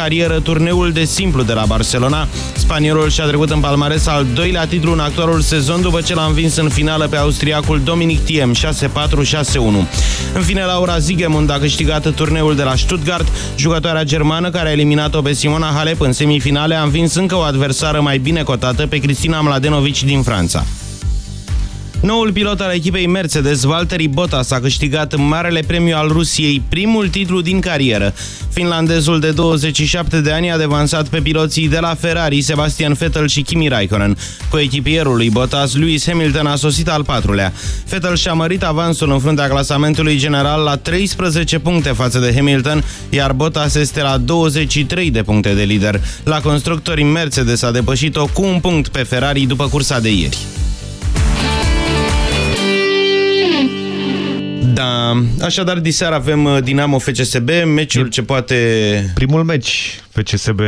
carieră turneul de simplu de la Barcelona. Spaniolul și-a trecut în palmares al doilea titlu în actualul sezon după ce l-a învins în finală pe austriacul Dominic Thiem 6-4-6-1. În fine, Laura Zigemund a câștigat turneul de la Stuttgart. Jucătoarea germană care a eliminat-o pe Simona Halep în semifinale a învins încă o adversară mai bine cotată pe Cristina Mladenovic din Franța. Noul pilot al echipei Mercedes, Valtteri Bottas, a câștigat Marele Premiu al Rusiei, primul titlu din carieră. Finlandezul de 27 de ani a devansat pe piloții de la Ferrari, Sebastian Vettel și Kimi Raikkonen. Cu echipierul lui Bottas, Lewis Hamilton a sosit al patrulea. Vettel și-a mărit avansul în fruntea clasamentului general la 13 puncte față de Hamilton, iar Bottas este la 23 de puncte de lider. La constructorii Mercedes a depășit-o cu un punct pe Ferrari după cursa de ieri. Da, așadar diseară avem uh, Dinamo FCSB, meciul ce poate... Primul meci FCSB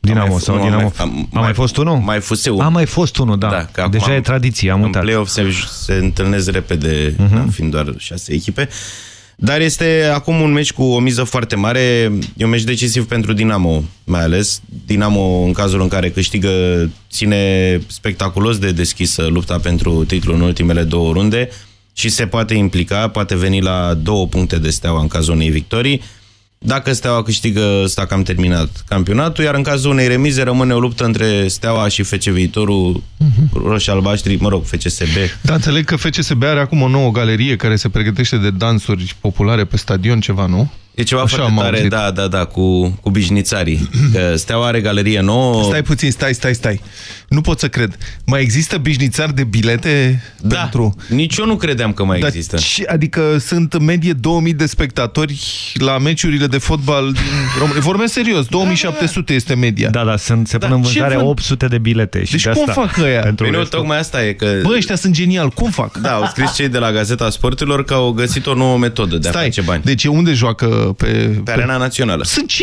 Dinamo mai, sau Dinamo... Mai, mai, a mai fost unul? Mai fuse unul. A mai fost unul, da. da Deja e tradiție, am În uitat. play-off se, se întâlnesc repede, uh Mhm. -huh. fiind doar șase echipe. Dar este acum un meci cu o miză foarte mare, e un meci decisiv pentru Dinamo, mai ales. Dinamo, în cazul în care câștigă, ține spectaculos de deschisă lupta pentru titlul în ultimele două runde și se poate implica, poate veni la două puncte de steaua în cazul unei victorii. Dacă Steaua câștigă, sta cam terminat campionatul, iar în cazul unei remize rămâne o luptă între Steaua și FC Viitorul, roșii albaștri, mă rog, FCSB. Da, înțeleg că FCSB are acum o nouă galerie care se pregătește de dansuri populare pe stadion, ceva, nu? E ceva Așa foarte am tare, auzit. da, da, da, cu, cu bișnițarii. Că Steaua are galerie nouă. Stai puțin, stai, stai, stai. Nu pot să cred. Mai există bișnițari de bilete da, pentru... nici eu nu credeam că mai Dar există. ce- adică sunt în medie 2000 de spectatori la meciurile de fotbal din România. Vorbesc serios, 2700 este media. Da, da, sunt, se Dar pun în ce vânzare văd? 800 de bilete. Și Deci de cum asta, fac ăia? Pentru Păi nu, restul- tocmai asta e că... Bă, ăștia sunt genial. Cum fac? Da, au scris cei de la Gazeta Sporturilor că au găsit o nouă metodă de a Stai, face bani. deci unde joacă pe... Pe Arena Națională. Sunt 50.000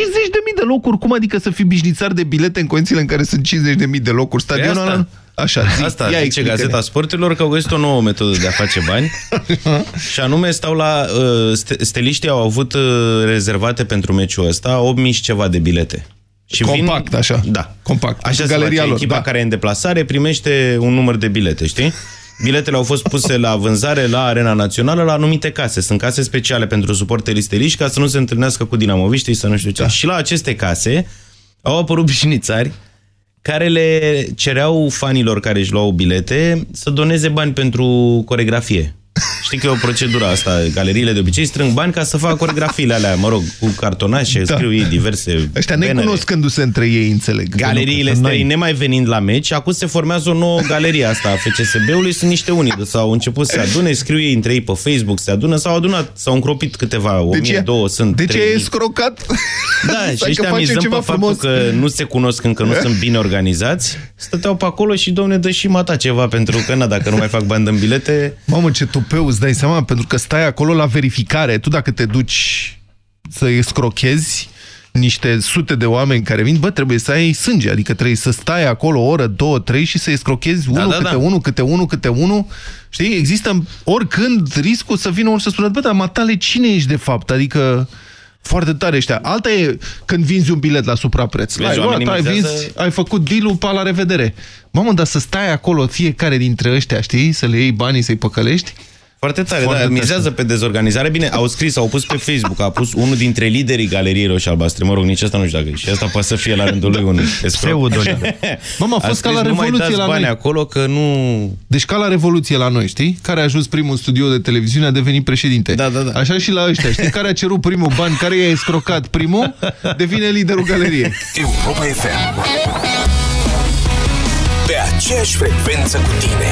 de locuri. Cum adică să fii bișnițar de bilete în condițiile în care sunt 50.000 de locuri? Stadionul asta. ăla... Așa, zi, Asta ia zice explică-ne. Gazeta Sporturilor că au găsit o nouă metodă de a face bani și anume stau la... Uh, ste- steliștii au avut uh, rezervate pentru meciul ăsta 8.000 și ceva de bilete. Și Compact, așa. Da. Compact. Așa Cu se galeria face. lor, Echipa da. care e în deplasare primește un număr de bilete, știi? Biletele au fost puse la vânzare la Arena Națională la anumite case. Sunt case speciale pentru suporterii steliști ca să nu se întâlnească cu dinamoviștii, să nu știu ce. Da. Și la aceste case au apărut bișnițari care le cereau fanilor care își luau bilete să doneze bani pentru coregrafie. Știi că e o procedură asta. Galeriile de obicei strâng bani ca să facă coregrafiile alea, mă rog, cu cartonașe, da. scriu ei diverse Ăștia bannere. necunoscându-se între ei, înțeleg. Galeriile Sunt străine noi. nemai venind la meci, acum se formează o nouă galerie asta a FCSB-ului, sunt niște unii s au început să se adune, scriu ei între ei pe Facebook, se adună, s-au adunat, s-au încropit câteva, o Deci mie, e- două, sunt Deci trei e mii. scrocat. Da, și Stai ăștia că facem mizăm pe ceva faptul frumos. că nu se cunosc încă, nu sunt bine organizați, stăteau pe acolo și, domne, dă și mata ceva, pentru că, na, dacă nu mai fac bani în bilete, Mamă, ce tupeu, îți dai seama? Pentru că stai acolo la verificare. Tu dacă te duci să scrochezi niște sute de oameni care vin, bă, trebuie să ai sânge. Adică trebuie să stai acolo o oră, două, trei și să-i scrochezi unul da, câte da. unul, câte unul, câte unul. Știi? Există oricând riscul să vină unul să spună, bă, dar matale, cine ești de fapt? Adică foarte tare ăștia. Alta e când vinzi un bilet la suprapreț. Vezi, Ai, oamenii luat, ai, mizează- vinzi, ai făcut deal-ul, pa, la revedere. Mamă, dar să stai acolo fiecare dintre ăștia, știi? Să le iei banii, să-i păcălești? Foarte tare, Foarte da, tare. mizează pe dezorganizare. Bine, au scris, au pus pe Facebook, a pus unul dintre liderii galeriei roșii albastre. Mă rog, nici asta nu știu dacă e. Și asta poate să fie la rândul lui un escroc. Pseudo. Mamă, a fost ca la nu mai Revoluție dați la bani noi. acolo că nu... Deci ca la Revoluție la noi, știi? Care a ajuns primul studio de televiziune a devenit președinte. Da, da, da. Așa și la ăștia, știi? Care a cerut primul bani, care i-a escrocat primul, devine liderul galeriei. Europa FM Pe aceeași frecvență cu tine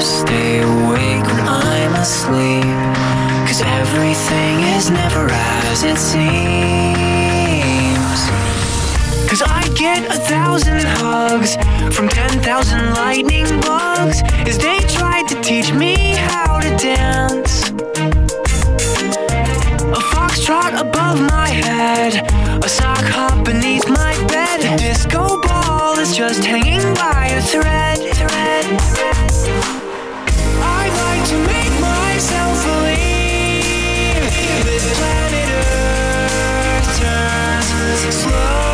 Stay awake when I'm asleep. Cause everything is never as it seems. Cause I get a thousand hugs from 10,000 lightning bugs as they tried to teach me how to dance. Foxtrot above my head, a sock hop beneath my bed. A disco ball is just hanging by a thread. thread. I like to make myself believe that planet Earth turns slowly.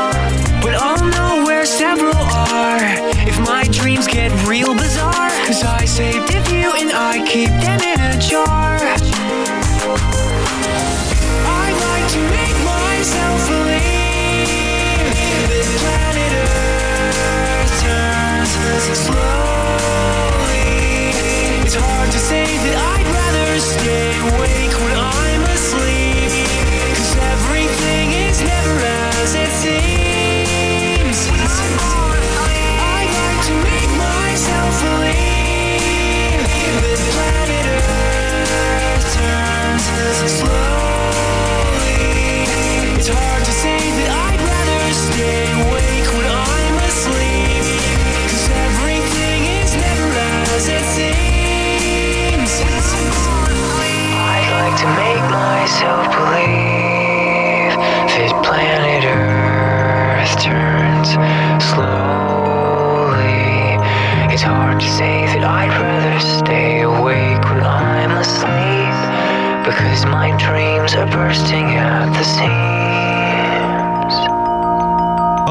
But oh I'll know where several are if my dreams get real bizarre. Cause I saved a few and I keep them in a jar. I like to make myself believe planet Earth turns slowly. To make myself believe that planet Earth turns slowly. It's hard to say that I'd rather stay awake when I'm asleep. Because my dreams are bursting at the seams.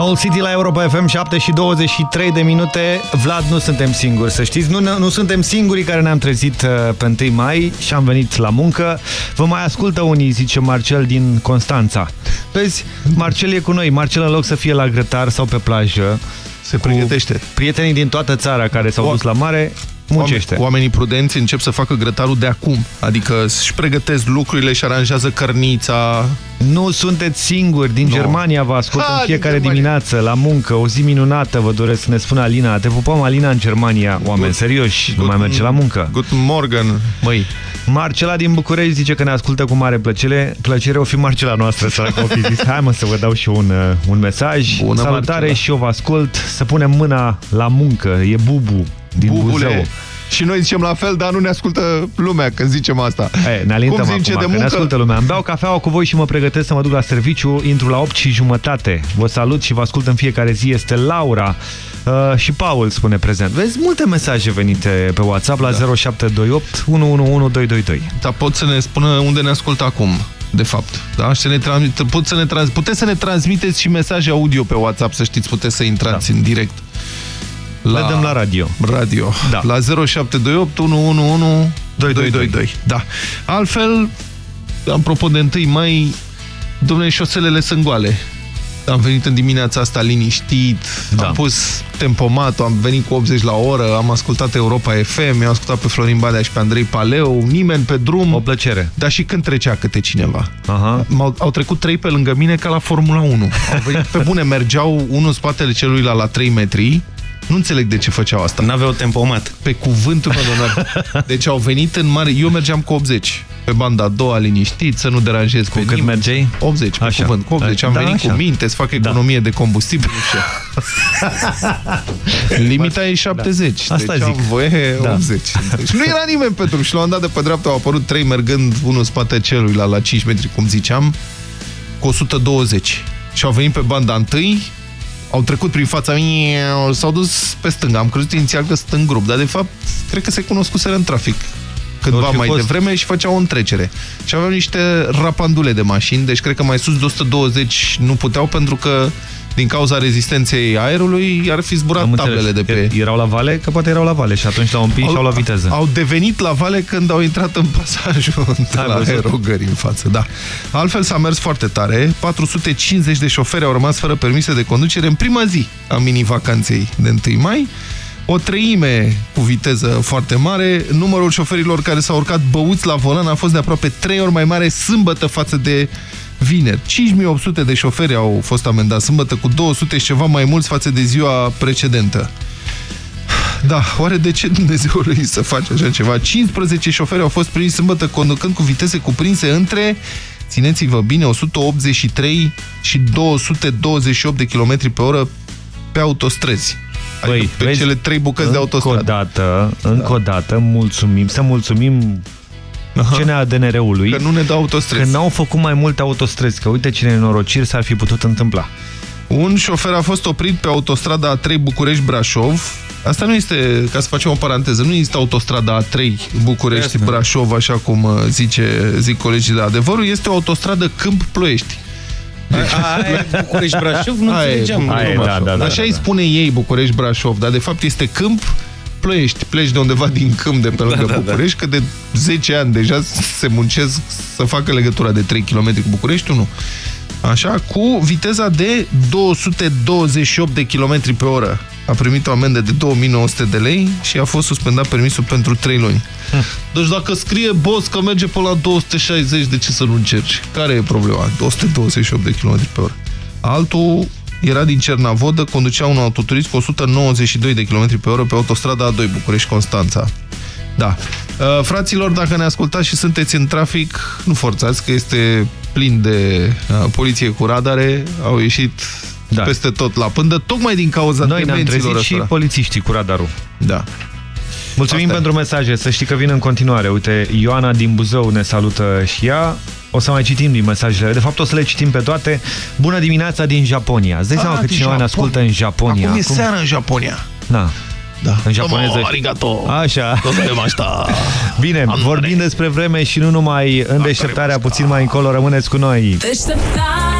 Old City la Europa FM 7 și 23 de minute. Vlad, nu suntem singuri, să știți. Nu, nu suntem singurii care ne-am trezit uh, pe 1 mai Și am venit la muncă. Vă mai ascultă unii, zice Marcel din Constanța. Vezi, Marcel e cu noi. Marcel în loc să fie la grătar sau pe plajă Se pregătește. Prietenii din toată țara care s-au dus la mare muncește. Oamenii prudenți încep să facă grătarul de acum. Adică își pregătesc lucrurile și aranjează cărnița. Nu sunteți singuri. Din no. Germania vă ascult ha, în fiecare dimineață la muncă. O zi minunată vă doresc, ne spune Alina. Te pupăm, Alina, în Germania. Oameni good, serioși, good, nu mai merge la muncă. Good morning. Măi, Marcela din București zice că ne ascultă cu mare plăcere. Plăcere o fi Marcela noastră, săracă o fi zis. Hai mă să vă dau și un, uh, un mesaj. Bună, Salutare Marcela. și eu vă ascult. Să punem mâna la muncă. E Bubu din Bubule. Buzău. Și noi zicem la fel, dar nu ne ascultă lumea când zicem asta. E, ne alintăm Cum zice acum, de muncă? ne ascultă lumea. Îmi beau cafeaua cu voi și mă pregătesc să mă duc la serviciu. Intru la 8 și jumătate. Vă salut și vă ascult în fiecare zi. Este Laura. Uh, și Paul spune prezent. Vezi multe mesaje venite pe WhatsApp la da. 0728 111222. Dar pot să ne spună unde ne ascultă acum de fapt. Da? Și să ne put să ne trans puteți să ne transmiteți și mesaje audio pe WhatsApp, să știți, puteți să intrați da. în direct. La, Le dăm la radio. Radio. Da. La 0728 111 2222. Da. Altfel, apropo de 1 mai, domnule, șoselele sunt goale. Am venit în dimineața asta liniștit, da. am pus tempomatul, am venit cu 80 la oră, am ascultat Europa FM, am ascultat pe Florin Badea și pe Andrei Paleu, nimeni pe drum. O plăcere. Dar și când trecea câte cineva. Aha. Au, au trecut trei pe lângă mine ca la Formula 1. Au venit pe bune, mergeau unul în spatele celuilalt la 3 metri, nu înțeleg de ce făceau asta. N-aveau tempomat. Pe cuvântul meu, doamne. Deci au venit în mare... Eu mergeam cu 80 pe banda a doua, liniștit, să nu deranjezi Cu pe cât nimeni. mergeai? 80, pe Așa. cuvânt, cu 80. Am Da, venit așa. cu minte, să fac economie de combustibil. Limita e 70. Da. Asta deci am zic. voie Da. 80. Deci nu era nimeni pe drum. Și la un dat de pe dreapta au apărut trei mergând unul în spate celuilalt la 5 metri, cum ziceam, cu 120. Și au venit pe banda întâi, au trecut prin fața mea, s-au dus pe stânga. Am crezut inițial că sunt în grup, dar de fapt cred că se cunoscuseră în trafic cândva Or fi mai fost. devreme și făceau o întrecere. Și aveau niște rapandule de mașini, deci cred că mai sus de 120 nu puteau pentru că din cauza rezistenței aerului ar fi zburat Am tablele înțeles. de pe... Că Erau la vale? Că poate erau la vale și atunci l-au împins și au luat viteză. Au devenit la vale când au intrat în pasajul de Ai la văzut? aerogări în față, da. Altfel s-a mers foarte tare. 450 de șoferi au rămas fără permise de conducere în prima zi a mini-vacanței de 1 mai. O treime cu viteză foarte mare. Numărul șoferilor care s-au urcat băuți la volan a fost de aproape 3 ori mai mare sâmbătă față de vineri. 5800 de șoferi au fost amendați sâmbătă cu 200 și ceva mai mulți față de ziua precedentă. Da, oare de ce Dumnezeului să face așa ceva? 15 șoferi au fost prinși sâmbătă conducând cu viteze cuprinse între, țineți-vă bine, 183 și 228 de km pe oră pe autostrăzi. Adică Băi, pe vezi, cele trei bucăți de Încă o autostradă. dată, încă o dată, mulțumim, să mulțumim CNADNR-ului Că nu ne dau că autostrăzi. n-au făcut mai multe autostrăzi, că uite ce nenorociri s-ar fi putut întâmpla. Un șofer a fost oprit pe autostrada A3 București-Brașov. Asta nu este, ca să facem o paranteză, nu este autostrada A3 București-Brașov, așa cum uh, zice, zic colegii de adevărul, este o autostradă Câmp-Ploiești. Aia e București-Brașov? Nu Aia e înțelegeam. Aia e, da, da, da, Așa da, îi da. spune ei București-Brașov, dar de fapt este Câmp Ploiești, pleci de undeva din câmp de pe lângă Da, da, București, că de 10 ani deja se muncesc să facă legătura de 3 km cu București, nu. Așa, cu viteza de 228 de km pe oră. A primit o amendă de 2900 de lei și a fost suspendat permisul pentru 3 luni. Deci dacă scrie boss că merge pe la 260, de ce să nu încerci? Care e problema? 228 de km pe oră. Altul era din Cernavodă, conducea un autoturism cu 192 de km pe oră pe autostrada A2 București-Constanța. Da. Uh, fraților, dacă ne ascultați și sunteți în trafic, nu forțați, că este plin de uh, poliție cu radare, au ieșit Da. peste tot la pândă, tocmai din cauza Noi ne-am demenților trezit și ăstora. polițiștii cu radarul. Da. Mulțumim Asta e. pentru mesaje, să știi că vin în continuare. Uite, Ioana din Buzău ne salută și ea. O să mai citim din mesajele. De fapt, o să le citim pe toate. Bună dimineața din Japonia. Îți dai seama că Ah, din cineva ne Japon. ascultă în Japonia. Acum e seara în Japonia. Da. Da. În japoneză. Tomo, arigato. Așa. asta. Bine, vorbim despre vreme și nu numai în deșteptarea, puțin mai încolo, rămâneți cu noi. Deșteptarea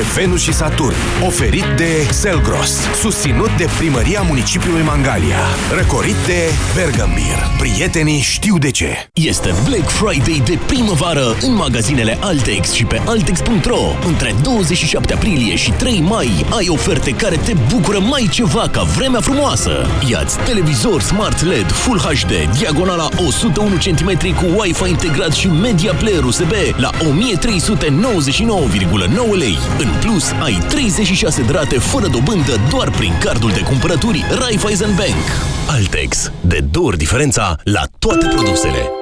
Venus și Saturn. Oferit de Selgros. Susținut de Primăria Municipiului Mangalia. Răcorit de Bergambir. Prietenii știu de ce. Este Black Friday de primăvară în magazinele Altex și pe Altex.ro. Între 27 aprilie și 3 mai ai oferte care te bucură mai ceva ca vremea frumoasă. Iați televizor Smart LED Full HD, diagonala 101 cm cu Wi-Fi integrat și Media Player USB la 1399,9 lei. În plus, ai 36 de rate fără dobândă doar prin cardul de cumpărături Raiffeisen Bank. Altex. De două ori diferența la toate produsele.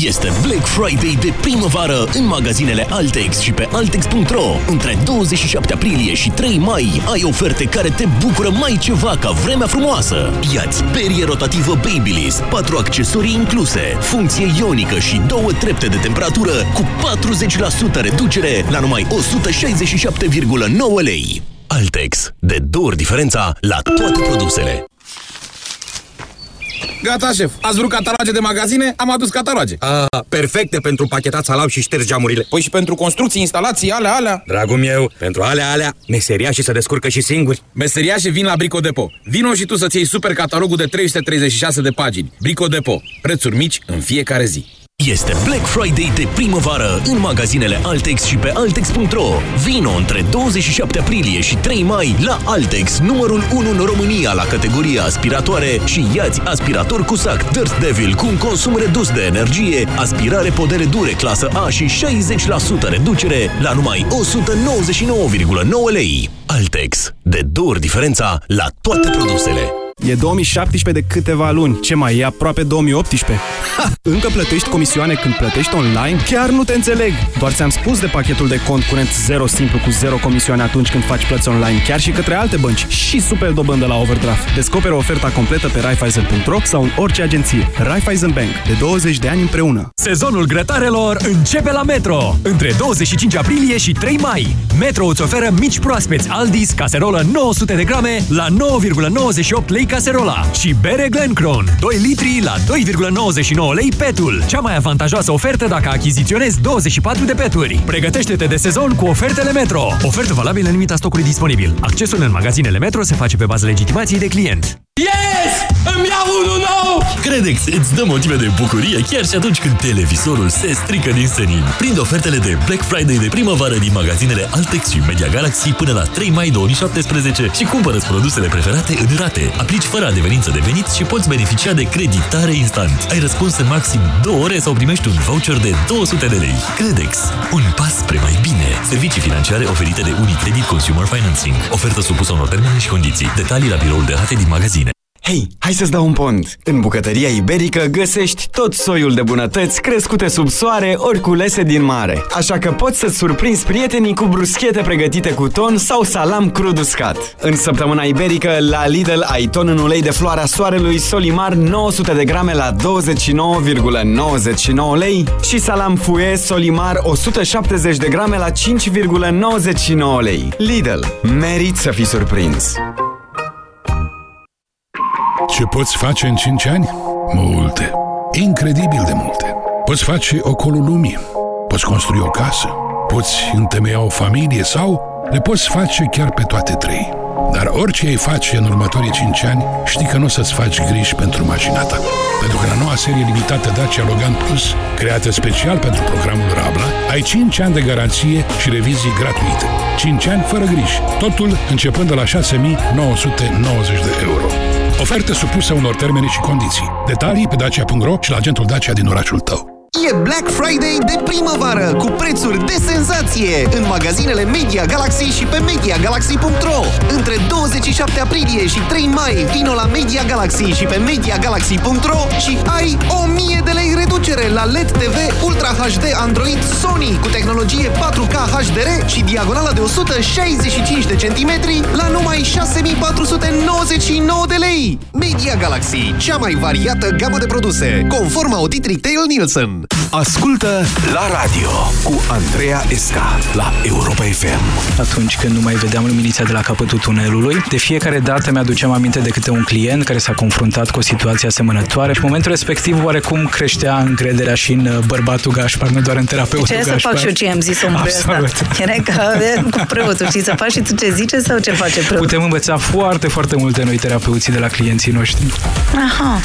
Este Black Friday de primăvară în magazinele Altex și pe Altex.ro. Între 27 aprilie și 3 mai ai oferte care te bucură mai ceva ca vremea frumoasă. Iați perie rotativă Babyliss, 4 accesorii incluse, funcție ionică și două trepte de temperatură cu 40% reducere la numai 167,9 lei. Altex. De două ori diferența la toate produsele. Gata, șef. Ați vrut cataloage de magazine? Am adus cataloage. Ah, perfecte pentru pachetat salam și ștergi geamurile. Păi și pentru construcții, instalații, alea, alea. Dragul meu, pentru alea, alea, meseriașii se descurcă și singuri. Meseriașii vin la Brico Depo. Vino și tu să-ți iei super catalogul de 336 de pagini. Brico Depo. Prețuri mici în fiecare zi. Este Black Friday de primăvară în magazinele Altex și pe Altex.ro. Vino între 27 aprilie și 3 mai la Altex, numărul 1 în România la categoria aspiratoare și iați aspirator cu sac Dirt Devil cu un consum redus de energie, aspirare podere dure clasă A și 60% reducere la numai 199,9 lei. Altex. De două ori diferența la toate produsele. E 2017 de câteva luni. Ce mai e aproape 2018? Ha! Încă plătești comisioane când plătești online? Chiar nu te înțeleg! Doar ți-am spus de pachetul de cont curent 0 simplu cu 0 comisioane atunci când faci plăți online, chiar și către alte bănci și super dobândă la overdraft. Descoperă oferta completă pe Raiffeisen.ro sau în orice agenție. Raiffeisen Bank. De 20 de ani împreună. Sezonul grătarelor începe la Metro! Între 25 aprilie și 3 mai. Metro îți oferă mici proaspeți Aldis, caserolă 900 de grame la 9,98 lei caserola și bere Glencron 2 litri la 2,99 lei petul. Cea mai avantajoasă ofertă dacă achiziționezi 24 de peturi. Pregătește-te de sezon cu ofertele Metro. Ofertă valabilă în limita stocului disponibil. Accesul în magazinele Metro se face pe bază legitimației de client. Yes! Îmi iau unul nou! Credex îți dă motive de bucurie chiar și atunci când televizorul se strică din senin. Prind ofertele de Black Friday de primăvară din magazinele Altex și Media Galaxy până la 3 mai 2017 și cumpără produsele preferate în rate. Aplici fără adeverință de venit și poți beneficia de creditare instant. Ai răspuns în maxim 2 ore sau primești un voucher de 200 de lei. Credex. Un pas spre mai bine. Servicii financiare oferite de Unicredit Consumer Financing. Ofertă supusă unor termene și condiții. Detalii la biroul de rate din magazine. Hei, hai să-ți dau un pont! În bucătăria iberică găsești tot soiul de bunătăți crescute sub soare ori culese din mare. Așa că poți să-ți surprinzi prietenii cu bruschete pregătite cu ton sau salam crud uscat. În săptămâna iberică, la Lidl ai ton în ulei de floarea soarelui Solimar 900 de grame la 29,99 lei și salam fue Solimar 170 de grame la 5,99 lei. Lidl. Merit să fii surprins! Ce poți face în 5 ani? Multe. Incredibil de multe. Poți face ocolul lumii. Poți construi o casă. Poți întemeia o familie sau le poți face chiar pe toate trei. Dar orice ai face în următorii 5 ani, știi că nu o să-ți faci griji pentru mașina ta. Pentru că la noua serie limitată Dacia Logan Plus, creată special pentru programul Rabla, ai 5 ani de garanție și revizii gratuite. 5 ani fără griji. Totul începând de la 6.990 de euro. Ofertă supusă unor termene și condiții. Detalii pe dacia.ro și la agentul Dacia din orașul tău. E Black Friday de primăvară cu prețuri de senzație în magazinele Media Galaxy și pe MediaGalaxy.ro Între 27 aprilie și 3 mai vino la Media Galaxy și pe MediaGalaxy.ro și ai 1000 de lei reducere la LED TV Ultra HD Android Sony cu tehnologie 4K HDR și diagonala de 165 de centimetri la numai 6499 de lei. Media Galaxy, cea mai variată gamă de produse, conform audit Retail Nielsen. Ascultă la radio cu Andreea Esca la Europa FM. Atunci când nu mai vedeam luminița de la capătul tunelului, de fiecare dată mi-aduceam aminte de câte un client care s-a confruntat cu o situație asemănătoare și în momentul respectiv oarecum creștea încrederea și în uh, bărbatul Gașpar, nu doar în terapeutul Ce să Gașpar. fac și eu ce am zis omul ăsta? Absolut. Era ca e, cu preotul, știi, să faci și tu ce zice sau ce face preotul? Putem învăța foarte, foarte multe noi terapeuții de la clienții noștri. Aha.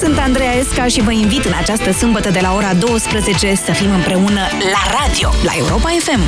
Sunt Andreea Esca și vă invit în această sâmbătă de la ora 12 să fim împreună la radio, la Europa FM.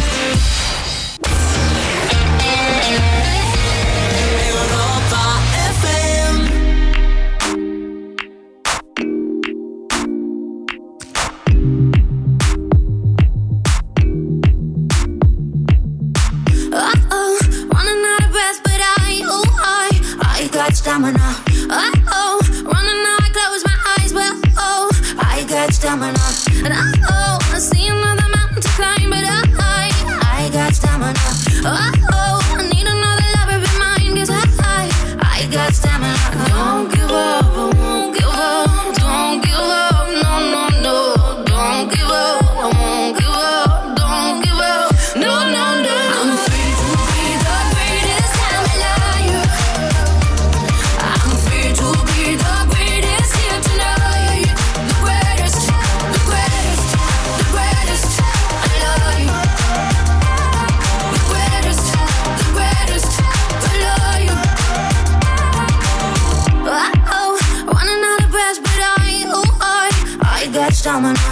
Oh, I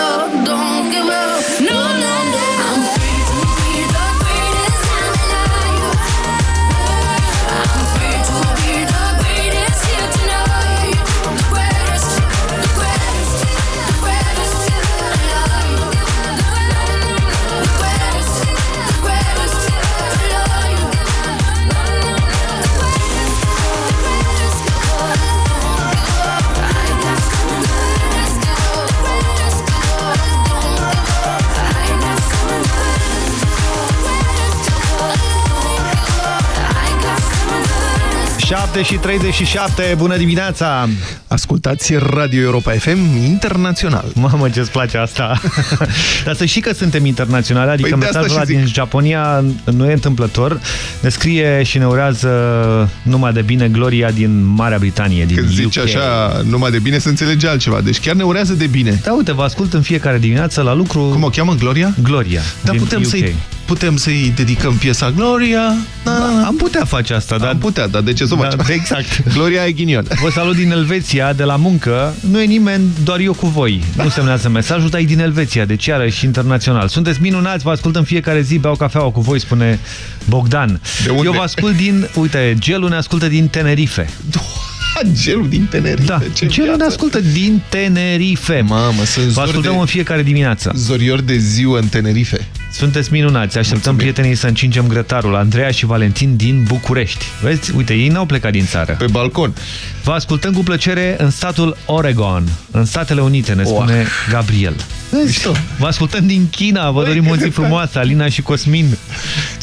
7 și 37, bună dimineața! Ascultați Radio Europa FM internațional. Mamă, ce-ți place asta! Dar să știi că suntem internaționali, păi adică păi mesajul ăla din Japonia nu e întâmplător. Ne scrie și ne urează numai de bine Gloria din Marea Britanie, din Când UK. zici așa numai de bine, să înțelege altceva. Deci chiar ne urează de bine. Da, uite, vă ascult în fiecare dimineață la lucru. Cum o cheamă? Gloria? Gloria. Dar putem să putem să-i dedicăm piesa Gloria? Da, da. am putea face asta, dar... Am putea, dar de ce să o Da, facem? exact. Gloria e ghinion. Vă salut din Elveția, de la muncă. Nu e nimeni, doar eu cu voi. Nu semnează mesajul, dar e din Elveția, deci iarăși internațional. Sunteți minunați, vă ascult în fiecare zi, beau cafeaua cu voi, spune Bogdan. De unde? Eu vă ascult din, uite, Gelu ne ascultă din Tenerife. Gelul din Tenerife. Da, ce Gelu ne viață. ascultă din Tenerife. Mamă, sunt Vă zori ascultăm de- în fiecare dimineață. Zorior de ziua în Tenerife. Sunteți minunați, așteptăm Mulțumim. prietenii să încingem grătarul. Andreea și Valentin din București. Vezi, uite, ei n-au plecat din țară. Pe balcon. Vă ascultăm cu plăcere în statul Oregon, în Statele Unite, ne spune Oah. Gabriel. Mișto. Vă ascultăm din China, vă dorim o zi frumoasă, Alina și Cosmin.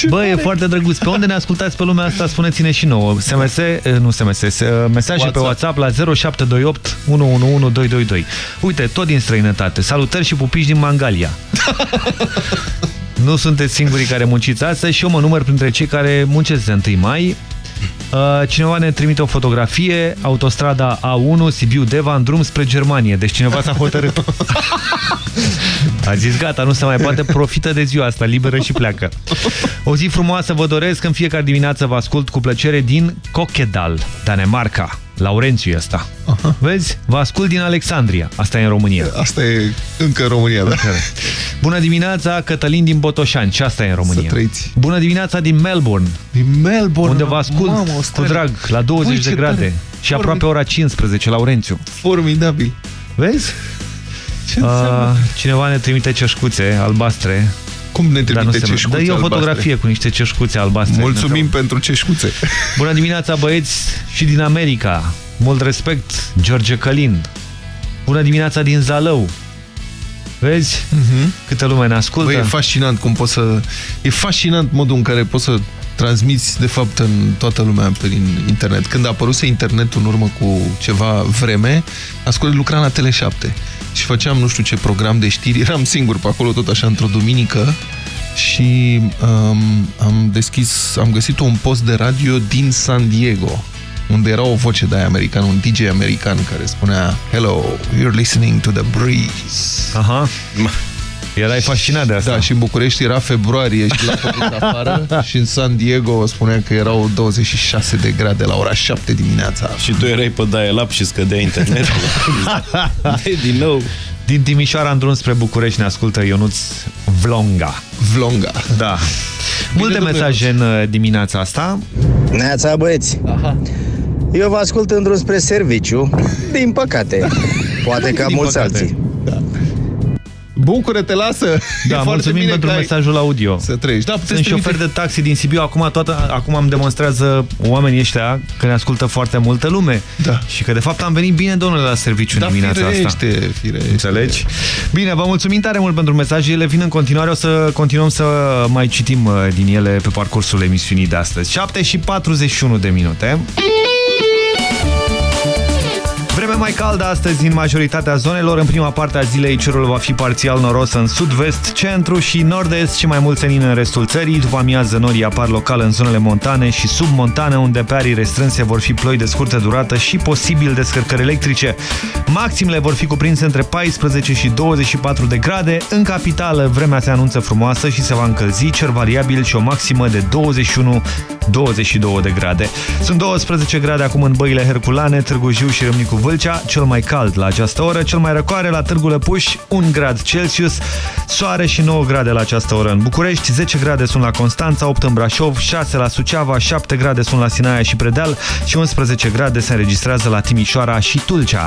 Bă, e foarte drăguț. Pe unde ne ascultați pe lumea asta, spuneți-ne și nouă. SMS, eh, nu SMS, eh, mesaje pe WhatsApp. WhatsApp la 0728 111222. Uite, tot din străinătate. Salutări și pupici din Mangalia. Nu sunteți singurii care munciți astăzi și eu mă număr printre cei care muncesc de 1 mai. Uh, Cineva ne trimite o fotografie, autostrada A1, Sibiu-Deva, în drum spre Germania. Deci cineva s-a hotărât. A zis, gata, nu se mai poate, profită de ziua asta, liberă și pleacă. O zi frumoasă vă doresc, în fiecare dimineață vă ascult cu plăcere din Cochedal, Danemarca. Laurențiu e ăsta. Vezi? Vă ascult din Alexandria. Asta e în România. Asta e încă în România, da? Bună dimineața, Cătălin din Botoșani. Și asta e în România. Să trăiți. Bună dimineața din Melbourne. Din Melbourne. Unde vă ascult Mamă, o cu stare. drag, la 20 Ui, de ce grade. tare. Și aproape ora 15, Laurențiu. Formidabil. Vezi? Ce Uh, înseamnă? cineva ne trimite ceșcuțe albastre. Cum ne Dar nu trimite se ceșcuțe Dă eu o albastre? fotografie cu niște ceșcuțe albastre. Mulțumim pentru ceșcuțe. Bună dimineața, băieți, și din America. Mult respect, George Călin. Bună dimineața din Zalău. Vezi? Câtă lume ne ascultă. Băi, e fascinant cum poți să... E fascinant modul în care poți să transmiți, de fapt, în toată lumea prin internet. Când a apărut internetul în urmă cu ceva vreme, ascult lucram la Tele7 și făceam nu știu ce program de știri. Eram singur pe acolo, tot așa, într-o duminică și um, am deschis, am găsit un post de radio din San Diego unde era o voce de aia americană, un DJ american care spunea Hello, you're listening to the breeze. Aha. Erai fascinat de asta. Da, și în București era februarie și l-a făcut afară și în San Diego spunea că erau 26 de grade la ora 7 dimineața. Și tu erai pe dial-up și scădea internetul. Din nou. Din Timișoara în drum spre București ne ascultă Ionuț Vlonga. Vlonga. Da. Multe domnule mesaje în uh, dimineața asta. Neața, băieți! Aha. Eu vă ascult în drum spre serviciu, din păcate. Poate ca Din mulți păcate. alții. Bucură-te, lasă! Da, E foarte mulțumim bine pentru că ai- mesajul audio. Să trăiești. Da, puteți Sunt trimite- șofer de taxi din Sibiu, acum, toată, acum îmi demonstrează oamenii ăștia că ne ascultă foarte multă lume. Da. Și că de fapt am venit bine, domnule, la serviciu Da, în dimineața asta. firește, firește. Înțelegi? Bine, vă mulțumim tare mult pentru mesaje. Ele vin în continuare. O să continuăm să mai citim uh, din ele pe parcursul emisiunii de astăzi. 7 și 41 de minute. Vreme mai caldă astăzi în majoritatea zonelor. În prima parte a zilei cerul va fi parțial noros în sud-vest, centru și nord-est și mai mult senin în restul țării. După amiază norii apar local în zonele montane și submontane, unde pe arii restrânse vor fi ploi de scurtă durată și posibil descărcări electrice. Maximele vor fi cuprinse între 14 și 24 de grade. În capitală, vremea se anunță frumoasă și se va încălzi, cer variabil și o maximă de 21-22 de grade. Sunt 12 grade acum în băile Herculane, Târgu Jiu și Râmnicu Vâlcea, cel mai cald la această oră, cel mai răcoare la Târgu Lăpuș, 1 grad Celsius, soare și 9 grade la această oră în București, 10 grade sunt la Constanța, 8 în Brașov, 6 la Suceava, 7 grade sunt la Sinaia și Predeal și 11 grade se înregistrează la Timișoara și Tulcea.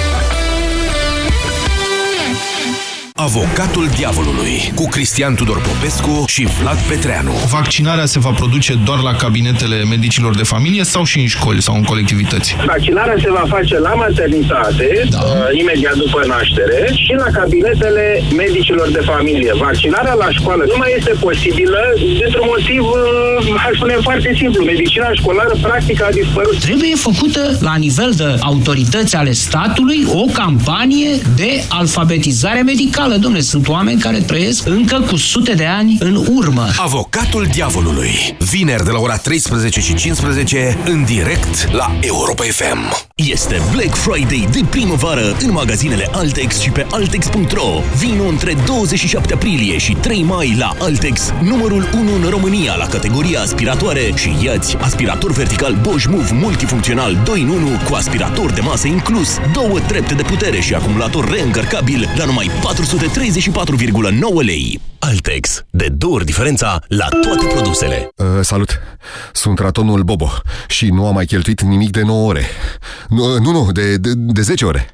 Avocatul diavolului cu Cristian Tudor Popescu și Vlad Petreanu. Vaccinarea se va produce doar la cabinetele medicilor de familie sau și în școli sau în colectivități? Vaccinarea se va face la maternitate, da. uh, imediat după naștere, și la cabinetele medicilor de familie. Vaccinarea la școală nu mai este posibilă dintr-un motiv, uh, aș spune foarte simplu. Medicina școlară practic a dispărut. Trebuie făcută la nivel de autorități ale statului o campanie de alfabetizare medicală. Domnule, sunt oameni care trăiesc încă cu sute de ani în urmă. Avocatul diavolului. Vineri de la ora 13 și 15 în direct la Europa FM. Este Black Friday de primăvară în magazinele Altex și pe Altex.ro. Vino între 27 aprilie și 3 mai la Altex, numărul 1 în România la categoria aspiratoare și iați aspirator vertical Bosch Move multifuncțional 2 în 1 cu aspirator de masă inclus, două trepte de putere și acumulator reîncărcabil la numai 434,9 lei. Altex. De două ori diferența la toate produsele. Uh, salut! Sunt ratonul Bobo și nu am mai cheltuit nimic de 9 ore. Nu, uh, nu, nu de, de, de 10 ore.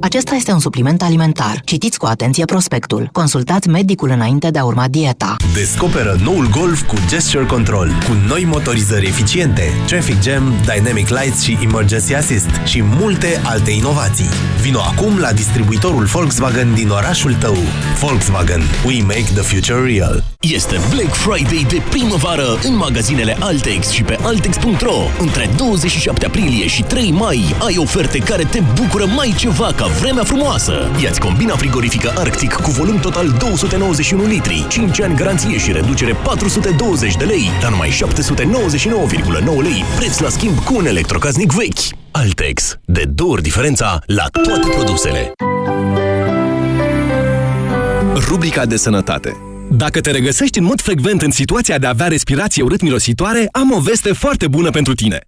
Acesta este un supliment alimentar. Citiți cu atenție prospectul. Consultați medicul înainte de a urma dieta. Descoperă noul Golf cu Gesture Control, cu noi motorizări eficiente, Traffic Jam, Dynamic Lights și Emergency Assist și multe alte inovații. Vino acum la distribuitorul Volkswagen din orașul tău. Volkswagen. We make the future real. Este Black Friday de primăvară în magazinele Altex și pe Altex.ro. Între 27 aprilie și 3 mai ai oferte care te bucură mai ceva ca vremea frumoasă. Iați combina frigorifică Arctic cu volum total 291 litri, 5 ani garanție și reducere 420 de lei, la numai 799,9 lei, preț la schimb cu un electrocaznic vechi. Altex. De două ori diferența la toate produsele. Rubrica de sănătate dacă te regăsești în mod frecvent în situația de a avea respirație urât-mirositoare, am o veste foarte bună pentru tine.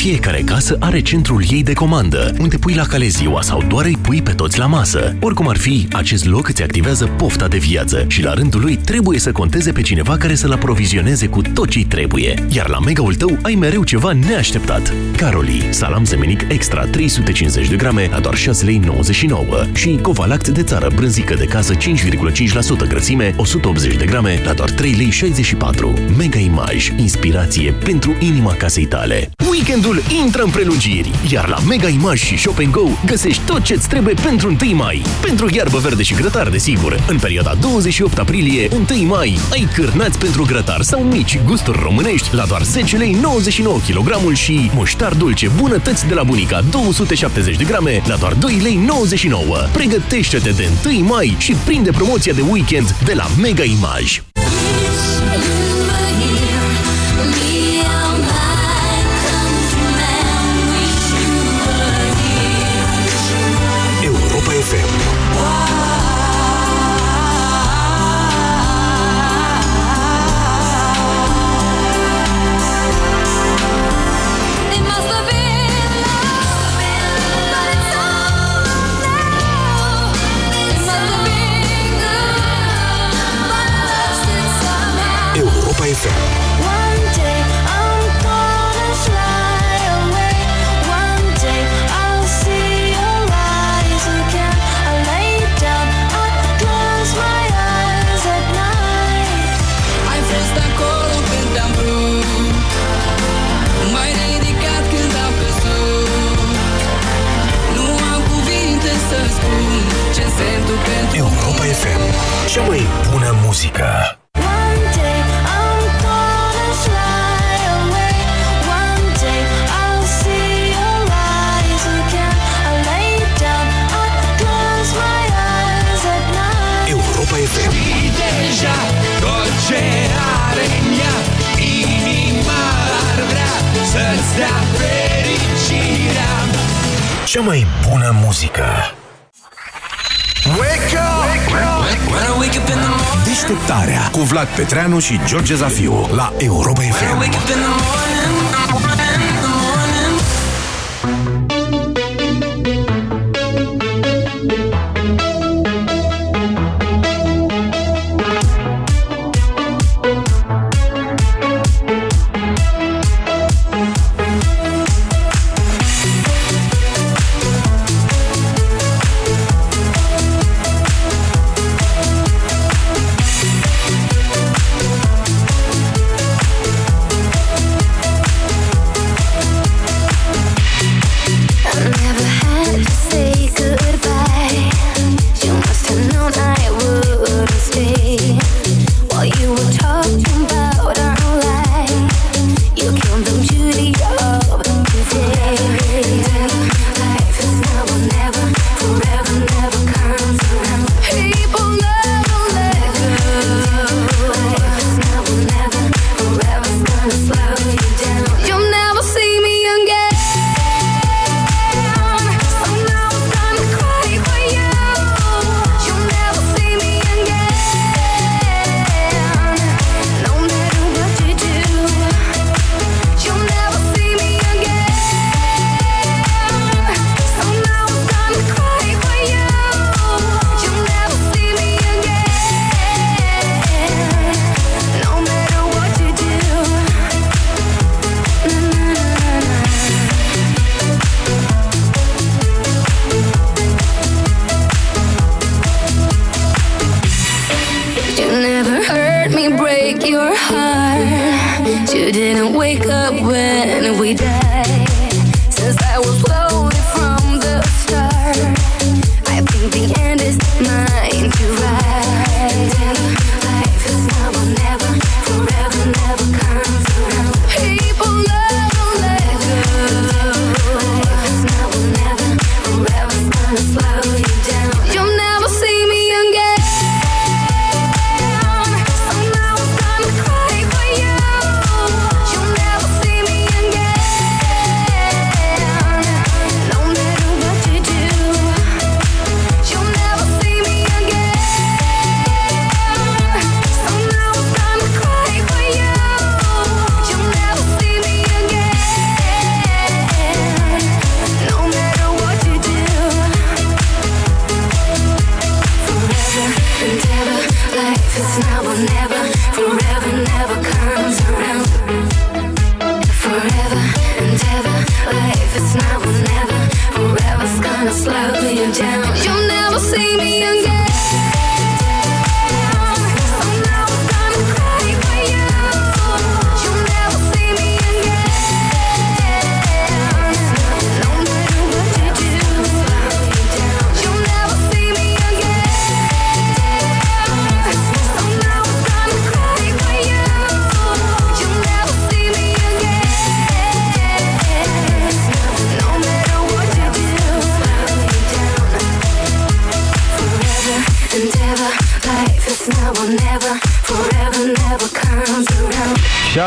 Fiecare casă are centrul ei de comandă, unde pui la cale ziua sau doar îi pui pe toți la masă. Oricum ar fi, acest loc îți activează pofta de viață și la rândul lui trebuie să conteze pe cineva care să-l aprovizioneze cu tot ce trebuie. Iar la mega-ul tău ai mereu ceva neașteptat. Caroli, salam zemenic extra 350 de grame la doar 6 lei 99 și Covalact de țară brânzică de casă 5,5% grăsime 180 de grame la doar 3 lei 64. Mega Image, inspirație pentru inima casei tale. Weekendul intră în prelungiri, iar la Mega Image și Shop Go găsești tot ce-ți trebuie pentru 1 mai. Pentru iarbă verde și grătar, desigur. În perioada 28 aprilie-1 mai ai cârnați pentru grătar sau mici gusturi românești la doar 10 lei 99 kg și muștar dulce bunătăți de la bunica 270 de grame la doar 2 lei 99. Pregătește-te de 1 mai și prinde promoția de weekend de la Mega Image. Vlad Petreanu și George Zafiu la Europa FM.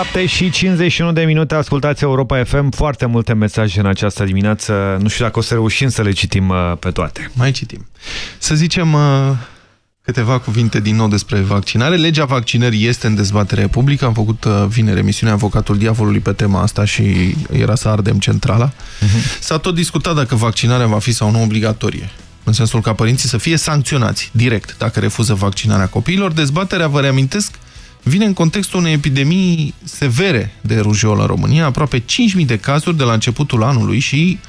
7 și 51 de minute, ascultați Europa FM, foarte multe mesaje în această dimineață, nu știu dacă o să reușim să le citim uh, pe toate. Mai citim. Să zicem uh, câteva cuvinte din nou despre vaccinare. Legea vaccinării este în dezbatere publică. Am făcut uh, vineri emisiunea Avocatul Diavolului pe tema asta și era să ardem centrala. Mhm. S-a tot discutat dacă vaccinarea va fi sau nu obligatorie. În sensul ca părinții să fie sancționați direct dacă refuză vaccinarea copiilor. Dezbaterea, vă reamintesc, vine în contextul unei epidemii severe de rujolă în România, aproape 5.000 de cazuri de la începutul anului și,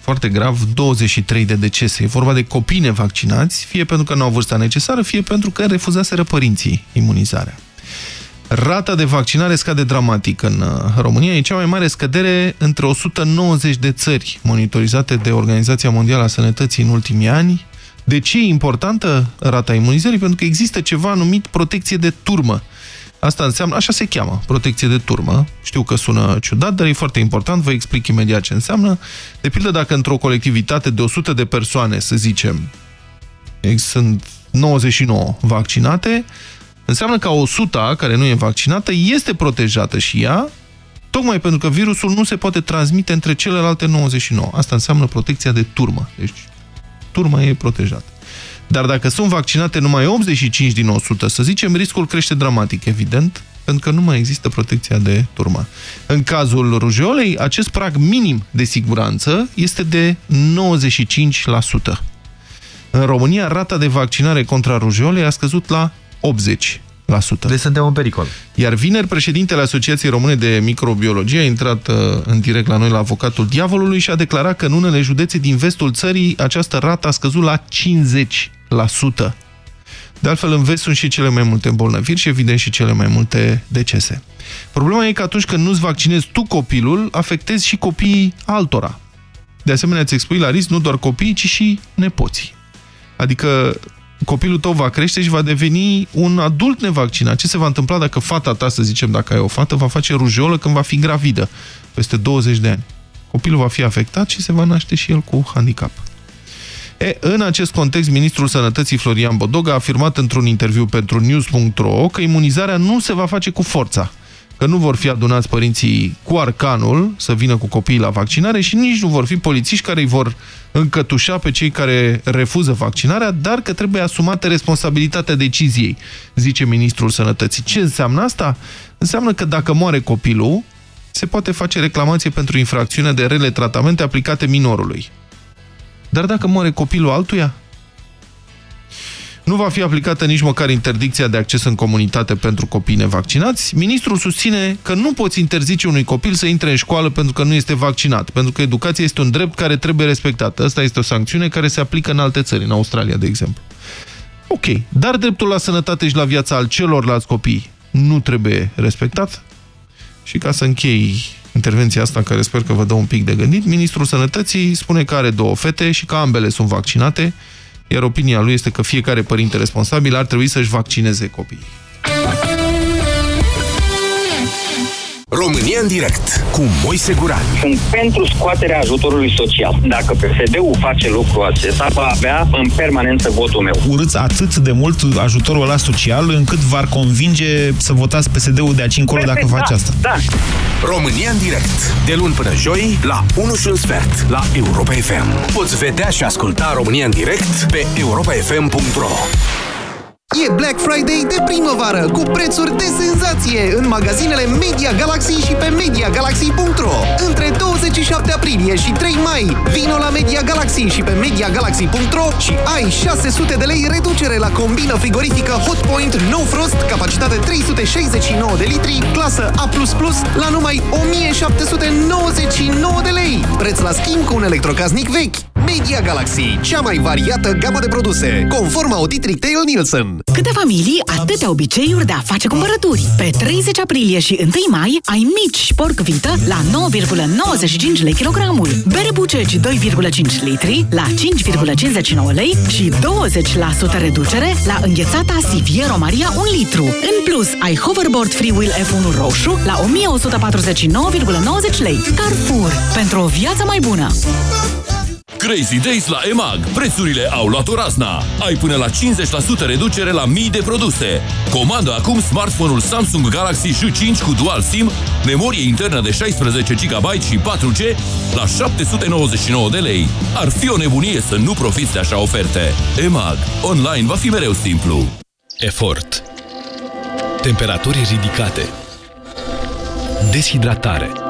foarte grav, 23 de decese. E vorba de copii nevaccinați, fie pentru că nu au vârsta necesară, fie pentru că refuzaseră părinții imunizarea. Rata de vaccinare scade dramatic în uh, România. E cea mai mare scădere între 190 de țări monitorizate de Organizația Mondială a Sănătății în ultimii ani. De ce e importantă rata imunizării? Pentru că există ceva numit protecție de turmă. Asta înseamnă, așa se cheamă, protecție de turmă. Știu că sună ciudat, dar e foarte important, vă explic imediat ce înseamnă. De pildă, dacă într-o colectivitate de 100 de persoane, să zicem, sunt 99 vaccinate, înseamnă că 100 care nu e vaccinată este protejată și ea, tocmai pentru că virusul nu se poate transmite între celelalte 99. Asta înseamnă protecția de turmă. Deci, turma e protejată. Dar dacă sunt vaccinate numai 85 din 100, să zicem, riscul crește dramatic, evident, pentru că nu mai există protecția de turmă. În cazul rujeolei, acest prag minim de siguranță este de 95%. În România, rata de vaccinare contra rujeolei a scăzut la 80%. Deci suntem în pericol. Iar vineri, președintele Asociației Române de Microbiologie a intrat uh, în direct la noi la avocatul diavolului și a declarat că în unele județe din vestul țării această rată a scăzut la 50%. De altfel, în vest sunt și cele mai multe îmbolnăviri și, evident, și cele mai multe decese. Problema e că atunci când nu-ți vaccinezi tu copilul, afectezi și copiii altora. De asemenea, îți expui la risc nu doar copiii, ci și nepoții. Adică copilul tău va crește și va deveni un adult nevaccinat. Ce se va întâmpla dacă fata ta, să zicem, dacă ai o fată, va face rujolă când va fi gravidă peste 20 de ani? Copilul va fi afectat și se va naște și el cu handicap. E, în acest context, ministrul Sănătății Florian Bodog a afirmat într-un interviu pentru news.ro că imunizarea nu se va face cu forța, că nu vor fi adunați părinții cu arcanul să vină cu copiii la vaccinare și nici nu vor fi polițiști care îi vor încătușa pe cei care refuză vaccinarea, dar că trebuie asumată responsabilitatea deciziei, zice ministrul Sănătății. Ce înseamnă asta? Înseamnă că dacă moare copilul, se poate face reclamație pentru infracțiune de rele tratamente aplicate minorului. Dar dacă moare copilul altuia? Nu va fi aplicată nici măcar interdicția de acces în comunitate pentru copii nevaccinați. Ministrul susține că nu poți interzice unui copil să intre în școală pentru că nu este vaccinat, pentru că educația este un drept care trebuie respectat. Asta este o sancțiune care se aplică în alte țări, în Australia, de exemplu. Ok, dar dreptul la sănătate și la viața al celorlalți copii nu trebuie respectat. Și ca să închei intervenția asta, care sper că vă dă un pic de gândit, Ministrul Sănătății spune că are două fete și că ambele sunt vaccinate, iar opinia lui este că fiecare părinte responsabil ar trebui să-și vaccineze copiii. România în direct cu Moise Guran. Sunt pentru scoaterea ajutorului social. Dacă PSD-ul face lucrul acesta, va avea în permanență votul meu. urâți atât de mult ajutorul ăla social încât v-ar convinge să votați PSD-ul de aici încolo dacă Perfect, face da, asta. Da. România în direct. De luni până joi, la 1 și un sfert, la Europa FM. Poți vedea și asculta România în direct pe europafm.ro E Black Friday de primăvară cu prețuri de senzație în magazinele Media Galaxy și pe MediaGalaxy.ro Între 27 aprilie și 3 mai vino la Media Galaxy și pe MediaGalaxy.ro și ai 600 de lei reducere la combină frigorifică Hotpoint No Frost, capacitate 369 de litri, clasă A++ la numai 1799 de lei. Preț la schimb cu un electrocasnic vechi. Media Galaxy, cea mai variată gamă de produse, conform audit Retail Nielsen. Câte familii, atâtea obiceiuri de a face cumpărături. Pe 30 aprilie și 1 mai ai mici porc vită la 9,95 lei kilogramul. Bere buceci 2,5 litri la 5,59 lei și 20% reducere la înghețata Siviero Maria 1 litru. În plus, ai hoverboard Freewheel F1 roșu la 1149,90 lei. Carrefour, pentru o viață mai bună! Crazy Days la EMAG. Prețurile au luat o razna. Ai până la 50% reducere la mii de produse. Comandă acum smartphone-ul Samsung Galaxy J5 cu Dual SIM, memorie internă de 16 GB și 4G la 799 de lei. Ar fi o nebunie să nu profiți de așa oferte. EMAG. Online va fi mereu simplu. Efort. Temperaturi ridicate. Deshidratare.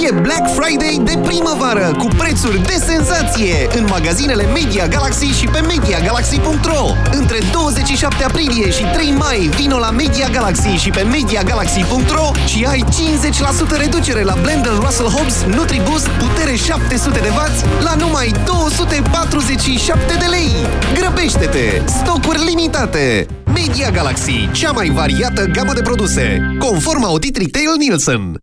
E Black Friday de primăvară cu prețuri de senzație în magazinele Media Galaxy și pe MediaGalaxy.ro Între 27 aprilie și 3 mai vino la Media Galaxy și pe MediaGalaxy.ro și ai 50% reducere la blender Russell Hobbs NutriBoost putere 700 de W la numai 247 de lei. Grăbește-te! Stocuri limitate! Media Galaxy, cea mai variată gamă de produse, conform audit Retail Nielsen.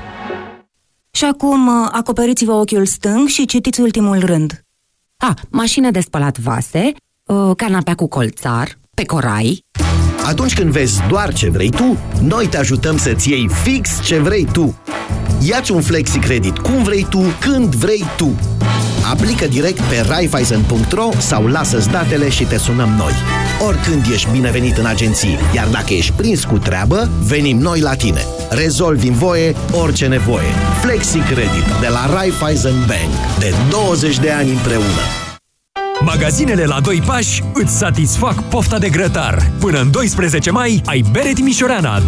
Și acum uh, acoperiți-vă ochiul stâng și citiți ultimul rând. A, mașină de spălat vase, uh, canapea cu colțar, pe corai. Atunci când vezi doar ce vrei tu, noi te ajutăm să-ți iei fix ce vrei tu. Iați un flexi credit cum vrei tu, când vrei tu. Aplică direct pe raiffeisen.ro sau lasă-ți datele și te sunăm noi. Oricând ești binevenit în agenții, iar dacă ești prins cu treabă, venim noi la tine. Rezolvi în voie orice nevoie. Flexi Credit de la Raiffeisen Bank. De 20 de ani împreună. Magazinele la doi pași îți satisfac pofta de grătar. Până în 12 mai ai bere Timișoreana 2,5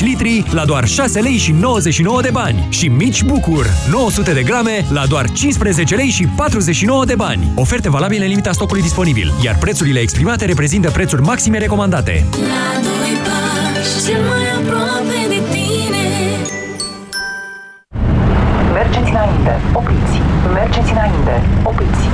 litri la doar 6 lei și 99 de bani și mici bucur 900 de grame la doar 15 lei și 49 de bani. Oferte valabile în limita stocului disponibil, iar prețurile exprimate reprezintă prețuri maxime recomandate. La doi pași, cel mai aproape de tine Mergeți înainte, opriți. Mergeți înainte, opriți.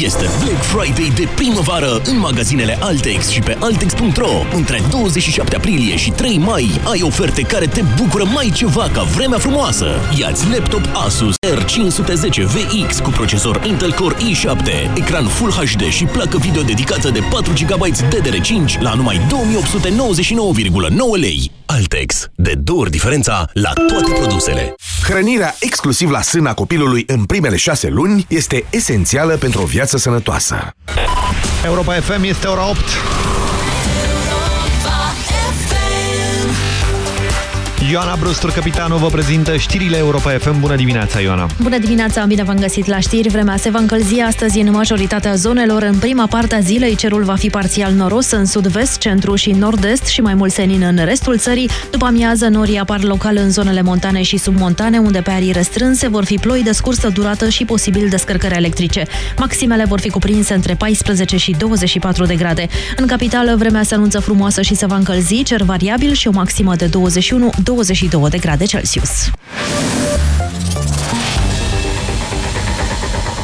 Este Black Friday de primăvară în magazinele Altex și pe Altex.ro. Între 27 aprilie și 3 mai ai oferte care te bucură mai ceva ca vremea frumoasă. Iați laptop Asus R510 VX cu procesor Intel Core i7, ecran Full HD și placă video dedicată de 4 GB DDR5 la numai 2899,9 lei. Altex. De două ori diferența la toate produsele. Hrănirea exclusiv la sâna copilului în primele șase luni este esențială pentru o viață sănătoasă. Europa FM este ora 8. Ioana Brustur, capitanul, vă prezintă știrile Europa FM. Bună dimineața, Ioana! Bună dimineața, bine v-am găsit la știri. Vremea se va încălzi astăzi în majoritatea zonelor. În prima parte a zilei cerul va fi parțial noros în sud-vest, centru și nord-est și mai mult senin în restul țării. După amiază, norii apar local în zonele montane și submontane, unde pe arii restrânse vor fi ploi de scursă durată și posibil descărcări electrice. Maximele vor fi cuprinse între 14 și 24 de grade. În capitală, vremea se anunță frumoasă și se va încălzi, cer variabil și o maximă de 21 22 de grade Celsius.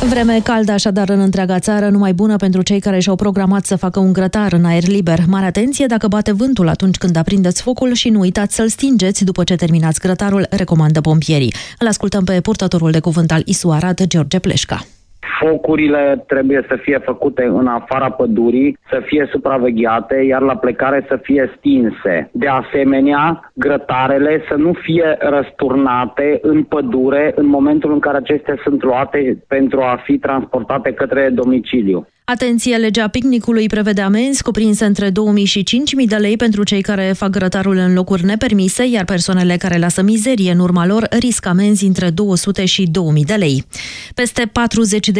Vreme caldă așadar în întreaga țară, numai bună pentru cei care și-au programat să facă un grătar în aer liber. Mare atenție dacă bate vântul atunci când aprindeți focul și nu uitați să-l stingeți după ce terminați grătarul, recomandă pompierii. Îl ascultăm pe purtătorul de cuvânt al ISU Arad, George Pleșca. Focurile trebuie să fie făcute în afara pădurii, să fie supravegheate, iar la plecare să fie stinse. De asemenea, grătarele să nu fie răsturnate în pădure în momentul în care acestea sunt luate pentru a fi transportate către domiciliu. Atenție, legea picnicului prevede amenzi cuprinse între 2000 și 5000 de lei pentru cei care fac grătarul în locuri nepermise, iar persoanele care lasă mizerie în urma lor riscă amenzi între 200 și 2000 de lei. Peste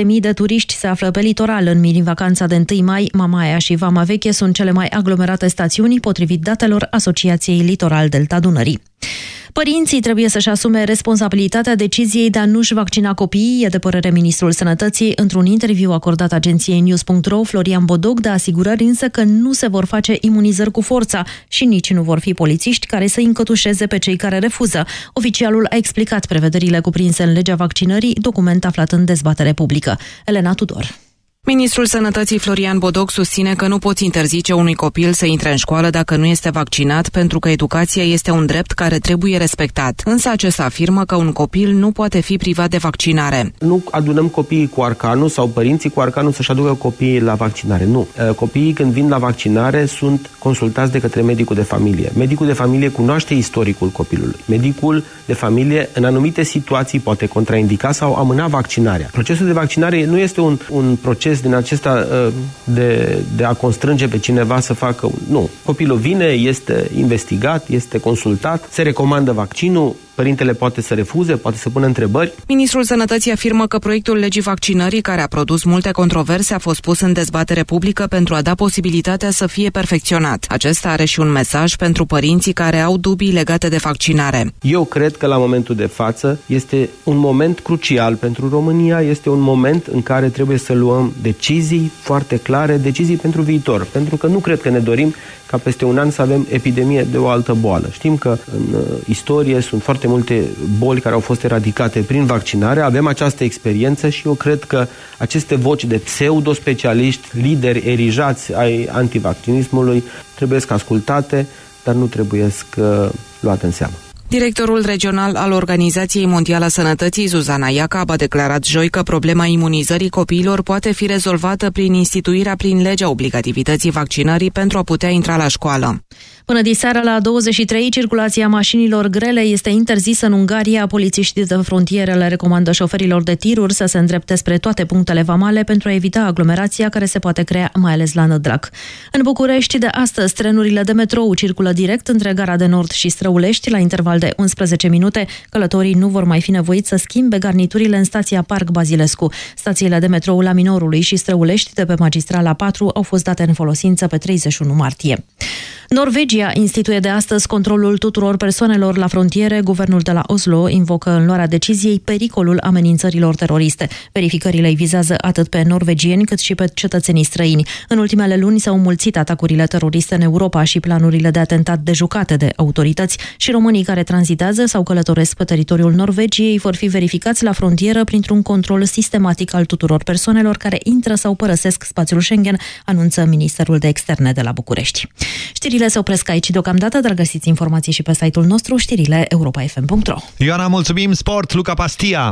40.000 de turiști se află pe litoral în mini-vacanța de 1 mai. Mamaia și Vama Veche sunt cele mai aglomerate stațiuni, potrivit datelor Asociației Litoral Delta Dunării. Părinții trebuie să-și asume responsabilitatea deciziei de a nu-și vaccina copiii, e de părere Ministrul Sănătății. Într-un interviu acordat agenției News.ro, Florian Bodog dă asigurări însă că nu se vor face imunizări cu forța și nici nu vor fi polițiști care să încătușeze pe cei care refuză. Oficialul a explicat prevederile cuprinse în legea vaccinării, document aflat în dezbatere publică. Elena Tudor. Ministrul Sănătății Florian Bodoc susține că nu poți interzice unui copil să intre în școală dacă nu este vaccinat, pentru că educația este un drept care trebuie respectat. Însă acesta afirmă că un copil nu poate fi privat de vaccinare. Nu adunăm copiii cu arcanul sau părinții cu arcanul să-și aducă copiii la vaccinare. Nu. Copiii când vin la vaccinare sunt consultați de către medicul de familie. Medicul de familie cunoaște istoricul copilului. Medicul de familie în anumite situații poate contraindica sau amâna vaccinarea. Procesul de vaccinare nu este un, un proces proces din acesta uh, de, de a constrânge pe cineva să facă... Nu. Copilul vine, este investigat, este consultat, se recomandă vaccinul, Părintele poate să refuze, poate să pună întrebări. Ministrul Sănătății afirmă că proiectul legii vaccinării, care a produs multe controverse, a fost pus în dezbatere publică pentru a da posibilitatea să fie perfecționat. Acesta are și un mesaj pentru părinții care au dubii legate de vaccinare. Eu cred că la momentul de față este un moment crucial pentru România, este un moment în care trebuie să luăm decizii foarte clare, decizii pentru viitor, pentru că nu cred că ne dorim ca peste un an să avem epidemie de o altă boală. Știm că în uh, istorie sunt foarte multe boli care au fost eradicate prin vaccinare, avem această experiență și eu cred că aceste voci de pseudo-specialiști, lideri erijați ai antivaccinismului, trebuie să ascultate, dar nu trebuie să luate în seamă. Directorul regional al Organizației Mondiale a Sănătății, Zuzana Iacab, a declarat joi că problema imunizării copiilor poate fi rezolvată prin instituirea prin legea obligativității vaccinării pentru a putea intra la școală. Până diseară la 23, circulația mașinilor grele este interzisă în Ungaria. Polițiștii de frontieră le recomandă șoferilor de tiruri să se îndrepte spre toate punctele vamale pentru a evita aglomerația care se poate crea, mai ales la Nădrac. În București, de astăzi, trenurile de metrou circulă direct între Gara de Nord și Străulești la interval de 11 minute. Călătorii nu vor mai fi nevoiți să schimbe garniturile în stația Parc Bazilescu. Stațiile de metrou la Minorului și Străulești de pe magistrala 4 au fost date în folosință pe 31 martie. Norvegia instituie de astăzi controlul tuturor persoanelor la frontiere. Guvernul de la Oslo invocă în luarea deciziei pericolul amenințărilor teroriste. Verificările îi vizează atât pe norvegieni cât și pe cetățenii străini. În ultimele luni s-au mulțit atacurile teroriste în Europa și planurile de atentat dejucate de autorități și românii care tranzitează sau călătoresc pe teritoriul Norvegiei vor fi verificați la frontieră printr-un control sistematic al tuturor persoanelor care intră sau părăsesc spațiul Schengen, anunță Ministerul de Externe de la București. Știrile se opresc aici deocamdată, dar găsiți informații și pe site-ul nostru, știrile europa.fm.ro. Ioana, mulțumim! Sport, Luca Pastia!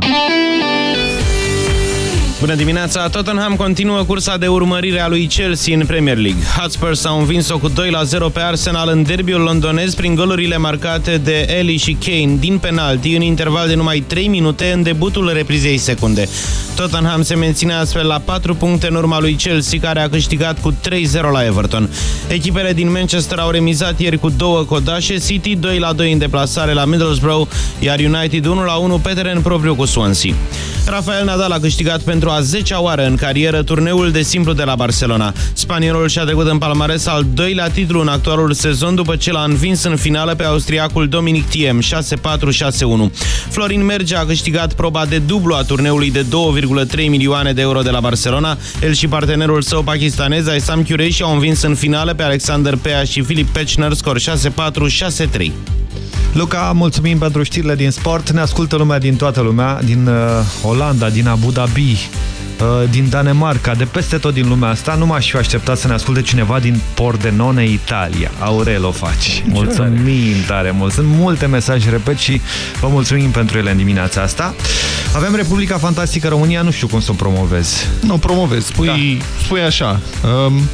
Bună dimineața! Tottenham continuă cursa de urmărire a lui Chelsea în Premier League. Hotspurs au învins-o cu 2-0 pe Arsenal în derbiul londonez prin golurile marcate de Eli și Kane din penalti în interval de numai 3 minute în debutul reprizei secunde. Tottenham se menține astfel la 4 puncte în urma lui Chelsea, care a câștigat cu 3-0 la Everton. Echipele din Manchester au remizat ieri cu două codașe, City 2-2 în deplasare la Middlesbrough, iar United 1-1 pe teren propriu cu Swansea. Rafael Nadal a câștigat pentru a 10-a oară în carieră turneul de simplu de la Barcelona. Spaniolul și-a trecut în palmares al doilea titlu în actualul sezon după ce l-a învins în finală pe austriacul Dominic Thiem 6-4-6-1. Florin Merge a câștigat proba de dublu a turneului de 2,3 milioane de euro de la Barcelona. El și partenerul său pakistanez, Aysam Cureș, au învins în finală pe Alexander Pea și Filip Pechner, scor 6-4-6-3. Luca, mulțumim pentru știrile din sport. Ne ascultă lumea din toată lumea, din uh, Olanda, din Abu Dhabi, uh, din Danemarca, de peste tot din lumea asta. Nu m-aș fi așteptat să ne asculte cineva din Pordenone, Italia. Aurel o faci. Mulțumim tare mult. Sunt multe mesaje, repet, și vă mulțumim pentru ele în dimineața asta. Avem Republica Fantastică România, nu știu cum să o promovez. Nu promovezi, spui, da. spui așa. Um,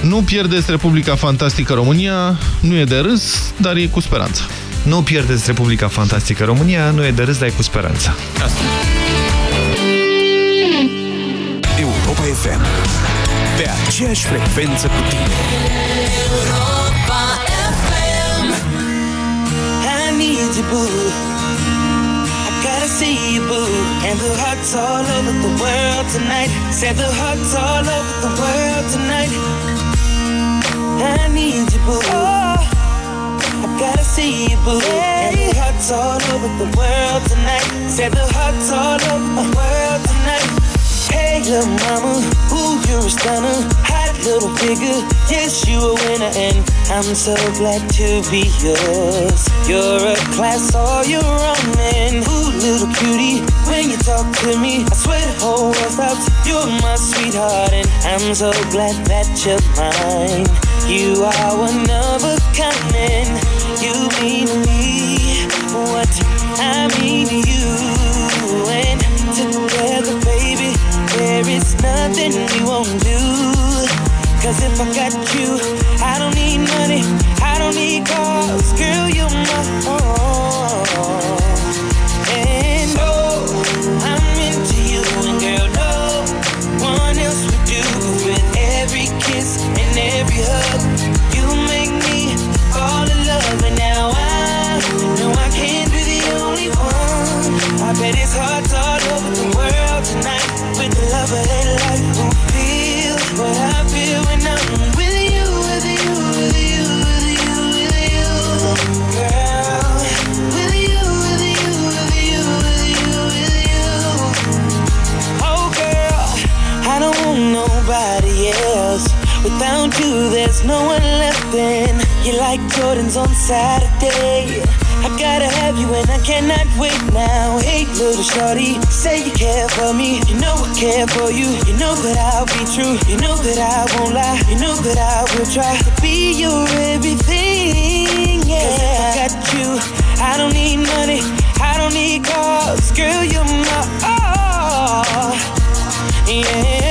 nu pierdeți Republica Fantastică România, nu e de râs, dar e cu speranță. Nu pierdeți Republica Fantastică România, nu e de râs, dar e cu speranță. Asta. FM. Pe aceeași frecvență cu tine. Europa FM. I need you, boo. I gotta see you, boo. And the hearts all over the world tonight. Said the hearts all over the world tonight. I need you, boo. Oh, I gotta see you, boo. And the hearts all over the world tonight. Said the hearts all over the world tonight. Hey, little mama, ooh, you're a stunner. Hot little figure, yes, you a winner, and I'm so glad to be yours. You're a class all your own, and ooh, little cutie, when you talk to me, I swear the whole world stops. You're my sweetheart, and I'm so glad that you're mine. You are one of a kind, and you mean me what I mean to you, nothing we won't do. Cause if I got you, there's no one left. And you're like Jordans on Saturday. I gotta have you and I cannot wait now. Hey, little shorty, say you care for me. You know I care for you. You know that I'll be true. You know that I won't lie. You know that I will try to be your everything. Yeah, 'Cause I got you. I don't need money. I don't need cars. Girl, you're my all. Yeah.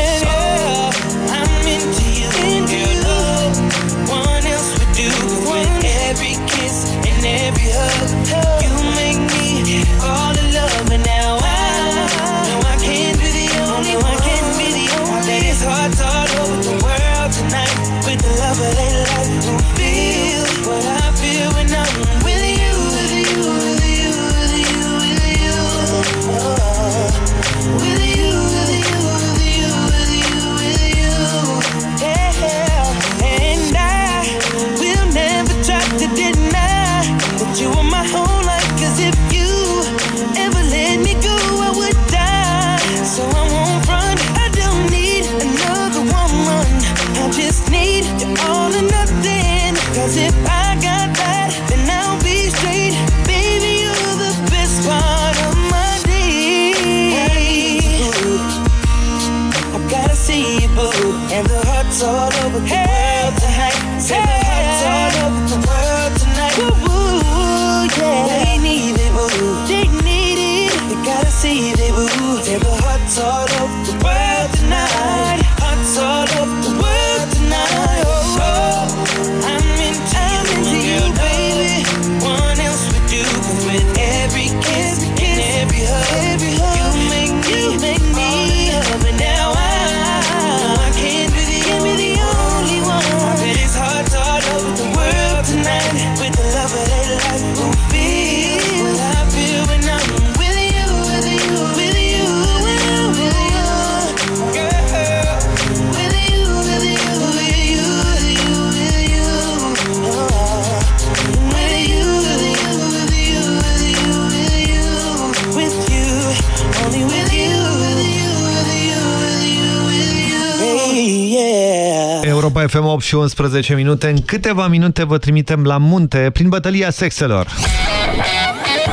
Și 11 minute. În câteva minute vă trimitem la munte prin bătălia sexelor.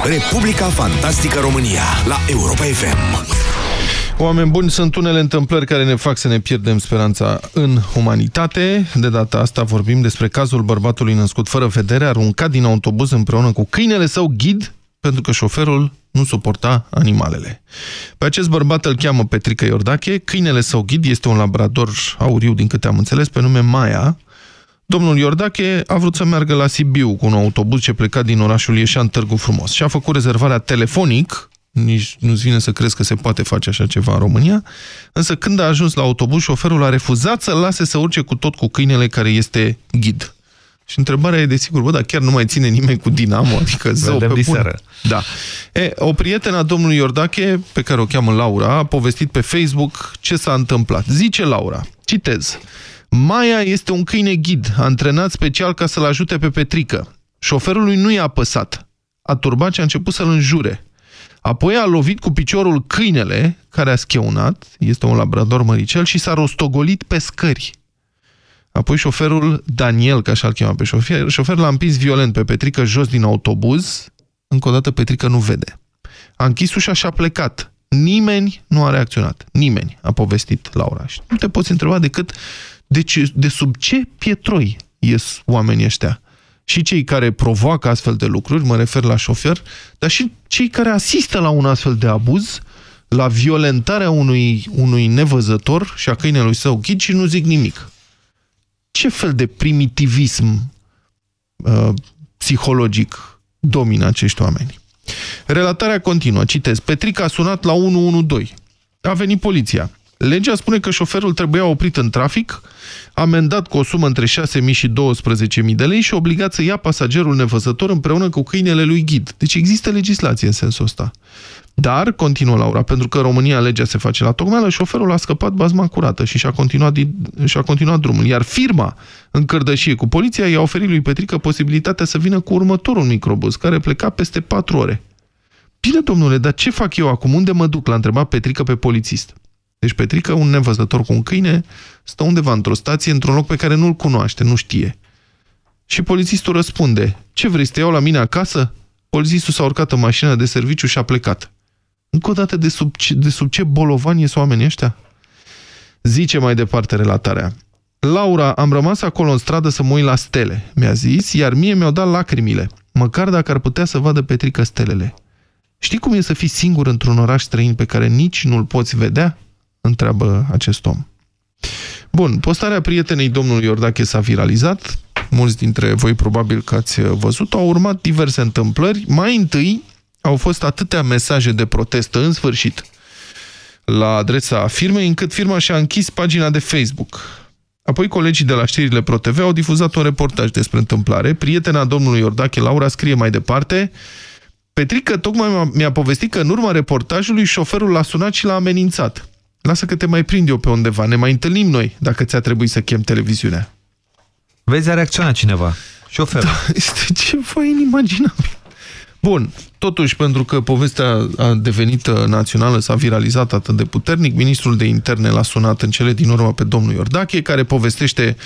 Republica Fantastică România la Europa FM. Oameni buni, sunt unele întâmplări care ne fac să ne pierdem speranța în umanitate. De data asta vorbim despre cazul bărbatului născut fără vedere, aruncat din autobuz împreună cu câinele său ghid, pentru că șoferul nu suporta animalele. Pe acest bărbat îl cheamă Petrică Iordache, câinele său ghid este un labrador auriu, din câte am înțeles, pe nume Maia. Domnul Iordache a vrut să meargă la Sibiu cu un autobuz ce pleca din orașul Ieșan Târgu Frumos și a făcut rezervarea telefonic, nici nu-ți vine să crezi că se poate face așa ceva în România, însă când a ajuns la autobuz, șoferul a refuzat să-l lase să urce cu tot cu câinele care este ghid. Și întrebarea e, desigur, bă, dar chiar nu mai ține nimeni cu dinamo, adică zău Vedem pe bun. diseară. Da. E, o prietenă a domnului Iordache, pe care o cheamă Laura, a povestit pe Facebook ce s-a întâmplat. Zice Laura, citez, Maia este un câine ghid, antrenat special ca să-l ajute pe Petrică. Șoferului nu i-a apăsat. A turbat și a început să-l înjure. Apoi a lovit cu piciorul câinele, care a scheunat, este un labrador măricel, și s-a rostogolit pe scări. Apoi șoferul Daniel, ca așa îl chema pe șofer, șofer l-a împins violent pe Petrică jos din autobuz. Încă o dată Petrică nu vede. A închis ușa și a plecat. Nimeni nu a reacționat. Nimeni, a povestit Laura. Și nu te poți întreba decât de, ce, de sub ce pietroi ies oamenii ăștia. Și cei care provoacă astfel de lucruri, mă refer la șofer, dar și cei care asistă la un astfel de abuz, la violentarea unui, unui nevăzător și a câinelui său ghid și nu zic nimic. Ce fel de primitivism uh, psihologic domină acești oameni? Relatarea continuă. Citez. Petrica a sunat la 112. A venit poliția. Legea spune că șoferul trebuia oprit în trafic, amendat cu o sumă între 6.000 și 12.000 de lei și obligat să ia pasagerul nevăzător împreună cu câinele lui ghid. Deci există legislație în sensul ăsta. Dar, continuă Laura, pentru că în România legea se face la tocmeală, șoferul a scăpat bazma curată și și-a continuat, și -a continuat drumul. Iar firma, în cărdășie cu poliția, i-a oferit lui Petrică posibilitatea să vină cu următorul microbus, care pleca peste 4 ore. Bine, domnule, dar ce fac eu acum? Unde mă duc? L-a întrebat Petrică pe polițist. Deci Petrică, un nevăzător cu un câine, stă undeva într-o stație, într-un loc pe care nu-l cunoaște, nu știe. Și polițistul răspunde, ce vrei să te iau la mine acasă? Polițistul s-a urcat în mașina de serviciu și a plecat. Încă o dată, de sub, ce, de sub ce bolovani sunt oamenii ăștia? Zice mai departe relatarea. Laura, am rămas acolo în stradă să mă uit la stele, mi-a zis, iar mie mi-au dat lacrimile, măcar dacă ar putea să vadă Petrică stelele. Știi cum e să fii singur într-un oraș străin pe care nici nu-l poți vedea? Întreabă acest om. Bun, postarea prietenei domnului Iordache s-a viralizat. Mulți dintre voi probabil că ați văzut. Au urmat diverse întâmplări. Mai întâi au fost atâtea mesaje de protest în sfârșit la adresa firmei, încât firma și-a închis pagina de Facebook. Apoi colegii de la știrile ProTV au difuzat un reportaj despre întâmplare. Prietena domnului Iordache, Laura, scrie mai departe Petrică tocmai mi-a povestit că în urma reportajului șoferul l-a sunat și l-a amenințat. Lasă că te mai prind eu pe undeva, ne mai întâlnim noi dacă ți-a trebuit să chem televiziunea. Vezi, a reacționat cineva. Șoferul. Da, este ceva inimaginabil. Bun, totuși, pentru că povestea a devenit națională, s-a viralizat atât de puternic, ministrul de interne l-a sunat în cele din urmă pe domnul Iordache, care povestește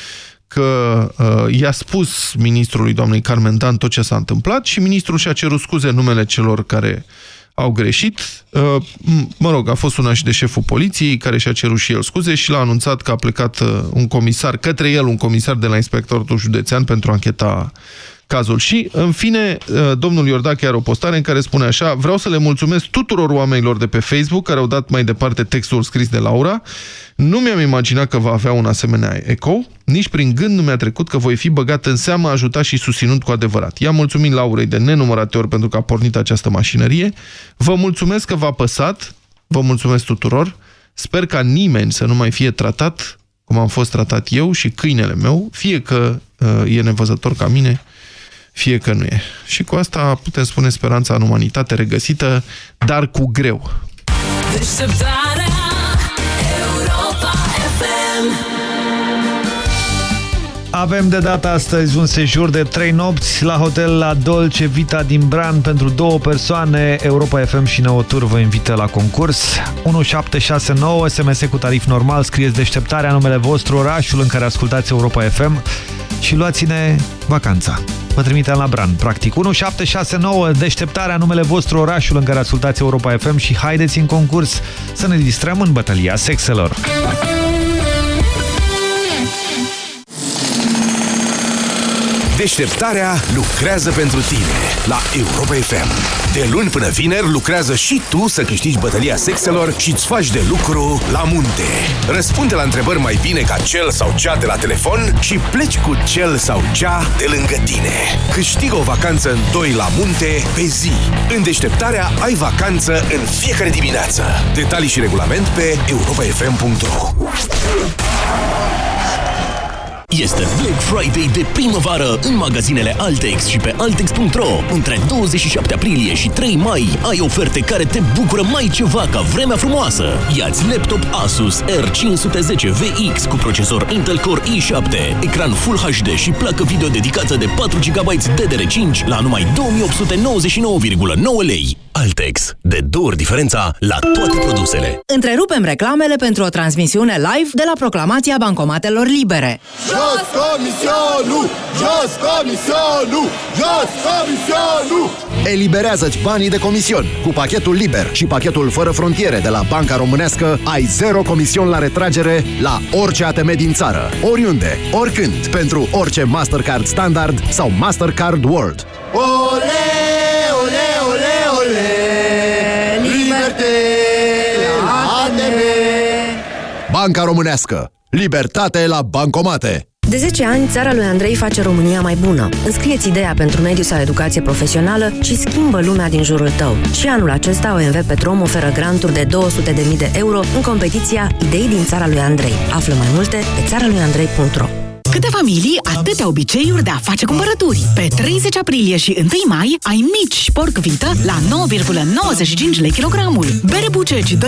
că uh, i-a spus ministrului doamnei Carmen Dan tot ce s-a întâmplat și ministrul și-a cerut scuze în numele celor care au greșit. Uh, mă rog, a fost una și de șeful poliției care și-a cerut și el scuze și l-a anunțat că a plecat uh, un comisar, către el un comisar de la inspectorul județean pentru a încheta cazul. Și, în fine, uh, domnul Iordache are o postare în care spune așa Vreau să le mulțumesc tuturor oamenilor de pe Facebook care au dat mai departe textul scris de Laura. Nu mi-am imaginat că va avea un asemenea eco, nici prin gând nu mi-a trecut că voi fi băgat în seamă, ajutat și susținut cu adevărat. I-am mulțumit Laurei de nenumărate ori pentru că a pornit această mașinărie. Vă mulțumesc că v-a păsat, vă mulțumesc tuturor. Sper ca nimeni să nu mai fie tratat cum am fost tratat eu și câinele meu, fie că uh, e nevăzător ca mine, fie că nu e. Și cu asta putem spune speranța în umanitate regăsită, dar cu greu. Deșteptarea Europa FM Avem de data astăzi un sejur de 3 nopți la hotel la Dolce Vita din Bran pentru două persoane. Europa FM și Neotur vă invită la concurs. 1769 SMS cu tarif normal, scrieți deșteptarea numele vostru, orașul în care ascultați Europa FM și luați-ne vacanța. Vă trimitem la Bran, practic. 1769, deșteptarea numele vostru, orașul în care ascultați Europa FM și haideți în concurs să ne distrăm în bătălia sexelor. Deșteptarea lucrează pentru tine la Europa FM. De luni până vineri lucrează și tu să câștigi bătălia sexelor și îți faci de lucru la munte. Răspunde la întrebări mai bine ca cel sau cea de la telefon și pleci cu cel sau cea de lângă tine. Câștigă o vacanță în doi la munte pe zi. În Deșteptarea ai vacanță în fiecare dimineață. Detalii și regulament pe europafm.ro Este Black Friday de primăvară în magazinele Altex și pe Altex.ro. Între 27 aprilie și 3 mai ai oferte care te bucură mai ceva ca vremea frumoasă. Iați laptop Asus R510 VX cu procesor Intel Core i7, ecran Full HD și placă video dedicată de 4 GB DDR5 la numai 2899,9 lei. Altex. De două ori diferența la toate produsele. Întrerupem reclamele pentru o transmisiune live de la proclamația Bancomatelor Libere. Jos comisionul! Jos comisionul! Jos comisionul! Eliberează-ți banii de comision. Cu pachetul liber și pachetul fără frontiere de la Banca Românească ai zero comision la retragere la orice ATM din țară, oriunde, oricând, pentru orice Mastercard Standard sau Mastercard World. Ole, ole, ole, ole! Liberte! La ATV! Banca Românească. Libertate la bancomate. De 10 ani, țara lui Andrei face România mai bună. Înscrieți ideea pentru mediu sau educație profesională și schimbă lumea din jurul tău. Și anul acesta OMV Petrom oferă granturi de 200.000 de euro în competiția Idei din țara lui Andrei. Află mai multe pe țara lui Andrei.ro Câte familii, atâtea obiceiuri de a face cumpărături. Pe 30 aprilie și 1 mai ai mici porc vită la 9,95 lei kilogramul, bere buceci 2,5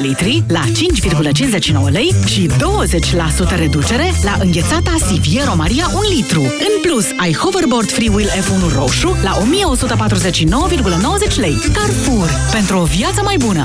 litri la 5,59 lei și 20% reducere la înghețata Siviero Maria 1 litru. În plus, ai hoverboard Freewheel F1 roșu la 1149,90 lei. Carrefour. Pentru o viață mai bună!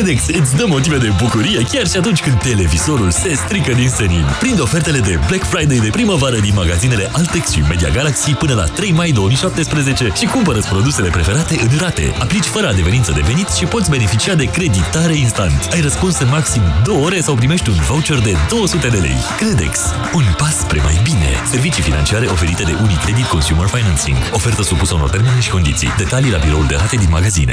Credex îți dă motive de bucurie chiar și atunci când televizorul se strică din senin. Prind ofertele de Black Friday de primăvară din magazinele Altex și Media Galaxy până la 3 mai 2017 și cumpără produsele preferate în rate. Aplici fără adeverință de venit și poți beneficia de creditare instant. Ai răspuns în maxim 2 ore sau primești un voucher de 200 de lei. Credex. Un pas spre mai bine. Servicii financiare oferite de Unicredit Consumer Financing. Ofertă supusă unor termene și condiții. Detalii la biroul de rate din magazine.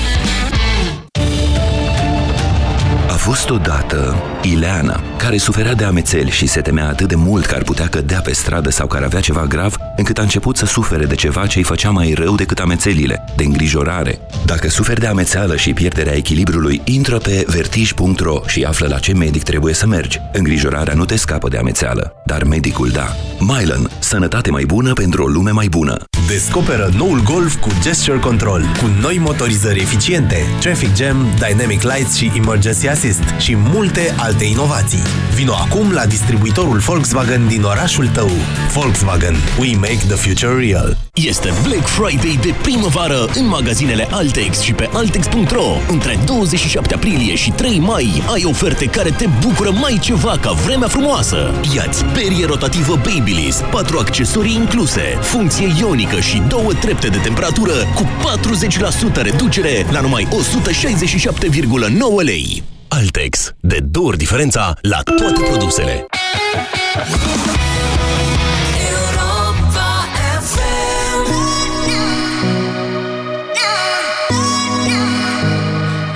Fost odată Ileana, care suferea de amețeli și se temea atât de mult că ar putea cădea pe stradă sau că ar avea ceva grav, încât a început să sufere de ceva ce îi făcea mai rău decât amețelile, de îngrijorare. Dacă suferi de amețeală și pierderea echilibrului, intră pe vertij.ro și află la ce medic trebuie să mergi. Îngrijorarea nu te scapă de amețeală, dar medicul da. Mylan. Sănătate mai bună pentru o lume mai bună. Descoperă noul Golf cu Gesture Control, cu noi motorizări eficiente, Traffic Jam, Dynamic Lights și Emergency Assist și multe alte inovații. Vino acum la distribuitorul Volkswagen din orașul tău. Volkswagen. We make the future real. Este Black Friday de primăvară în magazinele Altex și pe Altex.ro. Între 27 aprilie și 3 mai ai oferte care te bucură mai ceva ca vremea frumoasă. Iați perie rotativă Babyliss, 4 accesorii incluse, funcție ionică și două trepte de temperatură cu 40% reducere la numai 167,9 lei. Altex. De două ori diferența la toate produsele.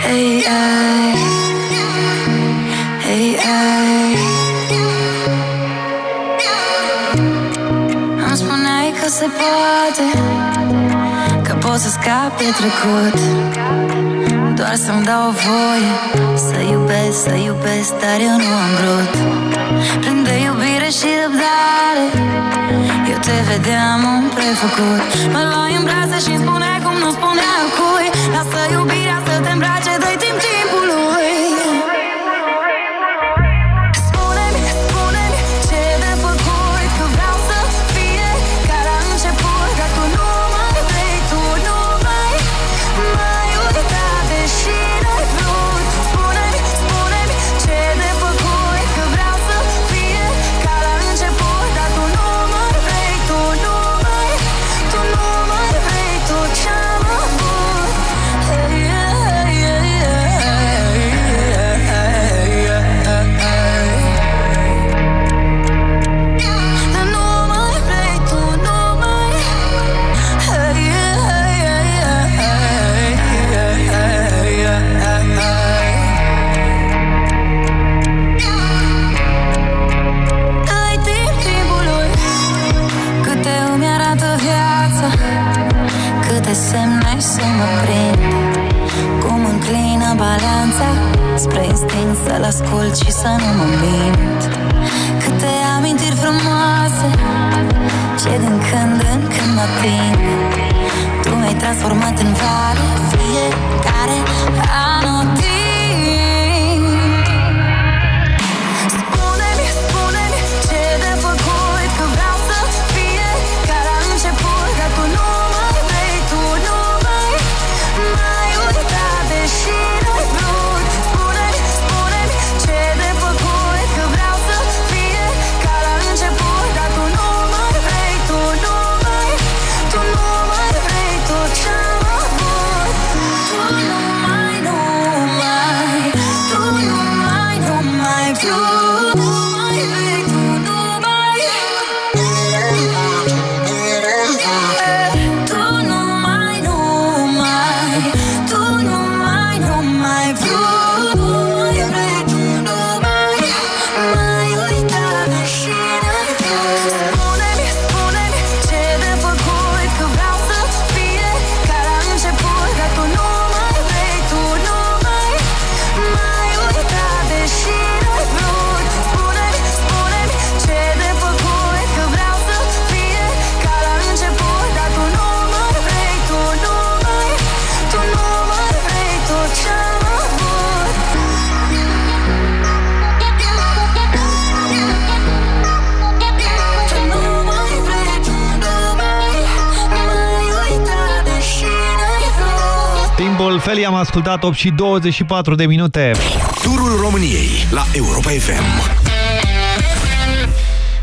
Hey, ai. Hey, ai. Îmi spuneai că se poate Că pot să scap de trecut Doar să-mi dau voie Să iubesc, să iubesc Dar eu nu am vrut Plin de iubire și răbdare Eu te vedeam un prefăcut Mă luai în brațe și-mi ascult și să nu mă mint. Câte amintiri frumoase Ce din când în când mă prind. Tu mi-ai transformat în vale Fiecare anotimp Michael Feli, am ascultat 8 și 24 de minute. Turul României la Europa FM.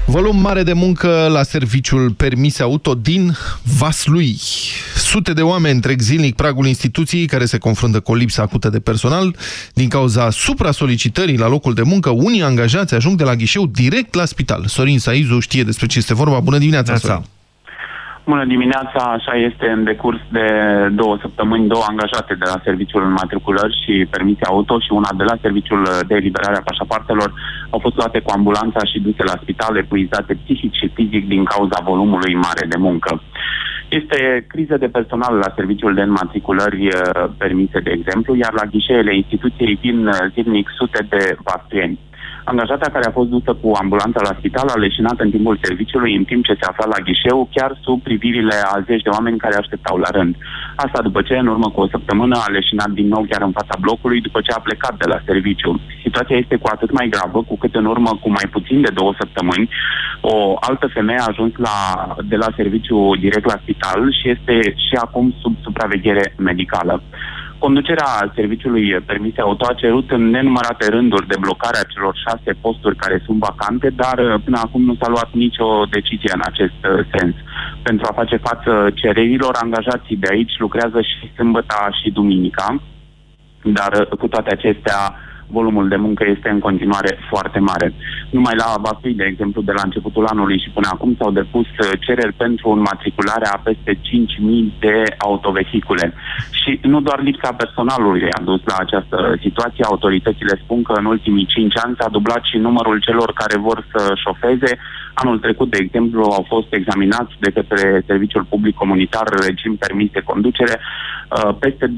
Volum mare de muncă la serviciul permis auto din Vaslui. Sute de oameni trec zilnic pragul instituției care se confruntă cu o lipsă acută de personal. Din cauza supra-solicitării la locul de muncă, unii angajați ajung de la ghișeu direct la spital. Sorin Saizu știe despre ce este vorba. Bună dimineața, Sorin! Bună dimineața, așa este în decurs de două săptămâni, două angajate de la Serviciul Matriculări și Permise Auto și una de la Serviciul de Eliberare a Pașapoartelor au fost luate cu ambulanța și duse la spital epuizate psihic și fizic din cauza volumului mare de muncă. Este criză de personal la serviciul de înmatriculări eh, permise, de exemplu, iar la ghișeele instituției vin eh, zilnic sute de vastrieni. Angajata care a fost dusă cu ambulanța la spital a leșinat în timpul serviciului în timp ce se afla la ghișeu, chiar sub privirile a zeci de oameni care așteptau la rând. Asta după ce, în urmă cu o săptămână, a leșinat din nou chiar în fața blocului după ce a plecat de la serviciu. Situația este cu atât mai gravă cu cât în urmă cu mai puțin de două săptămâni o altă femeie a ajuns la, de la serviciu direct la spital și este și acum sub supraveghere medicală. Conducerea serviciului permise auto a cerut în nenumărate rânduri de blocare a celor șase posturi care sunt vacante, dar uh, până acum nu s-a luat nicio decizie în acest uh, sens. Pentru a face față cererilor, angajații de aici lucrează și sâmbăta și duminica, dar uh, cu toate acestea volumul de muncă este în continuare foarte mare. Numai la Vaslui, de exemplu, de la începutul anului și până acum s-au depus uh, cereri pentru înmatricularea a peste 5.000 de autovehicule. Și nu doar lipsa personalului a dus la această situație, autoritățile spun că în ultimii 5 ani s-a dublat și numărul celor care vor să șofeze. Anul trecut, de exemplu, au fost examinați de către Serviciul Public Comunitar regim permis de conducere uh, peste 12.000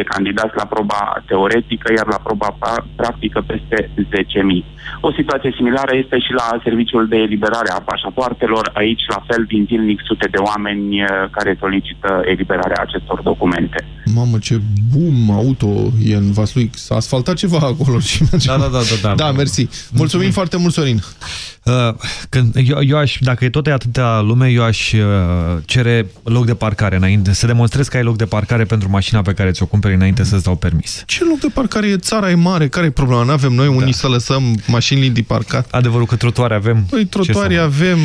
de candidați la proba teoretică, iar la proba practică peste 10.000. O situație similară este și la serviciul de eliberare a pașapoartelor. Aici, la fel, din zilnic sute de oameni eh, care solicită eliberarea acestor documente. Mamă, ce boom auto e în Vaslui. S-a asfaltat ceva acolo și Da, da, da, da. Da, da mersi. Mulțumim, Mulțumim foarte mult, Sorin. Uh, când, eu, eu aș, dacă e tot atâtea lume, eu aș uh, cere loc de parcare înainte, să demonstrez că ai loc de parcare pentru mașina pe care ți-o cumperi înainte să-ți dau permis. Ce loc de parcare e? Țara e mare, care e problema? Nu avem noi unii da. să lăsăm mașinile de parcat? Adevărul că trotuare avem. Păi trotuare avem,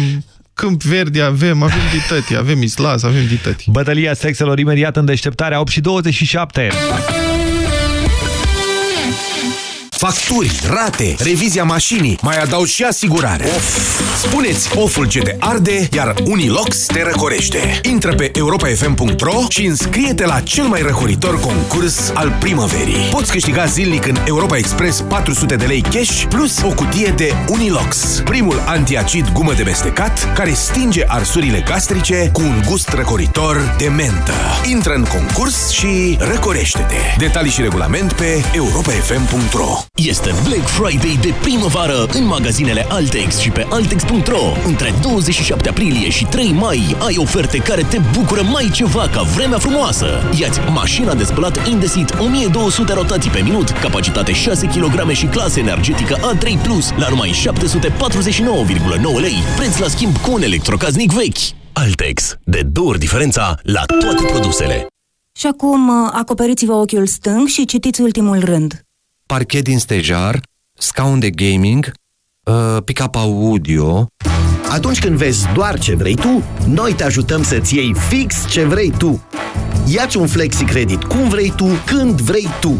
câmp verde avem, avem dităti, avem islas, avem dităti. Bătălia sexelor imediat în deșteptarea 8 și 27. Facturi, rate, revizia mașinii, mai adaug și asigurare. Of. Spuneți oful ce te arde, iar Unilox te răcorește. Intră pe europafm.ro și înscrie-te la cel mai răcoritor concurs al primăverii. Poți câștiga zilnic în Europa Express 400 de lei cash plus o cutie de Unilox, primul antiacid gumă de mestecat care stinge arsurile gastrice cu un gust răcoritor de mentă. Intră în concurs și răcorește-te. Detalii și regulament pe europafm.ro este Black Friday de primăvară în magazinele Altex și pe Altex.ro. Între 27 aprilie și 3 mai ai oferte care te bucură mai ceva ca vremea frumoasă. Iați mașina de spălat Indesit 1200 rotații pe minut, capacitate 6 kg și clasă energetică A3+, la numai 749,9 lei, preț la schimb cu un electrocaznic vechi. Altex. De două ori diferența la toate produsele. Și acum acoperiți-vă ochiul stâng și citiți ultimul rând parchet din stejar, scaun de gaming, uh, pick-up audio... Atunci când vezi doar ce vrei tu, noi te ajutăm să-ți iei fix ce vrei tu. Iați un flexi credit cum vrei tu, când vrei tu.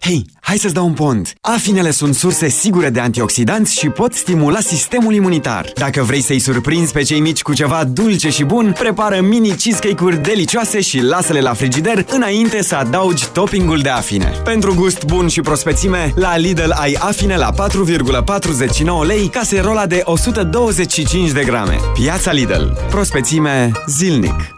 Hei, hai să-ți dau un pont! Afinele sunt surse sigure de antioxidanți și pot stimula sistemul imunitar. Dacă vrei să-i surprinzi pe cei mici cu ceva dulce și bun, prepară mini cheesecake-uri delicioase și lasă-le la frigider înainte să adaugi toppingul de afine. Pentru gust bun și prospețime, la Lidl ai afine la 4,49 lei caserola de 125 de grame. Piața Lidl. Prospețime zilnic.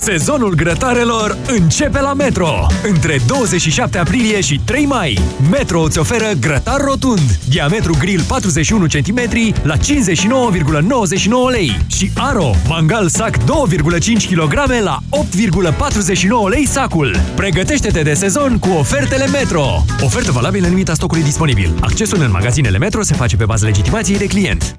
Sezonul grătarelor începe la Metro! Între 27 aprilie și 3 mai, Metro îți oferă grătar rotund, diametru grill 41 cm la 59,99 lei și Aro, mangal sac 2,5 kg la 8,49 lei sacul. Pregătește-te de sezon cu ofertele Metro! Ofertă valabilă în limita stocului disponibil. Accesul în magazinele Metro se face pe bază legitimației de client.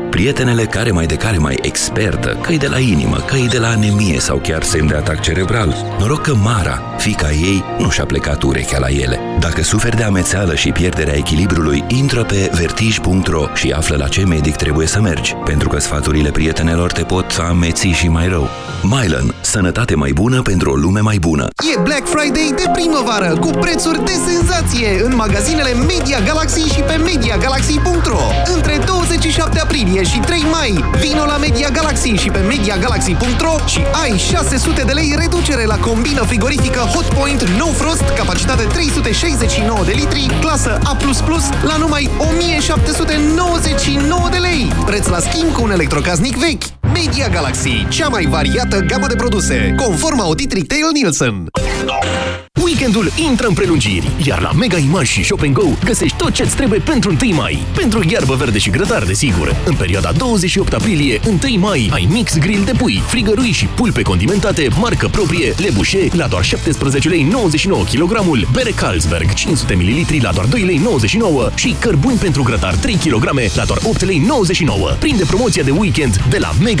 Prietenele care mai de care mai expertă, că de la inimă, că de la anemie sau chiar semn de atac cerebral. Noroc că Mara, fica ei, nu și-a plecat urechea la ele. Dacă suferi de amețeală și pierderea echilibrului, intră pe vertij.ro și află la ce medic trebuie să mergi, pentru că sfaturile prietenelor te pot ameți și mai rău. Mylan. Sănătate mai bună pentru o lume mai bună. E Black Friday de primăvară cu prețuri de senzație în magazinele Media Galaxy și pe MediaGalaxy.ro Între 27 aprilie și 3 mai vino la Media Galaxy și pe MediaGalaxy.ro și ai 600 de lei reducere la combina frigorifică Hotpoint No Frost, capacitate 369 de litri, clasă A++ la numai 1799 de lei. Preț la schimb cu un electrocasnic vechi. Media Galaxy, cea mai variată gamă de produse, conform audit Retail Nielsen. Weekendul intră în prelungiri, iar la Mega Image și Shop Go găsești tot ce-ți trebuie pentru 1 mai. Pentru iarbă verde și grătar, desigur. În perioada 28 aprilie-1 mai ai mix grill de pui, frigărui și pulpe condimentate, marcă proprie, lebușe, la doar 17 lei 99 kg, bere Carlsberg 500 ml la doar 2 lei 99 și cărbuni pentru grătar 3 kg la doar 8 lei 99. Prinde promoția de weekend de la Mega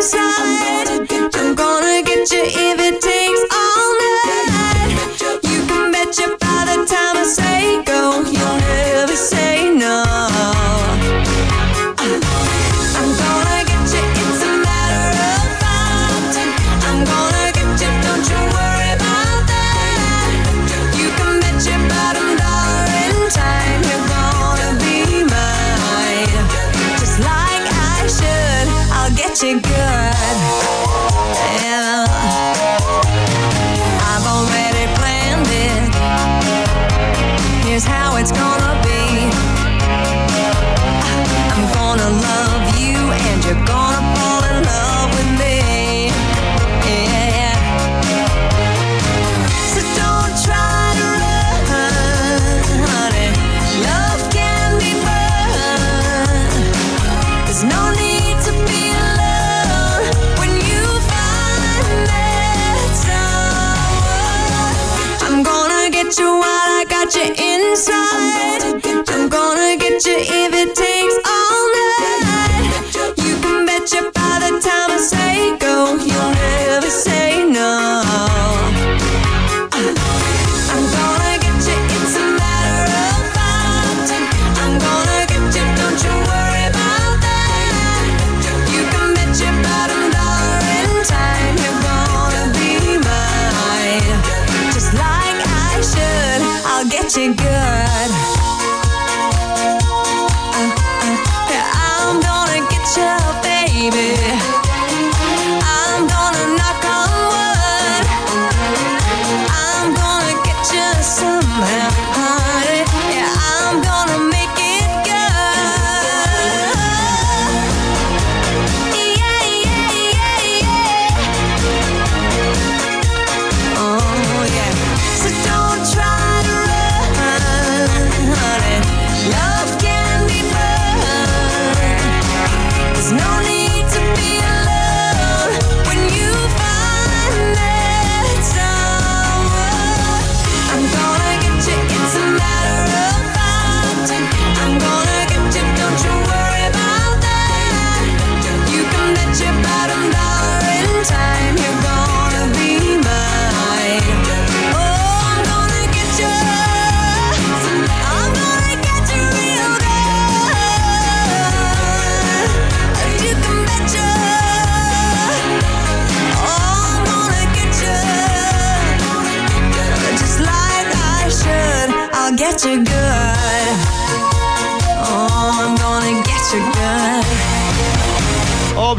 inside.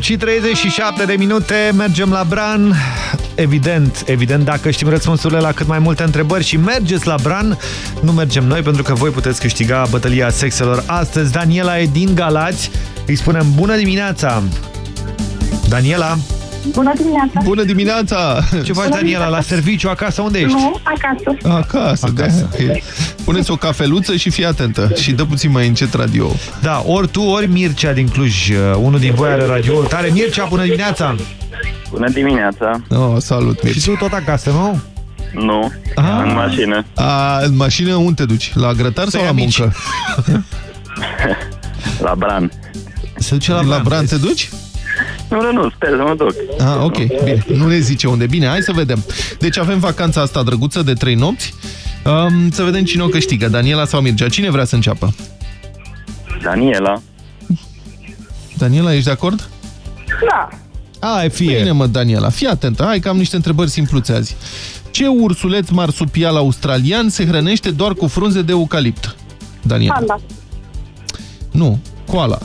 Și 37 de minute, mergem la Bran. Evident, evident, dacă știm răspunsurile la cât mai multe întrebări și mergeți la Bran, nu mergem noi pentru că voi puteți câștiga bătălia sexelor astăzi. Daniela e din Galați, îi spunem bună dimineața! Daniela? Bună dimineața! Bună dimineața! Ce faci, Daniela, la serviciu, acasă, unde ești? Nu, acasă. Acasă, Acasă. de Puneți o cafeluță și fii atentă și dă puțin mai încet radio. Da, ori tu, ori Mircea din Cluj. Unul din voi are radio tare. Mircea, bună dimineața! Bună dimineața! Oh, salut, Mircea. Și tu tot acasă, nu? Nu, Ah. în mașină. A, în mașină unde te duci? La grătar sau la amici. muncă? La Bran. Se duce la, la Bran te duci? Nu, nu, nu, sper să mă duc. Ah, ok, bine. Nu ne zice unde. Bine, hai să vedem. Deci avem vacanța asta drăguță de trei nopți. Um, să vedem cine o câștigă, Daniela sau Mircea. Cine vrea să înceapă? Daniela. Daniela, ești de acord? Da. Hai, fie. Bine, mă, Daniela, fii atentă. Hai că am niște întrebări simpluțe azi. Ce ursuleț marsupial australian se hrănește doar cu frunze de eucalipt? Daniela. Panda. Nu, koala.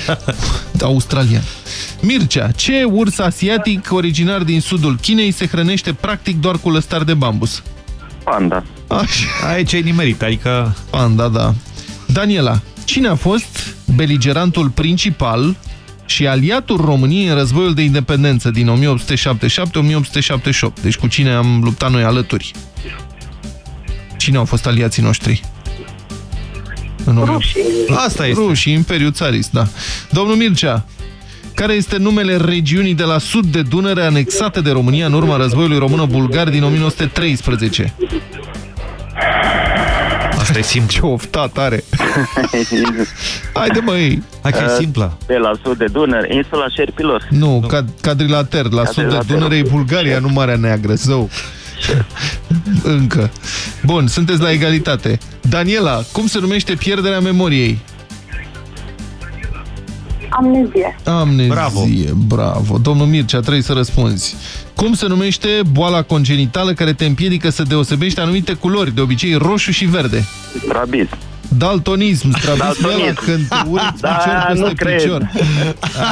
australian. Mircea, ce urs asiatic originar din sudul Chinei se hrănește practic doar cu lăstar de bambus? Panda. Așa. Aici ai nimerit, adică... Panda, da. Daniela, cine a fost beligerantul principal și aliatul României în războiul de independență din 1877-1878? Deci cu cine am luptat noi alături? Cine au fost aliații noștri? În Rușii. Asta este. Rușii, Imperiul Țarist, da. Domnul Mircea, care este numele regiunii de la sud de Dunăre anexate de România în urma războiului română-bulgar din 1913? Asta e simplu. Ce oftat are. Haide, măi. Hai că e simplă. Pe la sud de Dunăre, insula Șerpilor. Nu, Cad Cadrilater, la sud de Cadrilater. Dunăre e Bulgaria, nu Marea Neagră, zău. Încă. Bun, sunteți la egalitate. Daniela, cum se numește pierderea memoriei? Amnezie. Amnezie. Bravo. Bravo. Domnul Mircea, trebuie să răspunzi. Cum se numește boala congenitală care te împiedică să deosebești anumite culori, de obicei roșu și verde? Strabis. Daltonism, strabismul ăla Daltonism. când te urci Da, picior nu peste cred. picior.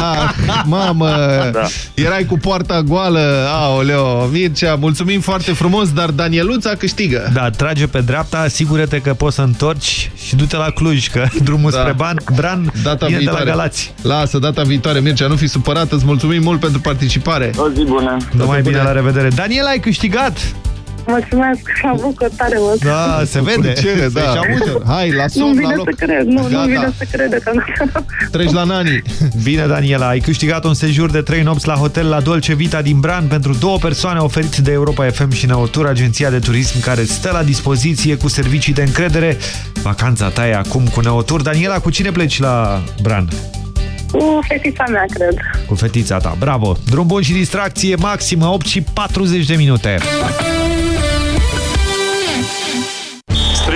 Ah, mamă, Da. erai cu poarta goală. Aoleo, Mircea, mulțumim foarte frumos, dar Danieluța câștigă. Da, trage pe dreapta, asigură-te că poți să întorci și du-te la Cluj, că drumul Da. spre Ban, Bran Data e de viitoare. la Galați. Lasă, data viitoare, Mircea, nu fi supărat, îți mulțumim mult pentru participare. O zi bună. Numai bine, la revedere. Daniela, ai câștigat! Mulțumesc, am bucur tare mult. Da, se vede. Plăcere, Se da. și aude. Hai, la Nu somn, la vine loc. să cred, nu, nu Gata. vine să crede că nu. Treci la nani. Bine, Daniela, ai câștigat un sejur de 3 nopți la hotel la Dolce Vita din Bran pentru două persoane oferit de Europa FM și Neotur, agenția de turism care stă la dispoziție cu servicii de încredere. Vacanța ta e acum cu Neotur. Daniela, cu cine pleci la Bran? Cu fetița mea, cred. Cu fetița ta. Bravo! Drum bun și distracție maximă 8 și 40 de minute.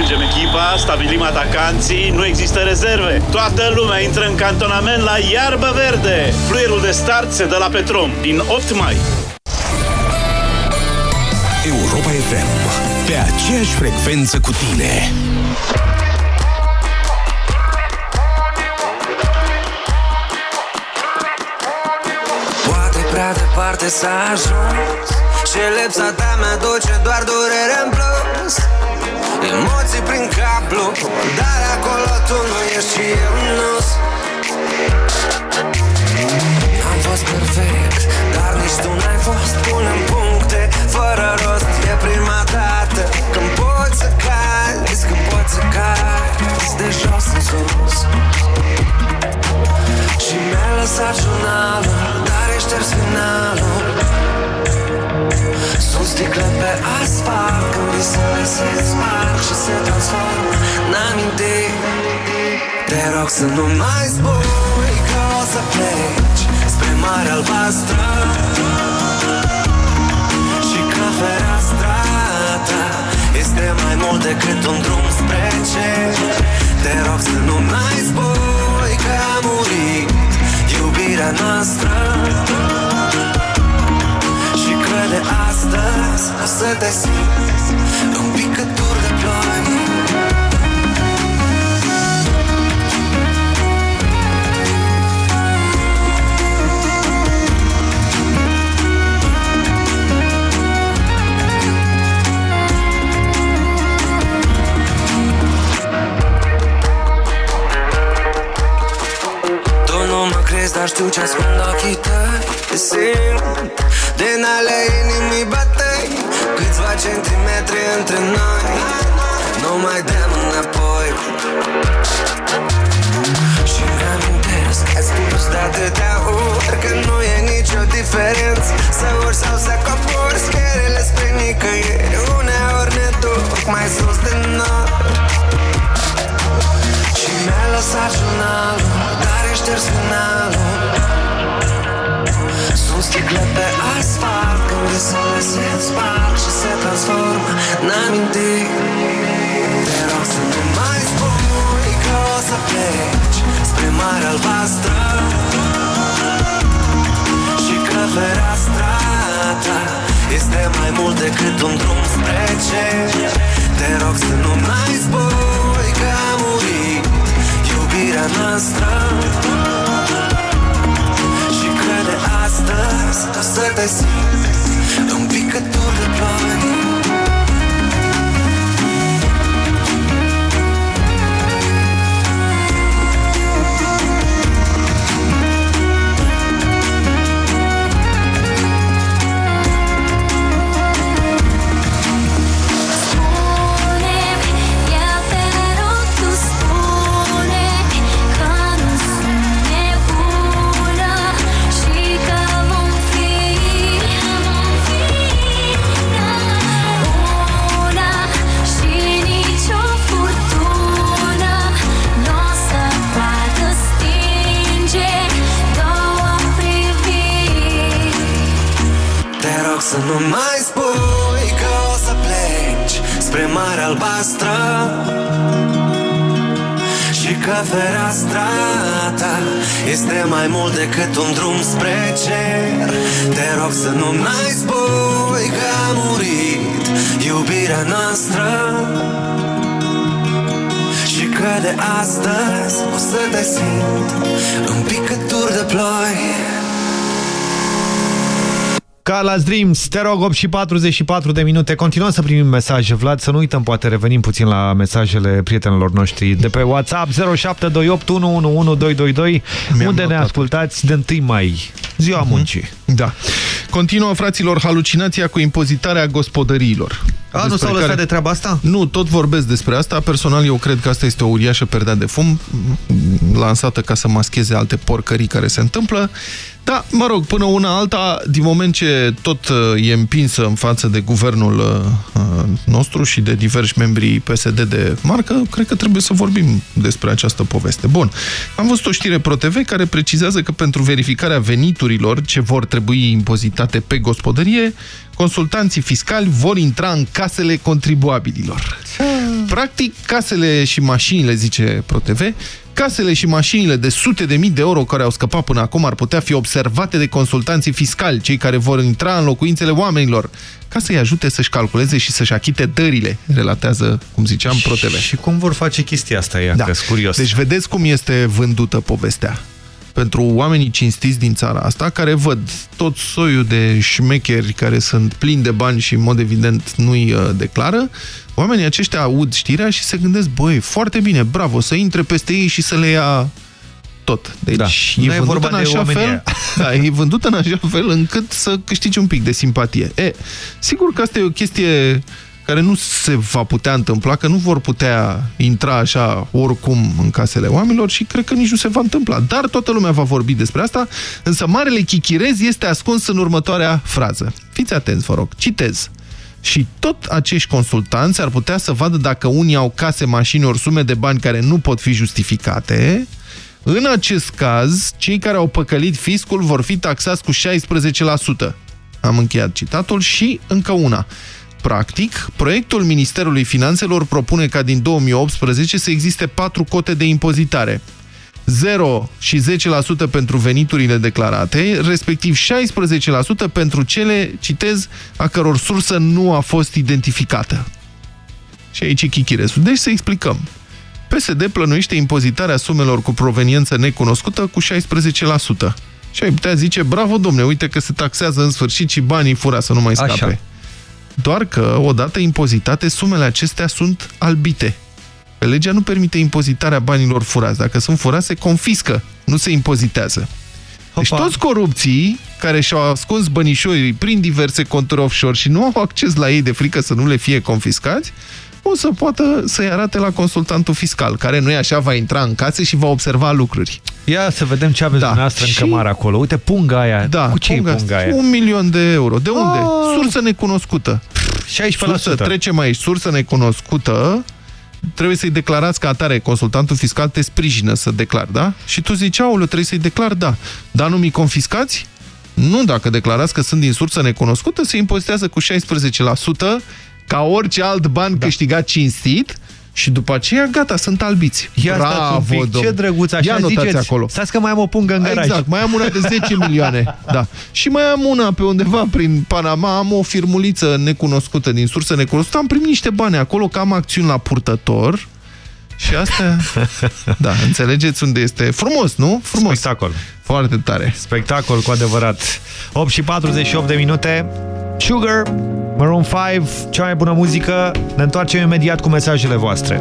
Strângem echipa, stabilim atacanții, nu există rezerve. Toată lumea intră în cantonament la iarbă verde. Fluierul de start se dă la Petrom din 8 mai. Europa FM. Pe aceeași frecvență cu tine. Poate prea departe s-a ajuns Și lepsa ta mi-aduce doar durere în plus Emoții prin caplu Dar acolo tu nu ești și eu nu. Am fost perfect Dar nici tu n-ai fost Pune în puncte. Fără rost E prima dată Când poți să cazi Când poți să cazi De jos în sus. Și mi-a lăsat jurnalul Dar e șters finalul. Sunt sticle pe asfalt Când visele se sparg Și se transformă în amintiri. Te rog să nu mai spui Că o să pleci Spre mare albastră Și că fereastra ta Este mai mult decât un drum spre cer. Te rog să nu mai spui Că a murit iubirea noastră Și că de astăzi o să te simți Un picături de ploi. Tu nu mă crezi, dar știu ce ascund ochii tăi. Simt din ale inimii batei Câțiva centimetri între noi. Nu mai dăm înapoi. Și mi-amintesc că ai spus de atâtea ori Că nu e nicio diferență. Să urci sau să cobori Scările mai mult decât un drum spre cer. Te rog să nu mai spui Că a murit iubirea noastră. Și că de astăzi o să te simți Un picătur de ploi nu mai spui că o să pleci Spre mare albastră Și că fereastra ta Este mai mult decât un drum spre cer. Te rog să nu mai spui că a murit Iubirea noastră Și că de astăzi O să te simt în picături de ploi Carla's Dreams, te rog, 8 și 44 de minute. Continuăm să primim mesaje, Vlad, să nu uităm, poate revenim puțin la mesajele prietenilor noștri de pe WhatsApp 0728111222 unde ne ascultați de 1 mai, ziua muncii. Da. Continuă, fraților, halucinația cu impozitarea gospodăriilor. A, nu s-au lăsat de treaba asta? Nu, tot vorbesc despre asta. Personal, eu cred că asta este o uriașă perdea de fum lansată ca să mascheze alte porcării care se întâmplă. Da, mă rog, până una alta, din moment ce tot uh, e împinsă în față de guvernul uh, uh nostru și de diversi membrii PSD de marcă, cred că trebuie să vorbim despre această poveste. Bun, am văzut o știre ProTV care precizează că pentru verificarea veniturilor ce vor trebui impozitate pe gospodărie, consultanții fiscali vor intra în casele contribuabililor. Practic, casele și mașinile, zice ProTV, casele și mașinile de sute de mii de euro care au scăpat până acum ar putea fi observate de consultanții fiscali, cei care vor intra în locuințele oamenilor, ca să-i ajute să-și calculeze și să-și achite dările, relatează, cum ziceam, ProTV. Și cum vor face chestia asta, ea, da. curios. Deci vedeți cum este vândută povestea pentru oamenii cinstiți din țara asta, care văd tot soiul de șmecheri care sunt plini de bani și, în mod evident, nu-i uh, declară, oamenii aceștia aud știrea și se gândesc, băi, foarte bine, bravo, să intre peste ei și să le ia tot. Deci da. e, nu e vândut vorba în așa de fel, da, e vândut în așa fel încât să câștigi un pic de simpatie. E, sigur că asta e o chestie care nu se va putea întâmpla, că nu vor putea intra așa oricum în casele oamenilor și cred că nici nu se va întâmpla. Dar toată lumea va vorbi despre asta, însă marele chichirez este ascuns în următoarea frază. Fiți atenți, vă rog, citez. Și tot acești consultanți ar putea să vadă dacă unii au case, mașini ori sume de bani care nu pot fi justificate. În acest caz, cei care au păcălit fiscul vor fi taxați cu 16%. Am încheiat citatul și încă una. Practic, proiectul Ministerului Finanțelor propune ca din 2018 să existe patru cote de impozitare. 0 și 10% pentru veniturile declarate, respectiv 16% pentru cele, citez, a căror sursă nu a fost identificată. Și aici e chichiresul. Deci să explicăm. PSD plănuiește impozitarea sumelor cu proveniență necunoscută cu 16%. Și ai putea zice, bravo domne, uite că se taxează în sfârșit și banii fura să nu mai scape. Așa. Doar că, odată impozitate, sumele acestea sunt albite. Că legea nu permite impozitarea banilor furați. Dacă sunt furați, se confiscă, nu se impozitează. Deci toți corupții care și-au ascuns bănișorii prin diverse conturi offshore și nu au acces la ei de frică să nu le fie confiscați, o să poată să-i arate la consultantul fiscal, care nu e așa, va intra în case și va observa lucruri. Ia să vedem ce aveți da. dumneavoastră și... în cămară acolo. Uite, punga aia. Da, Cu ce punga, punga aia? Un milion de euro. De unde? Oh. Sursă necunoscută. 16%. Sursă, trecem aici. Sursă necunoscută. Trebuie să-i declarați ca atare. Consultantul fiscal te sprijină să declar, da? Și tu zici, aoleu, trebuie să-i declar, da. Dar nu mi confiscați? Nu, dacă declarați că sunt din sursă necunoscută, se impozitează cu 16% ca orice alt ban da. câștigat cinstit și după aceea, gata, sunt albiți. Ia Bravo, un pic, ce drăguț, așa Ia notați ziceți. acolo. Stați că mai am o pungă în garaj. Exact, mai am una de 10 milioane. Da. Și mai am una pe undeva prin Panama, am o firmuliță necunoscută, din sursă necunoscută, am primit niște bani acolo, că am acțiuni la purtător. Și astea, da, înțelegeți unde este frumos, nu? Frumos. Spectacol. Foarte tare. Spectacol cu adevărat. 8 și 48 de minute. Sugar, Maroon 5, cea mai bună muzică. Ne întoarcem imediat cu mesajele voastre.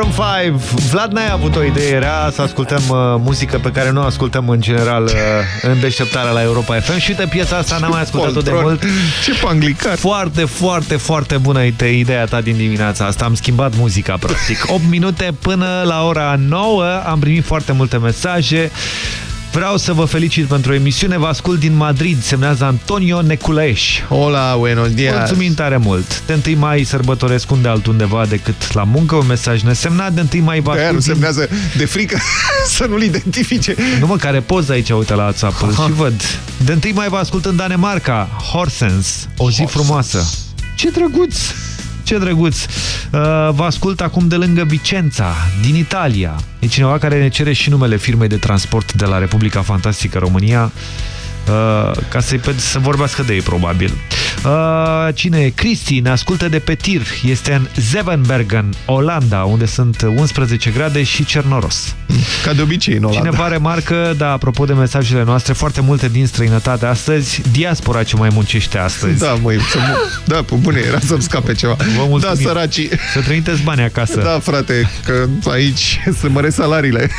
Maroon 5 Vlad n-ai avut o idee rea să ascultăm uh, muzică pe care nu o ascultăm în general uh, în deșteptarea la Europa FM și uite piesa asta n-am mai ascultat-o de mult. Ce panglicat. Foarte, foarte, foarte bună ide- ideea ta din dimineața asta. Am schimbat muzica practic. 8 minute până la ora 9 Am primit foarte multe mesaje Vreau să vă felicit pentru emisiune, vă ascult din Madrid, semnează Antonio Neculeș. Hola, buenos días. Mulțumim tare mult. De 1 mai sărbătoresc unde altundeva decât la muncă, un mesaj nesemnat. De 1 mai vă De aia nu ascult din... semnează de frică să nu-l identifice. Nu mă, care poză aici, uite la WhatsApp Îl și văd. De 1 mai vă ascult în Danemarca, Horsens, o zi frumoasă. Ce drăguț! Ce drăguț! Uh, vă ascult acum de lângă Vicența, din Italia. E cineva care ne cere și numele firmei de transport de la Republica Fantastică România, uh, ca să, să vorbească de ei, probabil. Uh, cine e? Cristi ne ascultă de pe tir. Este în Zevenbergen, Olanda, unde sunt 11 grade și cernoros. Ca de obicei în Olanda. Cineva remarcă, da, apropo de mesajele noastre, foarte multe din străinătate astăzi, diaspora ce mai muncește astăzi. Da, măi, să mu da, pe bune, era să-mi scape ceva. Vă mulțumim. Da, săracii. Să trimiteți bani acasă. Da, frate, că aici se măresc salariile.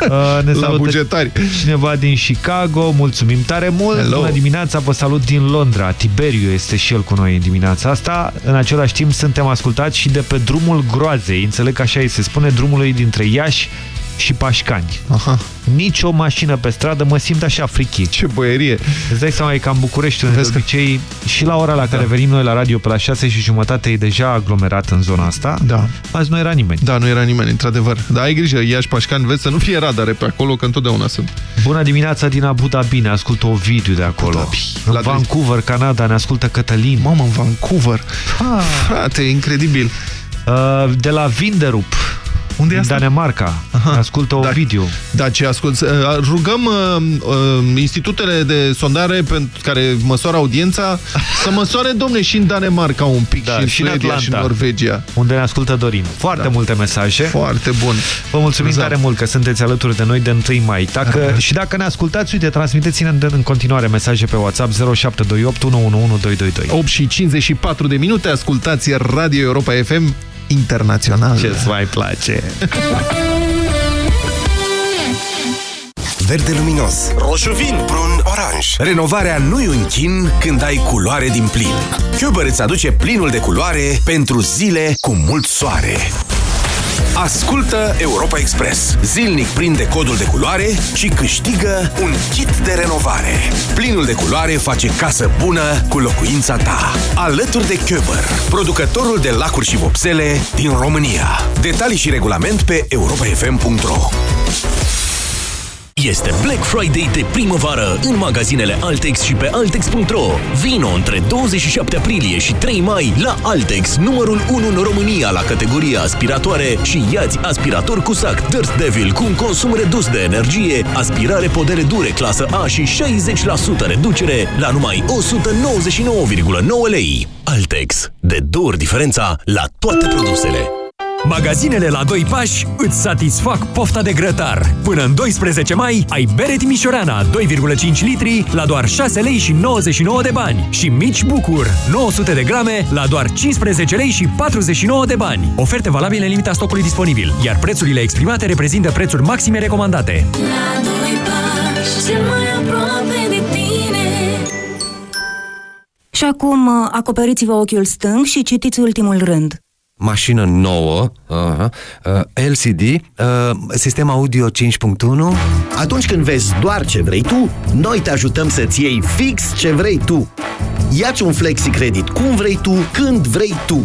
Uh, ne La salută bugetari. Cineva din Chicago, mulțumim tare mult. Hello. Bună dimineața, vă salut din Londra. Tiberiu este și el cu noi în dimineața asta. În același timp suntem ascultați și de pe drumul groazei. Înțeleg că așa îi se spune, drumului dintre Iași și Pașcani. Aha. Nici o mașină pe stradă, mă simt așa frichi. Ce băierie. Îți dai seama, e cam București, unde de obicei și la ora la care venim noi la radio, pe la 6 și jumătate, e deja aglomerat în zona asta. Da. Azi nu era nimeni. Da, nu era nimeni, într-adevăr. Dar ai grijă, Iași Pașcan, vezi să nu fie radare pe acolo, că întotdeauna sunt. Bună dimineața din Abu Dhabi, ne ascultă Ovidiu de acolo. Dhabi. În La Vancouver, Canada, ne ascultă Cătălin. Mamă, în Vancouver. Ah. Frate, incredibil. Uh, De la Vinderup, Unde e din asta? Danemarca, ne ascultă Ovidiu. Da, ce ascult. Uh, Rugăm uh, uh, institutele de sondare pentru care măsoară audiența să măsoare, domne, și în Danemarca un pic, Da, și în și în Suedia și în Atlanta. Norvegia. unde ne ascultă Dorin. Foarte Da. multe mesaje. Foarte bun. Vă mulțumim Da. tare mult că sunteți alături de noi de 1 mai. Dacă, și dacă ne ascultați, uite, transmiteți-ne în, în continuare mesaje pe WhatsApp 0728 111222. 8 și 54 de minute, ascultați Radio Europa FM internațional. Ce-ți mai place? verde luminos. Roșu vin. Brun oranj. Renovarea nu-i un chin când ai culoare din plin. Cuber îți aduce plinul de culoare pentru zile cu mult soare. Ascultă Europa Express. Zilnic prinde codul de culoare și câștigă un kit de renovare. Plinul de culoare face casă bună cu locuința ta. Alături de Köber, producătorul de lacuri și vopsele din România. Detalii și regulament pe europafm.ro Este Black Friday de primăvară în magazinele Altex și pe Altex.ro. Vino între 27 aprilie și 3 mai la Altex, numărul 1 în România la categoria aspiratoare și iați aspirator cu sac Dirt Devil cu un consum redus de energie, aspirare podere dure clasă A și 60% reducere la numai 199,9 lei. Altex. De două ori diferența la toate produsele. Magazinele la doi pași îți satisfac pofta de grătar. Până în 12 mai ai bere Timișoreana 2,5 litri la doar 6 lei și 99 de bani și mici bucur 900 de grame la doar 15 lei și 49 de bani. Oferte valabile în limita stocului disponibil, iar prețurile exprimate reprezintă prețuri maxime recomandate. La doi pași, cel mai aproape de tine Și acum uh, acoperiți-vă ochiul stâng și citiți ultimul rând. Mașină nouă, uh, uh, LCD, uh, sistem audio 5.1. Atunci când vezi doar ce vrei tu, noi te ajutăm să-ți iei fix ce vrei tu. Iați un flexi credit cum vrei tu, când vrei tu.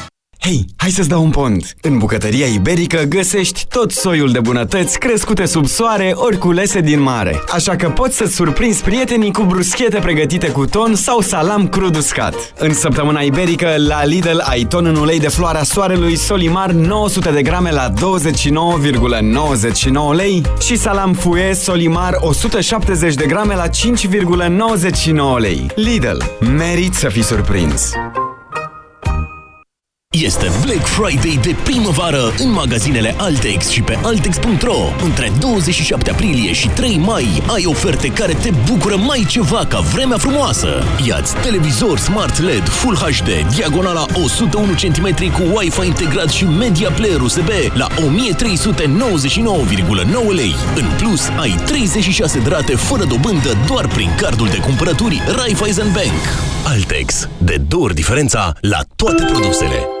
Hei, hai să-ți dau un pont! În bucătăria iberică găsești tot soiul de bunătăți crescute sub soare ori culese din mare. Așa că poți să-ți surprinzi prietenii cu bruschete pregătite cu ton sau salam crud uscat. În săptămâna iberică, la Lidl ai ton în ulei de floarea soarelui Solimar 900 de grame la 29,99 lei și salam fue Solimar 170 de grame la 5,99 lei. Lidl. Merit să fii surprins! Este Black Friday de primăvară în magazinele Altex și pe Altex.ro. Între 27 aprilie și 3 mai ai oferte care te bucură mai ceva ca vremea frumoasă. Iați televizor Smart LED Full HD, diagonala 101 cm cu Wi-Fi integrat și Media Player USB la 1399,9 lei. În plus, ai 36 de rate fără dobândă doar prin cardul de cumpărături Raiffeisen Bank. Altex. De două ori diferența la toate produsele.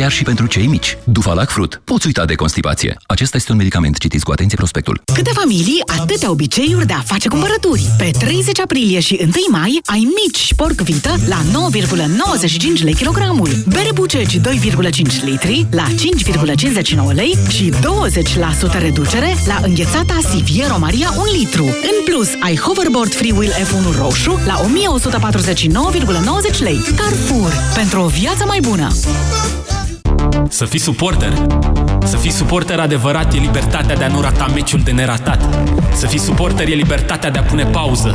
chiar și pentru cei mici. Dufalac Fruit. Poți uita de constipație. Acesta este un medicament. Citiți cu atenție prospectul. Câte familii, atâtea obiceiuri de a face cumpărături. Pe 30 aprilie și 1 mai ai mici porc vită la 9,95 lei kilogramul. Bere buceci 2,5 litri la 5,59 lei și 20% reducere la înghețata Siviero Maria 1 litru. În plus, ai hoverboard Freewheel F1 roșu la 1149,90 lei. Carrefour. Pentru o viață mai bună. Să fii suporter. Să fii suporter adevărat e libertatea de a nu rata meciul de neratat. Să fii suporter e libertatea de a pune pauză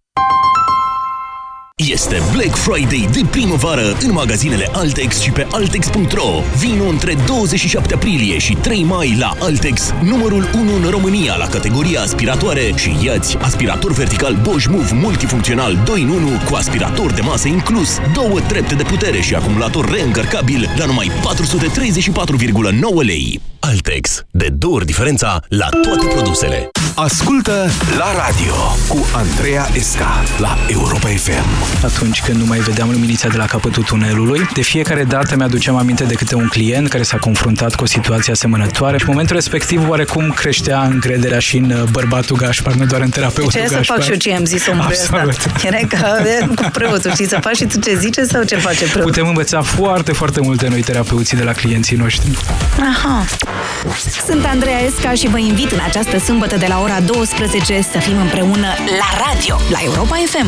Este Black Friday de primăvară în magazinele Altex și pe Altex.ro. Vino între 27 aprilie și 3 mai la Altex, numărul 1 în România la categoria aspiratoare și iați aspirator vertical Bosch Move multifuncțional 2 în 1 cu aspirator de masă inclus, două trepte de putere și acumulator reîncărcabil la numai 434,9 lei. Altex. De două ori diferența la toate produsele. Ascultă la radio cu Andreea Esca la Europa FM. Atunci când nu mai vedeam luminița de la capătul tunelului, de fiecare dată mi-aduceam aminte de câte un client care s-a confruntat cu o situație asemănătoare și în momentul respectiv oarecum creștea încrederea și în uh, bărbatul Gașpar, nu doar în terapeutul Ce să Gașpar. fac și eu ce am zis omului ăsta? Absolut. Era ca e, cu preotul, știi, să faci și tu ce zice sau ce face preotul? Putem învăța foarte, foarte multe noi terapeuții de la clienții noștri. Aha. Sunt Andreea Esca și vă invit în această sâmbătă de la ora 12 să fim împreună la radio, la Europa FM.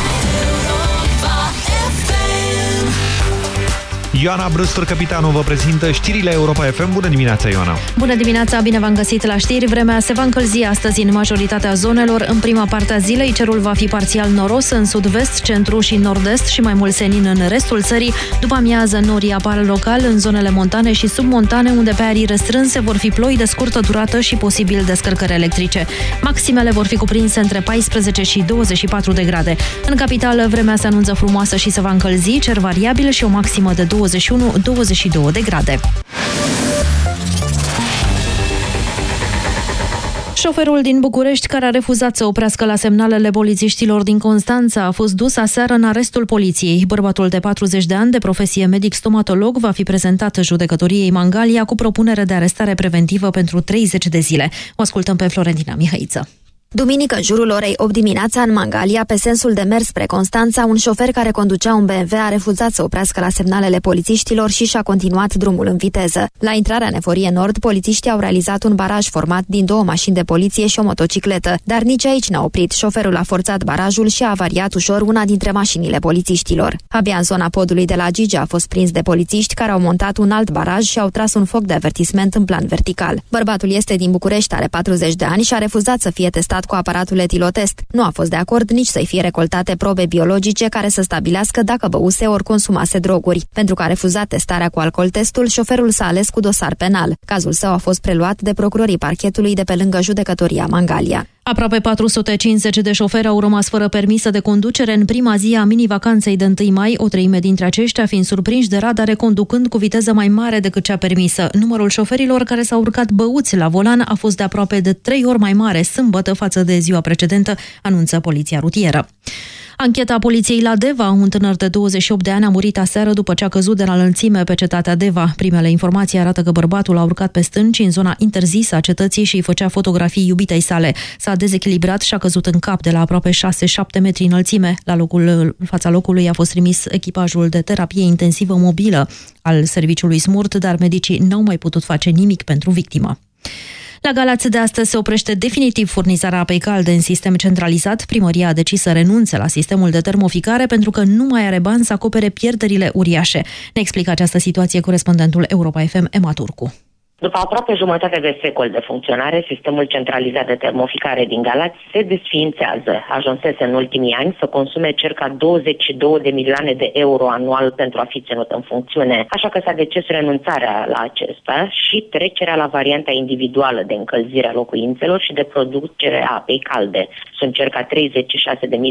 Ioana Brustur, capitanul, vă prezintă știrile Europa FM. Bună dimineața, Ioana! Bună dimineața, bine v-am găsit la știri. Vremea se va încălzi astăzi în majoritatea zonelor. În prima parte a zilei, cerul va fi parțial noros în sud-vest, centru și nord-est și mai mult senin în restul țării. După amiază, norii apar local în zonele montane și submontane, unde pe arii restrânse vor fi ploi de scurtă durată și posibil descărcări electrice. Maximele vor fi cuprinse între 14 și 24 de grade. În capitală, vremea se anunță frumoasă și se va încălzi, cer variabil și o maximă de 21-22 de grade. Șoferul din București, care a refuzat să oprească la semnalele polițiștilor din Constanța, a fost dus aseară în arestul poliției. Bărbatul de 40 de ani, de profesie medic-stomatolog, va fi prezentat judecătoriei Mangalia cu propunere de arestare preventivă pentru 30 de zile. O ascultăm pe Florentina Mihăiță. Duminică, în jurul orei 8 dimineața, în Mangalia, pe sensul de mers spre Constanța, un șofer care conducea un BMW a refuzat să oprească la semnalele polițiștilor și și-a continuat drumul în viteză. La intrarea în Eforie Nord, polițiștii au realizat un baraj format din două mașini de poliție și o motocicletă, dar nici aici n-a oprit. Șoferul a forțat barajul și a avariat ușor una dintre mașinile polițiștilor. Abia în zona podului de la Gigi a fost prins de polițiști care au montat un alt baraj și au tras un foc de avertisment în plan vertical. Bărbatul este din București, are 40 de ani și a refuzat să fie testat cu aparatul etilotest. Nu a fost de acord nici să-i fie recoltate probe biologice care să stabilească dacă băuse ori consumase droguri. Pentru că a refuzat testarea cu alcool testul, șoferul s-a ales cu dosar penal. Cazul său a fost preluat de procurorii parchetului de pe lângă judecătoria Mangalia. Aproape 450 de șoferi au rămas fără permisă de conducere în prima zi a mini-vacanței de 1 mai, o treime dintre aceștia fiind surprinși de radare conducând cu viteză mai mare decât cea permisă. Numărul șoferilor care s-au urcat băuți la volan a fost de aproape de 3 ori mai mare sâmbătă față de ziua precedentă, anunță poliția rutieră. Ancheta poliției la Deva, un tânăr de 28 de ani a murit aseară după ce a căzut de la înălțime pe cetatea Deva. Primele informații arată că bărbatul a urcat pe stânci în zona interzisă a cetății și îi făcea fotografii iubitei sale. S-a dezechilibrat și a căzut în cap de la aproape 6-7 metri înălțime. La locul, în fața locului a fost trimis echipajul de terapie intensivă mobilă al serviciului SMURT, dar medicii n-au mai putut face nimic pentru victimă. La Galați de astăzi se oprește definitiv furnizarea apei calde în sistem centralizat. Primăria a decis să renunțe la sistemul de termoficare pentru că nu mai are bani să acopere pierderile uriașe. Ne explică această situație corespondentul Europa FM, Ema Turcu. După aproape jumătate de secol de funcționare, sistemul centralizat de termoficare din Galați se desființează. Ajunsese în ultimii ani să consume circa 22 de milioane de euro anual pentru a fi ținut în funcțiune, așa că s-a decis renunțarea la acesta și trecerea la varianta individuală de încălzire a locuințelor și de producere a apei calde. Sunt circa 36.000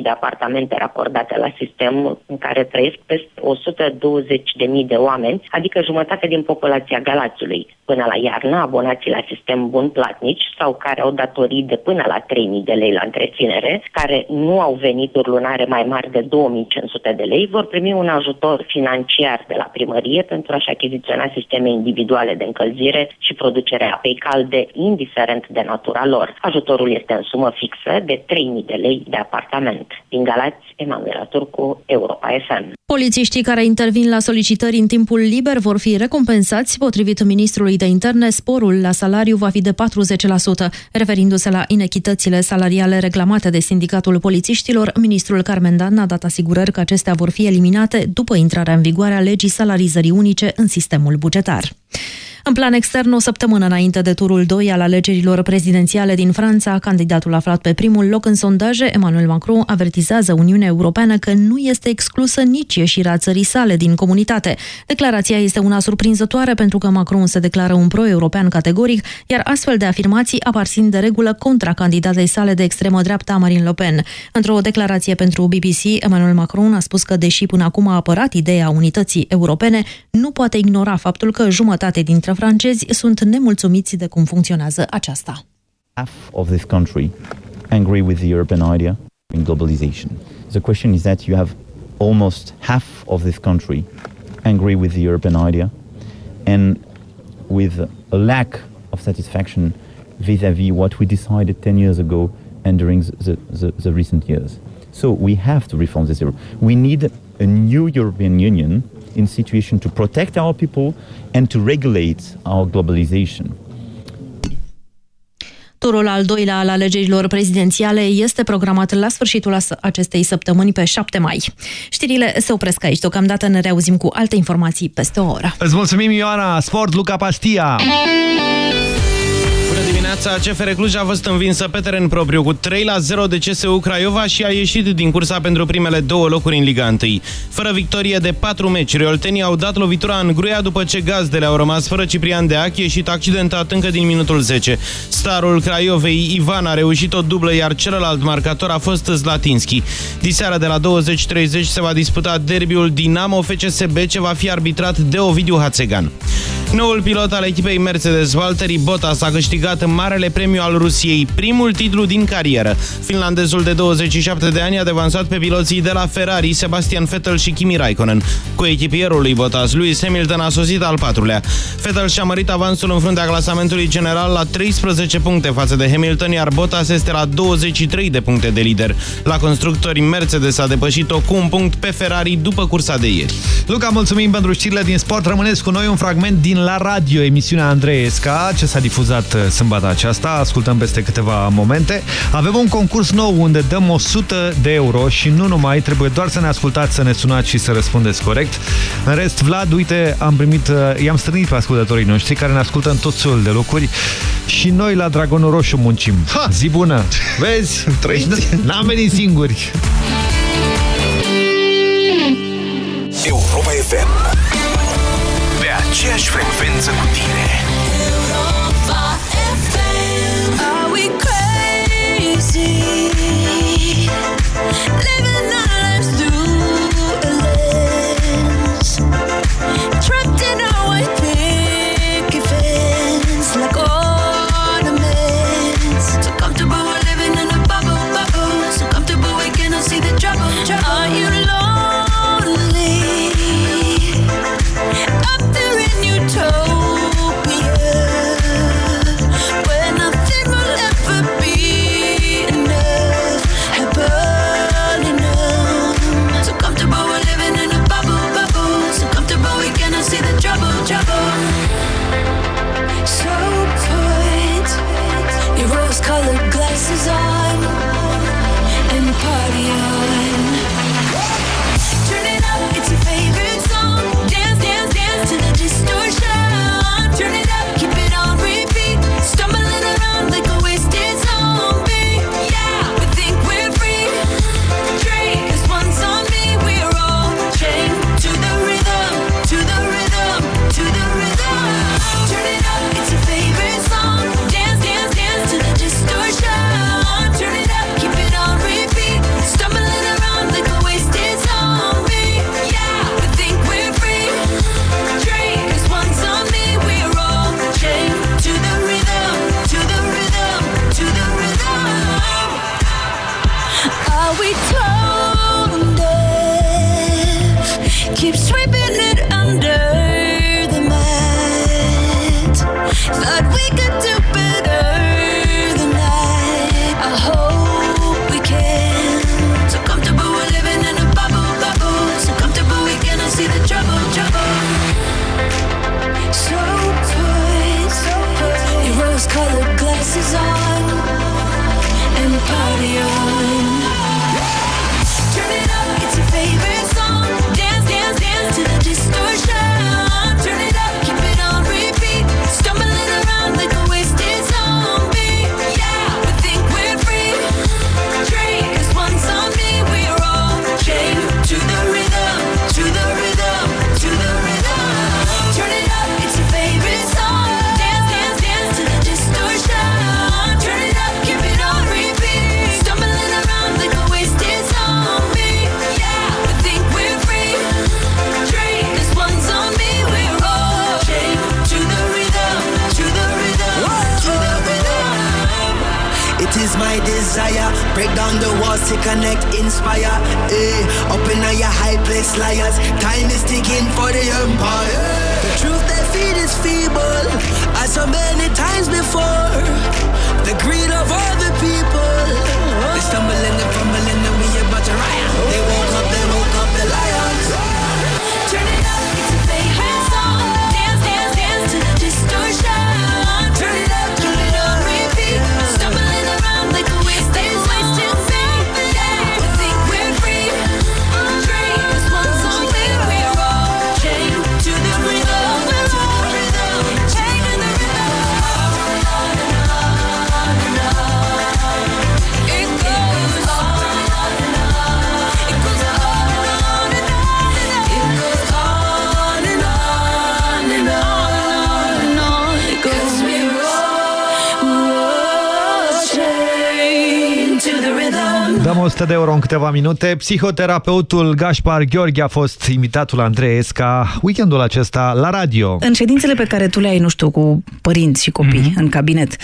de apartamente racordate la sistem în care trăiesc peste 120.000 de oameni, adică jumătate din populația Galațiului. Până la iarnă, abonații la sistem bun platnici sau care au datorii de până la 3.000 de lei la întreținere, care nu au venituri lunare mai mari de 2.500 de lei, vor primi un ajutor financiar de la primărie pentru a-și achiziționa sisteme individuale de încălzire și producerea apei calde, indiferent de natura lor. Ajutorul este în sumă fixă de 3.000 de lei de apartament. Din Galați, Emanuela Turcu, Europa FM. Polițiștii care intervin la solicitări în timpul liber vor fi recompensați, potrivit ministrului de interne, sporul la salariu va fi de 40%, referindu-se la inechitățile salariale reclamate de sindicatul polițiștilor. Ministrul Carmen Dan a dat asigurări că acestea vor fi eliminate după intrarea în vigoare a legii salarizării unice în sistemul bugetar. În plan extern, o săptămână înainte de turul 2 al alegerilor prezidențiale din Franța, candidatul aflat pe primul loc în sondaje, Emmanuel Macron, avertizează Uniunea Europeană că nu este exclusă nici ieșirea țării sale din comunitate. Declarația este una surprinzătoare pentru că Macron se declară un pro-european categoric, iar astfel de afirmații aparțin de regulă contra candidatei sale de extremă dreapta Marine Le Pen. Într-o declarație pentru BBC, Emmanuel Macron a spus că, deși până acum a apărat ideea unității europene, nu poate ignora faptul că jumătate dintre francezi sunt nemulțumiți de cum funcționează aceasta. half of this country angry with the European idea in globalization. The question is that you have almost half of this country angry with the European idea and with a lack of satisfaction vis-à-vis what we decided 10 years ago and during the, the, the recent years. So we have to reform this Europe. We need a new European Union in situation to protect our people and to regulate our globalization. Turul al doilea al alegerilor prezidențiale este programat la sfârșitul as- acestei săptămâni pe 7 mai. Știrile se opresc aici. Deocamdată ne reauzim cu alte informații peste o oră. Îți mulțumim, Ioana! Sport, Luca Pastia! Bună dimineața! CFR Cluj a fost învinsă pe teren propriu cu 3 la 0 de CSU Craiova și a ieșit din cursa pentru primele două locuri în Liga 1. Fără victorie de 4 meciuri, oltenii au dat lovitura în gruia după ce gazdele au rămas fără Ciprian Deac, ieșit accidentat încă din minutul 10. Starul Craiovei, Ivan, a reușit o dublă, iar celălalt marcator a fost Zlatinski. Diseară de la 20.30 se va disputa derbiul Dinamo FCSB, ce va fi arbitrat de Ovidiu Hațegan. Noul pilot al echipei Mercedes, Valtteri Bottas, a câștigat Marele Premiu al Rusiei, primul titlu din carieră. Finlandezul de 27 de ani a devansat pe piloții de la Ferrari, Sebastian Vettel și Kimi Raikkonen. Cu echipierul lui Bottas, Lewis Hamilton a sosit al patrulea. Vettel și-a mărit avansul în fruntea clasamentului general la 13 puncte față de Hamilton, iar Bottas este la 23 de puncte de lider. La constructori, Mercedes a depășit-o cu un punct pe Ferrari după cursa de ieri. Luca, mulțumim pentru știrile din sport. Rămâneți cu noi un fragment din La Radio, emisiunea Andreesca, ce s-a difuzat uh, sâmbătă aceasta. Ascultăm peste câteva momente. Avem un concurs nou unde dăm 100 de euro și nu numai, trebuie doar să ne ascultați, să ne sunați și să răspundeți corect. În rest, Vlad, uite, am primit, uh, i-am strânit pe ascultătorii noștri care ne ascultă în tot soiul de locuri și noi la Dragonul Roșu muncim. Ha! Zi bună! Vezi? N-am venit singuri! Europa FM Pe aceeași frecvență cu tine câteva minute. Psihoterapeutul Gaspar Gheorghe a fost invitatul Andrei Esca weekendul acesta la radio. În ședințele pe care tu le ai, nu știu, cu părinți și copii Mhm. în cabinet,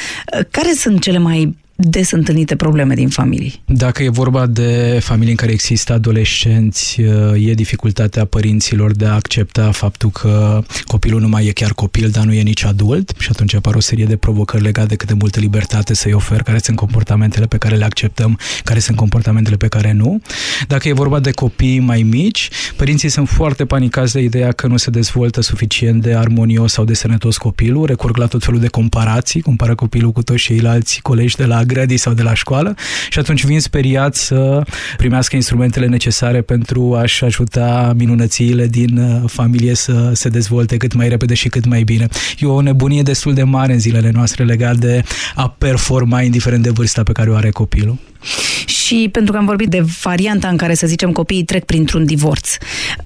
care sunt cele mai des întâlnite probleme din familii? Dacă e vorba de familii în care există adolescenți, e dificultatea părinților de a accepta faptul că copilul nu mai e chiar copil, dar nu e nici adult și atunci apar o serie de provocări legate de cât de multă libertate să-i ofer, care sunt comportamentele pe care le acceptăm, care sunt comportamentele pe care nu. Dacă e vorba de copii mai mici, părinții sunt foarte panicați de ideea că nu se dezvoltă suficient de armonios sau de sănătos copilul, recurg la tot felul de comparații, compară copilul cu toți ceilalți colegi de la grădii sau de la școală și atunci vin speriați să primească instrumentele necesare pentru a-și ajuta minunățiile din uh, familie să se dezvolte cât mai repede și cât mai bine. E o nebunie destul de mare în zilele noastre legat de a performa indiferent de vârsta pe care o are copilul. Și pentru că am vorbit de varianta în care, să zicem, copiii trec printr-un divorț,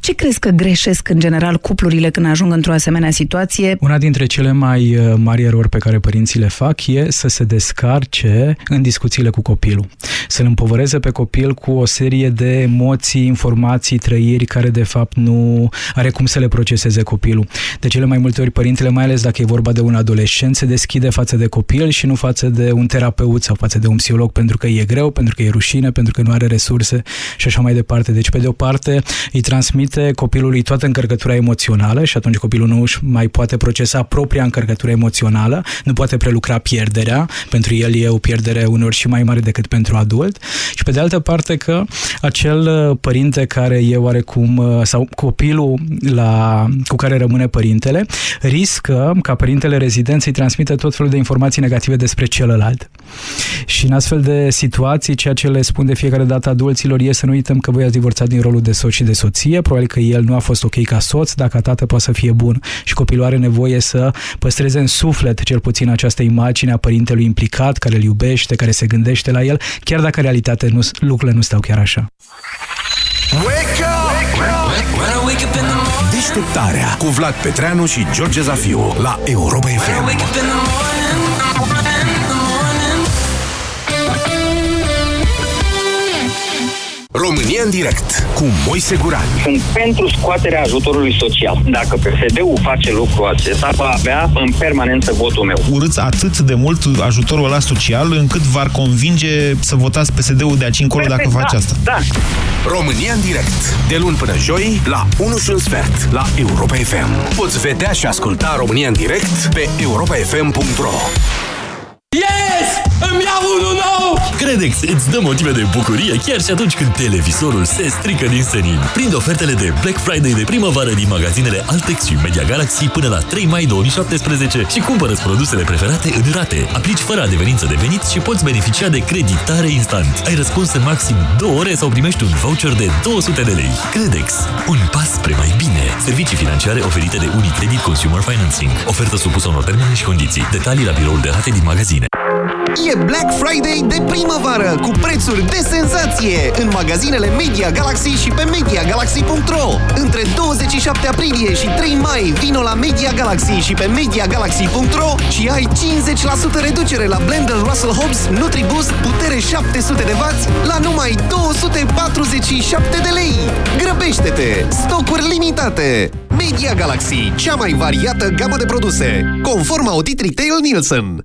ce crezi că greșesc în general cuplurile când ajung într-o asemenea situație? Una dintre cele mai uh, mari erori pe care părinții le fac e să se descarce în discuțiile cu copilul. Să-l împovăreze pe copil cu o serie de emoții, informații, trăiri care de fapt nu are cum să le proceseze copilul. De cele mai multe ori părintele, mai ales dacă e vorba de un adolescent, se deschide față de copil și nu față de un terapeut sau față de un psiholog pentru că e greu, pentru că e rușine, pentru că nu are resurse și așa mai departe. Deci, pe de o parte, îi transmite copilului toată încărcătura emoțională și atunci copilul nu își mai poate procesa propria încărcătură emoțională, nu poate prelucra pierderea, pentru el e o pierdere uneori și mai mare decât pentru adult și pe de altă parte că acel uh, părinte care e oarecum, uh, sau copilul la, cu care rămâne părintele, riscă ca părintele rezident să-i transmită tot felul de informații negative despre celălalt. Și în astfel de situații, ceea ce le spun de fiecare dată adulților e să nu uităm că voi ați divorțat din rolul de soț și de soție, probabil că el nu a fost ok ca soț, dacă tată poate să fie bun și copilul are nevoie să păstreze în suflet cel puțin această imagine a părintelui implicat, care îl iubește, care se gândește la el, chiar dacă în realitate nu, lucrurile nu stau chiar așa. Wake up! Deșteptarea cu Vlad Petreanu și George Zafiu la Europa FM. România în direct cu Moise Guran. Sunt pentru scoaterea ajutorului social. Dacă PSD-ul face lucrul acesta, va avea în permanență votul meu. urâți atât de mult ajutorul ăla social încât v-ar convinge să votați PSD-ul de aici încolo dacă face asta. Da. România în direct. De luni până joi la 1 și un sfert la Europa FM. Poți vedea și asculta România în direct pe europafm.ro Yes! Îmi iau unul nou! Credex îți dă motive de bucurie chiar și atunci când televizorul se strică din senin. Prind ofertele de Black Friday de primăvară din magazinele Altex și Media Galaxy până la 3 mai 2017 și cumpără produsele preferate în rate. Aplici fără adeverință de venit și poți beneficia de creditare instant. Ai răspuns în maxim 2 ore sau primești un voucher de 200 de lei. Credex. Un pas spre mai bine. Servicii financiare oferite de Unicredit Consumer Financing. Ofertă supusă unor termene și condiții. Detalii la biroul de rate din magazine. E Black Friday de primăvară cu prețuri de senzație în magazinele Media Galaxy și pe MediaGalaxy.ro Între 27 aprilie și 3 mai vino la Media Galaxy și pe MediaGalaxy.ro și ai 50% reducere la blender Russell Hobbs NutriBoost putere 700 de W la numai 247 de lei. Grăbește-te! Stocuri limitate! Media Galaxy, cea mai variată gamă de produse, conform audit Retail Nielsen.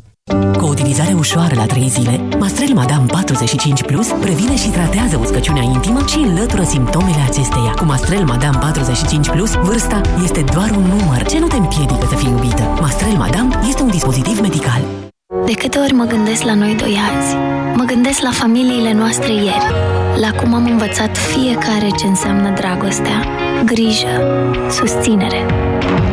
Cu o utilizare ușoară la 3 zile, Mastrel Madame 45 Plus previne și tratează uscăciunea intimă și înlătură simptomele acesteia. Cu Mastrel Madame 45 Plus, vârsta este doar un număr ce nu te împiedică să fii iubită. Mastrel Madame este un dispozitiv medical. De câte ori mă gândesc la noi doi azi, mă gândesc la familiile noastre ieri, la cum am învățat fiecare ce înseamnă dragostea, grijă, susținere.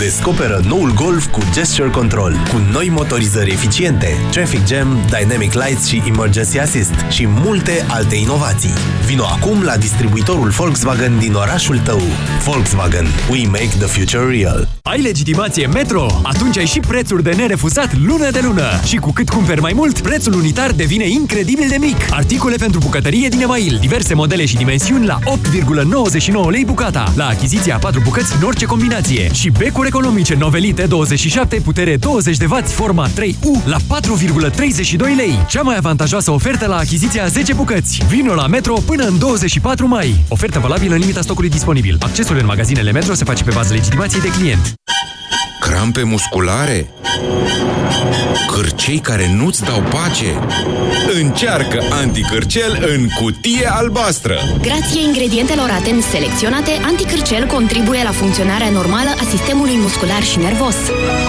Descoperă noul Golf cu Gesture Control, cu noi motorizări eficiente, Traffic Jam, Dynamic Lights și Emergency Assist și multe alte inovații. Vino acum la distribuitorul Volkswagen din orașul tău. Volkswagen. We make the future real. Ai legitimație Metro? Atunci ai și prețuri de nerefuzat lună de lună. Și cu cât cumperi mai mult, prețul unitar devine incredibil de mic. Articole pentru bucătărie din email, diverse modele și dimensiuni la 8,99 lei bucata. La achiziția 4 bucăți în orice combinație. Și becuri economice novelite 27 putere 20 de W forma 3U la 4,32 lei. Cea mai avantajoasă ofertă la achiziția 10 bucăți. Vino la Metro până în 24 mai. Ofertă valabilă în limita stocului disponibil. Accesul în magazinele Metro se face pe bază legitimației de client. Crampe musculare? Cârcei care nu-ți dau pace? Încearcă anticârcel în cutie albastră! Grație ingredientelor atent selecționate, anticârcel contribuie la funcționarea normală a sistemului muscular și nervos.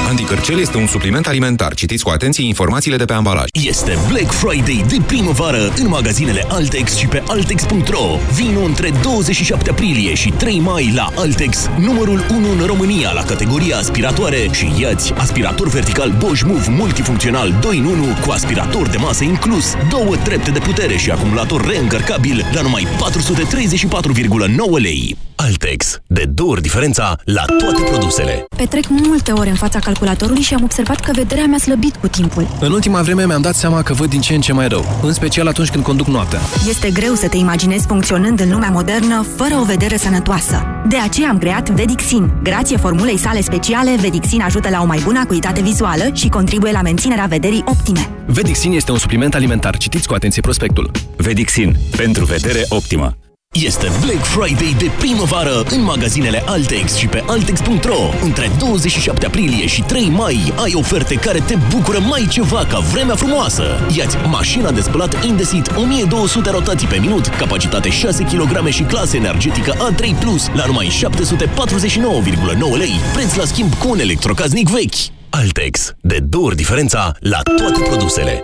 Anticârcel este un supliment alimentar. Citiți cu atenție informațiile de pe ambalaj. Este Black Friday de primăvară în magazinele Altex și pe Altex.ro. Vino între 27 aprilie și 3 mai la Altex, numărul 1 în România la categoria aspiratoare și iați aspirator vertical Bosch Move multifuncțional 2 în 1 cu aspirator de masă inclus, două trepte de putere și acumulator reîncărcabil la numai 434,9 lei. Altex. De două ori diferența la toate produsele. Petrec multe ore în fața calculatorului și am observat că vederea mi-a slăbit cu timpul. În ultima vreme mi-am dat seama că văd din ce în ce mai rău, în special atunci când conduc noaptea. Este greu să te imaginezi funcționând în lumea modernă fără o vedere sănătoasă. De aceea am creat Vedixin. Grație formulei sale speciale, Vedixin ajută la o mai bună acuitate vizuală și contribuie la menținerea vederii optime. Vedixin este un supliment alimentar. Citiți cu atenție prospectul. Vedixin. Pentru vedere optimă. Este Black Friday de primăvară în magazinele Altex și pe Altex.ro. Între 27 aprilie și 3 mai ai oferte care te bucură mai ceva ca vremea frumoasă. Iați mașina de spălat Indesit 1200 rotații pe minut, capacitate 6 kg și clasă energetică A3+, la numai 749,9 lei, preț la schimb cu un electrocaznic vechi. Altex. De două ori diferența la toate produsele.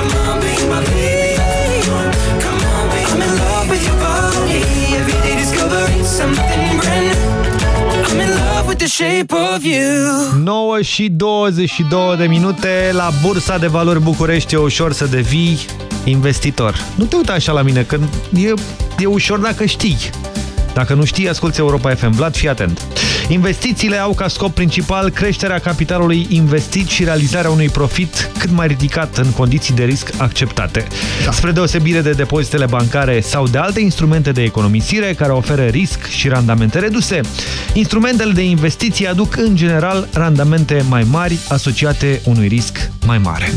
The shape of you. 9 și 22 de minute la Bursa de Valori București e ușor să devii investitor. Nu te uita așa la mine, că e, e ușor dacă știi. Dacă nu știi, asculti Europa FM. Vlad, fii atent. Investițiile au ca scop principal creșterea capitalului investit și realizarea unui profit cât mai ridicat în condiții de risc acceptate. Da. Spre deosebire de depozitele bancare sau de alte instrumente de economisire care oferă risc și randamente reduse, instrumentele de investiții aduc în general randamente mai mari asociate unui risc mai mare.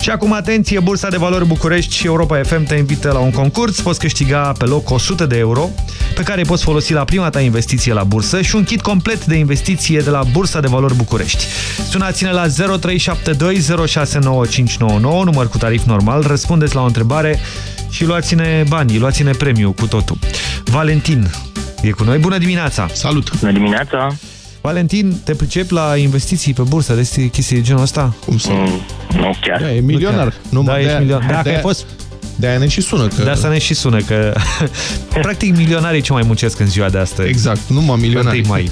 Și acum atenție, Bursa de Valori București și Europa FM te invită la un concurs. Poți câștiga pe loc 100 de euro pe care îi poți folosi la prima ta investiție la bursă și un kit complet de investiție de la Bursa de Valori București. Sunați-ne la 0372069599, număr cu tarif normal, răspundeți la o întrebare și luați-ne banii, luați-ne premiu cu totul. Valentin e cu noi. Bună dimineața! Salut! Bună dimineața! Valentin, te pricepi la investiții pe bursă de chestii de genul ăsta? Cum să? Mm, nu chiar. Da, e milionar. Nu da, ești milionar. Dacă ai fost de-aia ne și sună. Că... De asta ne și sună, că practic milionarii ce mai muncesc în ziua de astăzi. Exact, numai milionarii. Mai.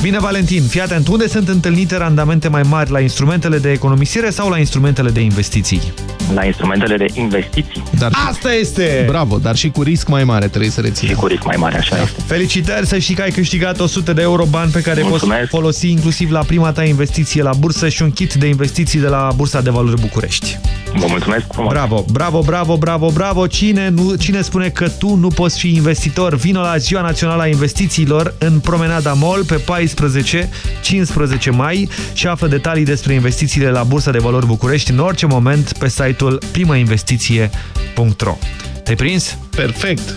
Bine, Valentin, fii atent, unde sunt întâlnite randamente mai mari, la instrumentele de economisire sau la instrumentele de investiții? La instrumentele de investiții. Dar Asta este! Bravo, dar și cu risc mai mare, trebuie să reții. Și cu risc mai mare, așa este. Felicitări să știi că ai câștigat 100 de euro bani pe care Mulțumesc. poți folosi inclusiv la prima ta investiție la bursă și un kit de investiții de la Bursa de Valori București. Vă mulțumesc frumos. Bravo, bravo, bravo, bravo, bravo. Cine, nu, cine spune că tu nu poți fi investitor? Vino la Ziua Națională a Investițiilor în Promenada Mall pe 14-15 mai și află detalii despre investițiile la Bursa de Valori București în orice moment pe site-ul primainvestiție.ro Te-ai prins? Perfect!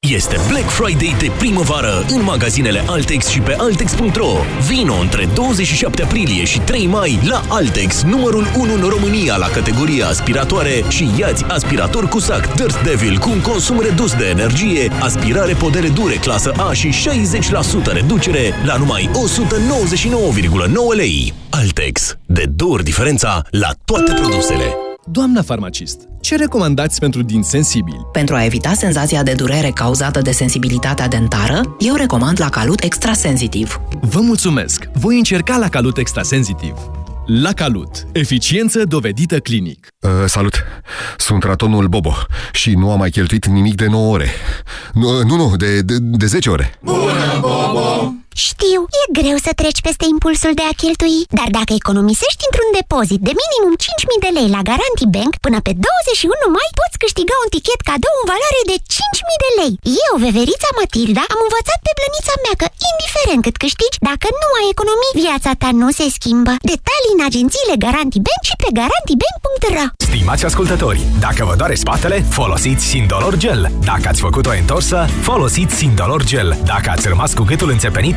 Este Black Friday de primăvară în magazinele Altex și pe Altex.ro. Vino între 27 aprilie și 3 mai la Altex, numărul 1 în România la categoria aspiratoare și iați aspirator cu sac Dirt Devil cu un consum redus de energie, aspirare podere dure clasă A și 60% reducere la numai 199,9 lei. Altex. De două ori diferența la toate produsele. Doamna farmacist, ce recomandați pentru din sensibili? Pentru a evita senzația de durere cauzată de sensibilitatea dentară, eu recomand la Calut Extrasensitiv. Vă mulțumesc! Voi încerca la Calut Extrasensitiv. La Calut. Eficiență dovedită clinic. Uh, salut! Sunt ratonul Bobo și nu am mai cheltuit nimic de 9 ore. Nu, nu, nu de, de, de 10 ore. Bună, Bobo! Știu, e greu să treci peste impulsul de a cheltui, dar dacă economisești într-un depozit de minimum 5.000 de lei la Garanti Bank, până pe 21 mai poți câștiga un tichet cadou în valoare de 5.000 de lei. Eu, veverița Matilda, am învățat pe blănița mea că, indiferent cât câștigi, dacă nu ai economii, viața ta nu se schimbă. Detalii în agențiile Garanti Bank și pe garantibank.ro Stimați ascultători, dacă vă doare spatele, folosiți Sindolor Gel. Dacă ați făcut o întorsă, folosiți Sindolor Gel. Dacă ați rămas cu gâtul înțepenit,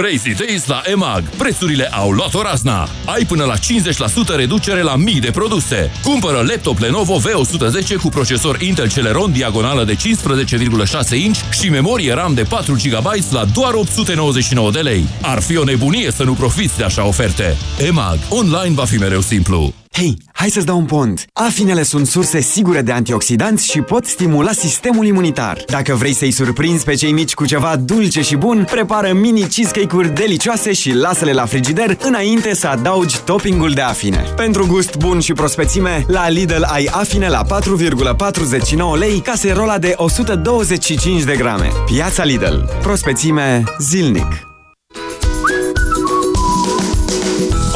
Crazy Days la EMAG. Prețurile au luat o razna. Ai până la 50% reducere la mii de produse. Cumpără laptop Lenovo V110 cu procesor Intel Celeron diagonală de 15,6 inch și memorie RAM de 4 GB la doar 899 de lei. Ar fi o nebunie să nu profiți de așa oferte. EMAG. Online va fi mereu simplu. Hei, hai să-ți dau un pont! Afinele sunt surse sigure de antioxidanți și pot stimula sistemul imunitar. Dacă vrei să-i surprinzi pe cei mici cu ceva dulce și bun, prepară mini cheesecake-uri delicioase și lasă-le la frigider înainte să adaugi toppingul de afine. Pentru gust bun și prospețime, la Lidl ai afine la 4,49 lei, caserola de 125 de grame. Piața Lidl. Prospețime zilnic.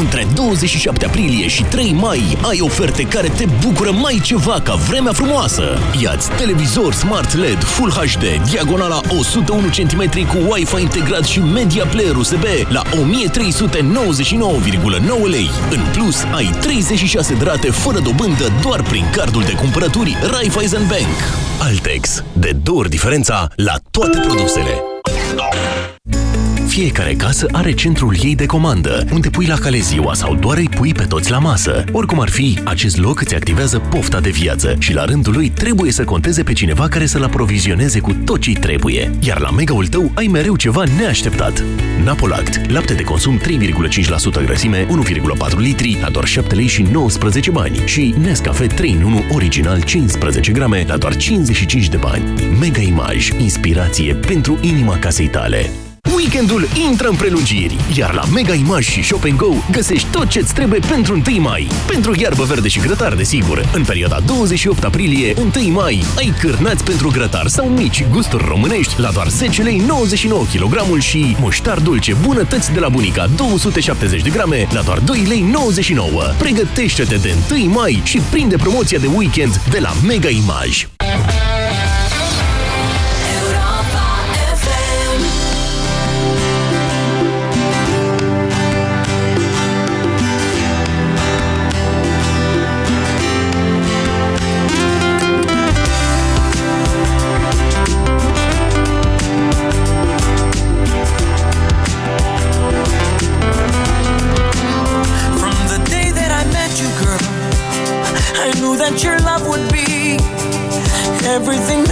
Între 27 aprilie și 3 mai ai oferte care te bucură mai ceva ca vremea frumoasă. Iați televizor Smart LED Full HD, diagonala 101 cm cu Wi-Fi integrat și Media Player USB la 1399,9 lei. În plus, ai 36 de rate fără dobândă doar prin cardul de cumpărături Raiffeisen Bank. Altex. De două ori diferența la toate produsele. Fiecare casă are centrul ei de comandă, unde pui la cale ziua sau doar îi pui pe toți la masă. Oricum ar fi, acest loc îți activează pofta de viață și la rândul lui trebuie să conteze pe cineva care să-l aprovizioneze cu tot ce trebuie. Iar la megaul tău ai mereu ceva neașteptat. Napolact, lapte de consum 3,5% grăsime, 1,4 litri, la doar 7 lei și 19 bani și Nescafe 3 în 1 original 15 grame la doar 55 de bani. Mega Image, inspirație pentru inima casei tale. Weekendul intră în prelungiri, iar la Mega Image și Shop Go găsești tot ce-ți trebuie pentru 1 mai. Pentru iarbă verde și grătar, desigur. În perioada 28 aprilie, 1 mai, ai cârnați pentru grătar sau mici gusturi românești la doar 10 lei 99 kg și muștar dulce bunătăți de la bunica 270 de grame la doar 2 lei 99. Pregătește-te de 1 mai și prinde promoția de weekend de la Mega Image. Everything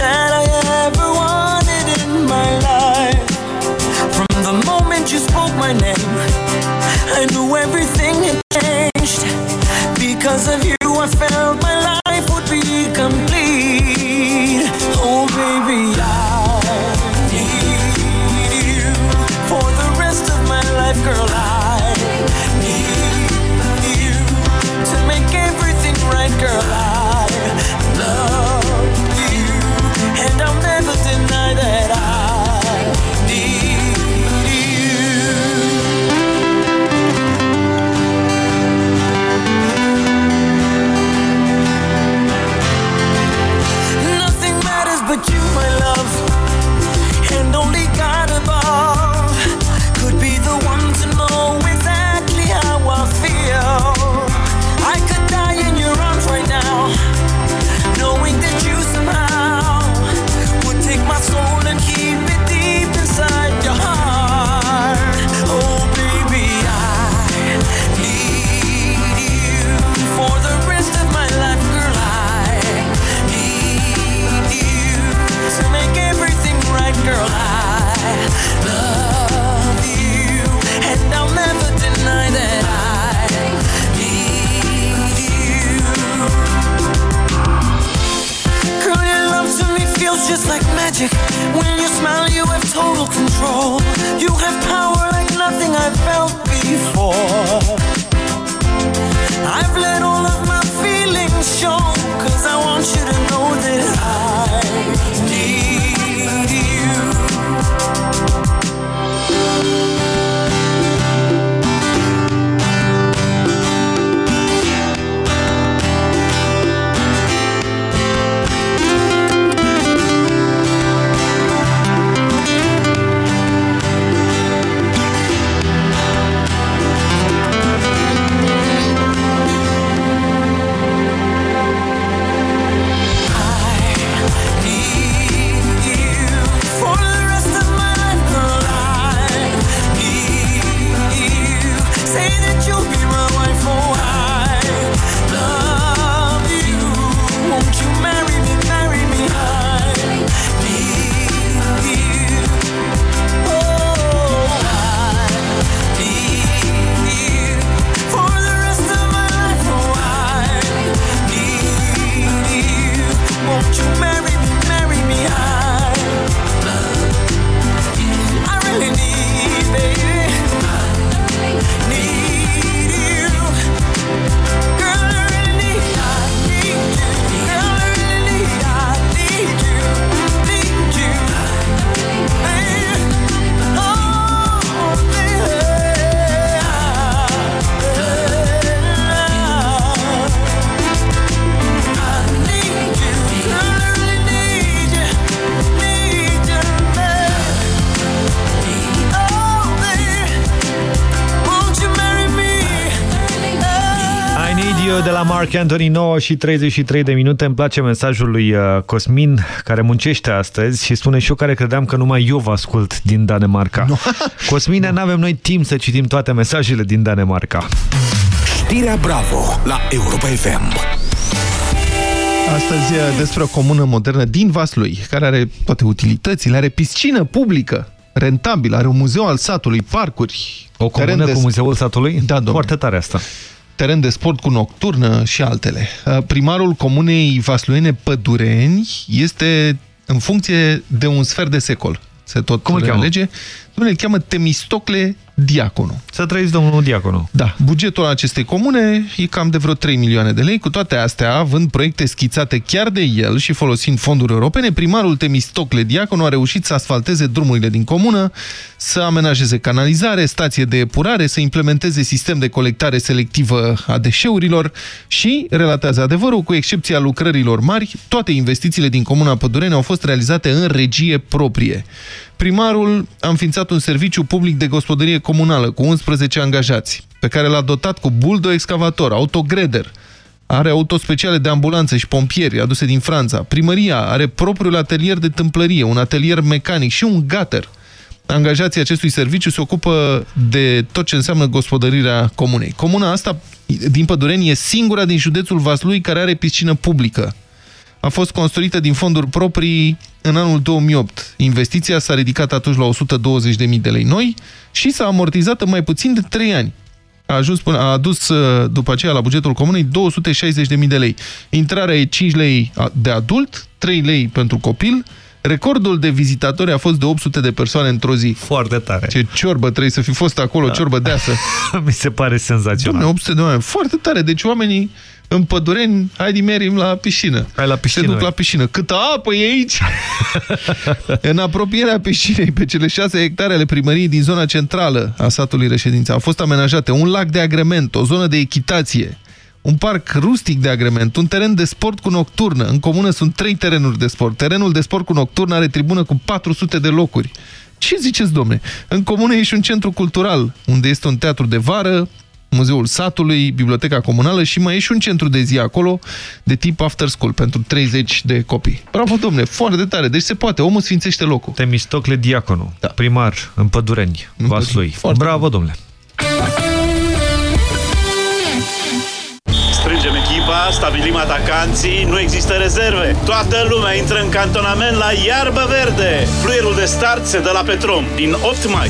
Mark Anthony 9 și 33 de minute. Îmi place mesajul lui uh, Cosmin, care muncește astăzi și spune și eu care credeam că numai eu vă ascult din Danemarca. No. Cosmine, nu avem noi timp să citim toate mesajele din Danemarca. Știrea Bravo la Europa FM. Astăzi e despre o comună modernă din Vaslui, care are toate utilitățile, are piscină publică, rentabilă, are un muzeu al satului, parcuri. O comună cu muzeul satului? Da, domnule. Foarte tare asta. Teren de sport cu nocturnă și altele. Primarul comunei vasluene Pădureni este în funcție de un sfert de secol. Se tot Cum îl cheamă? alege. Domnule, îl cheamă Temistocle Diaconu. Să trăiți, domnul Diaconu. Da, bugetul acestei comune e cam de vreo 3 milioane de lei. Cu toate astea, având proiecte schițate chiar de el și folosind fonduri europene, primarul Temistocle Diaconu a reușit să asfalteze drumurile din comună, să amenajeze canalizare, stație de epurare, să implementeze sistem de colectare selectivă a deșeurilor și, relatează adevărul, cu excepția lucrărilor mari, toate investițiile din comuna Pădureni au fost realizate în regie proprie. Primarul a înființat un serviciu public de gospodărie comunală cu 11 angajați, pe care l-a dotat cu buldo-excavator, autogreder, are auto speciale de ambulanță și pompieri aduse din Franța. Primăria are propriul atelier de tâmplărie, un atelier mecanic și un gater. Angajații acestui serviciu se ocupă de tot ce înseamnă gospodărirea comunei. Comuna asta din Pădureni e singura din județul Vaslui care are piscină publică. A fost construită din fonduri proprii în anul 2008. Investiția s-a ridicat atunci la 120.000 de lei noi și s-a amortizat în mai puțin de 3 ani. A, ajuns, până- a adus uh, după aceea la bugetul comunei 260.000 de lei. Intrarea e 5 lei de adult, 3 lei pentru copil. Recordul de vizitatori a fost de 800 de persoane într-o zi. Foarte tare. Ce ciorbă trebuie să fi fost acolo, da. ciorbă deasă. Mi se pare senzațional. Dom'le, 800 de oameni. Foarte tare. Deci oamenii în pădureni, hai din merim la piscină. Hai la piscină. Se duc la piscină. Câtă apă e aici? în apropierea piscinei, pe cele 6 hectare ale primăriei din zona centrală a satului reședință, au fost amenajate un lac de agrement, o zonă de echitație, un parc rustic de agrement, un teren de sport cu nocturnă. În comună sunt trei terenuri de sport. Terenul de sport cu nocturnă are tribună cu 400 de locuri. Ce ziceți, domne? În comună e și un centru cultural, unde este un teatru de vară, Muzeul Satului, Biblioteca Comunală și mai e și un centru de zi acolo, de tip after school, pentru 30 de copii. Bravo, domne, foarte tare. Deci se poate, omul sfințește locul. Temistocle Diaconu, da. primar în Pădureni, Vaslui. Bravo, domnule. Strângem echipa, stabilim atacanții, nu există rezerve. Toată lumea intră în cantonament la iarbă verde. Fluierul de start se dă la Petrom din 8 mai.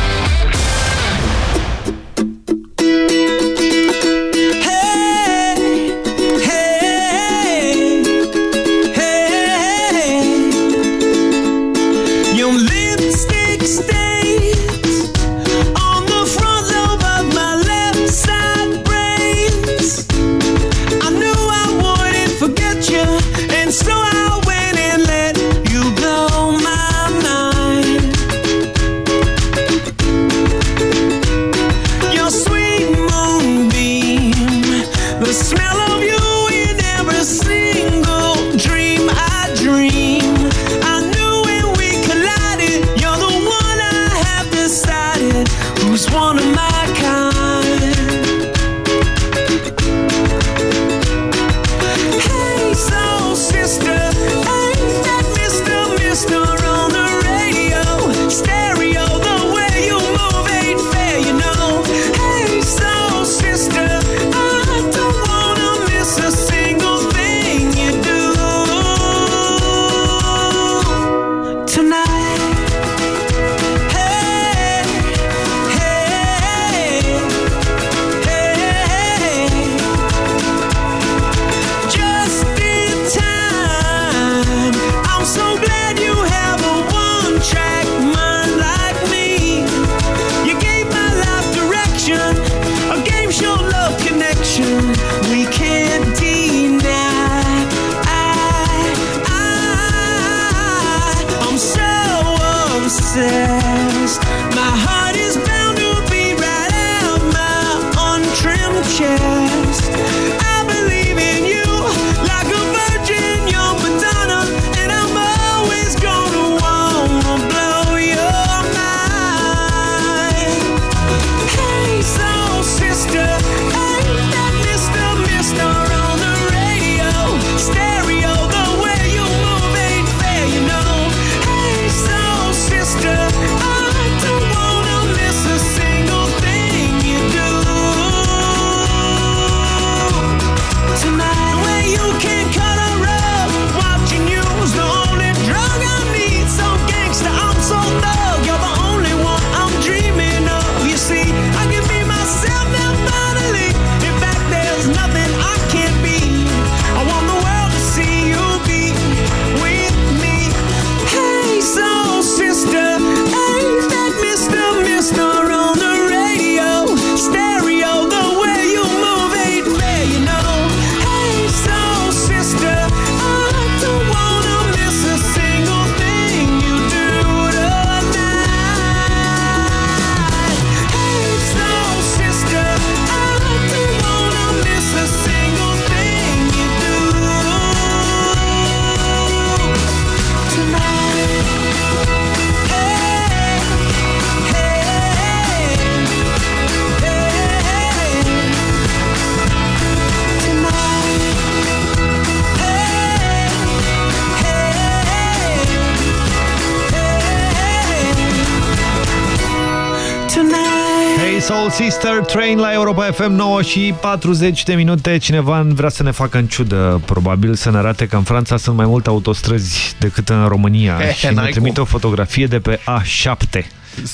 Soul Sister, Train la Europa FM 9 și 40 de minute. Cineva vrea să ne facă în ciudă, probabil, să ne arate că în Franța sunt mai multe autostrăzi decât în România. He, și he, ne n-ai trimite cum. o fotografie de pe A7.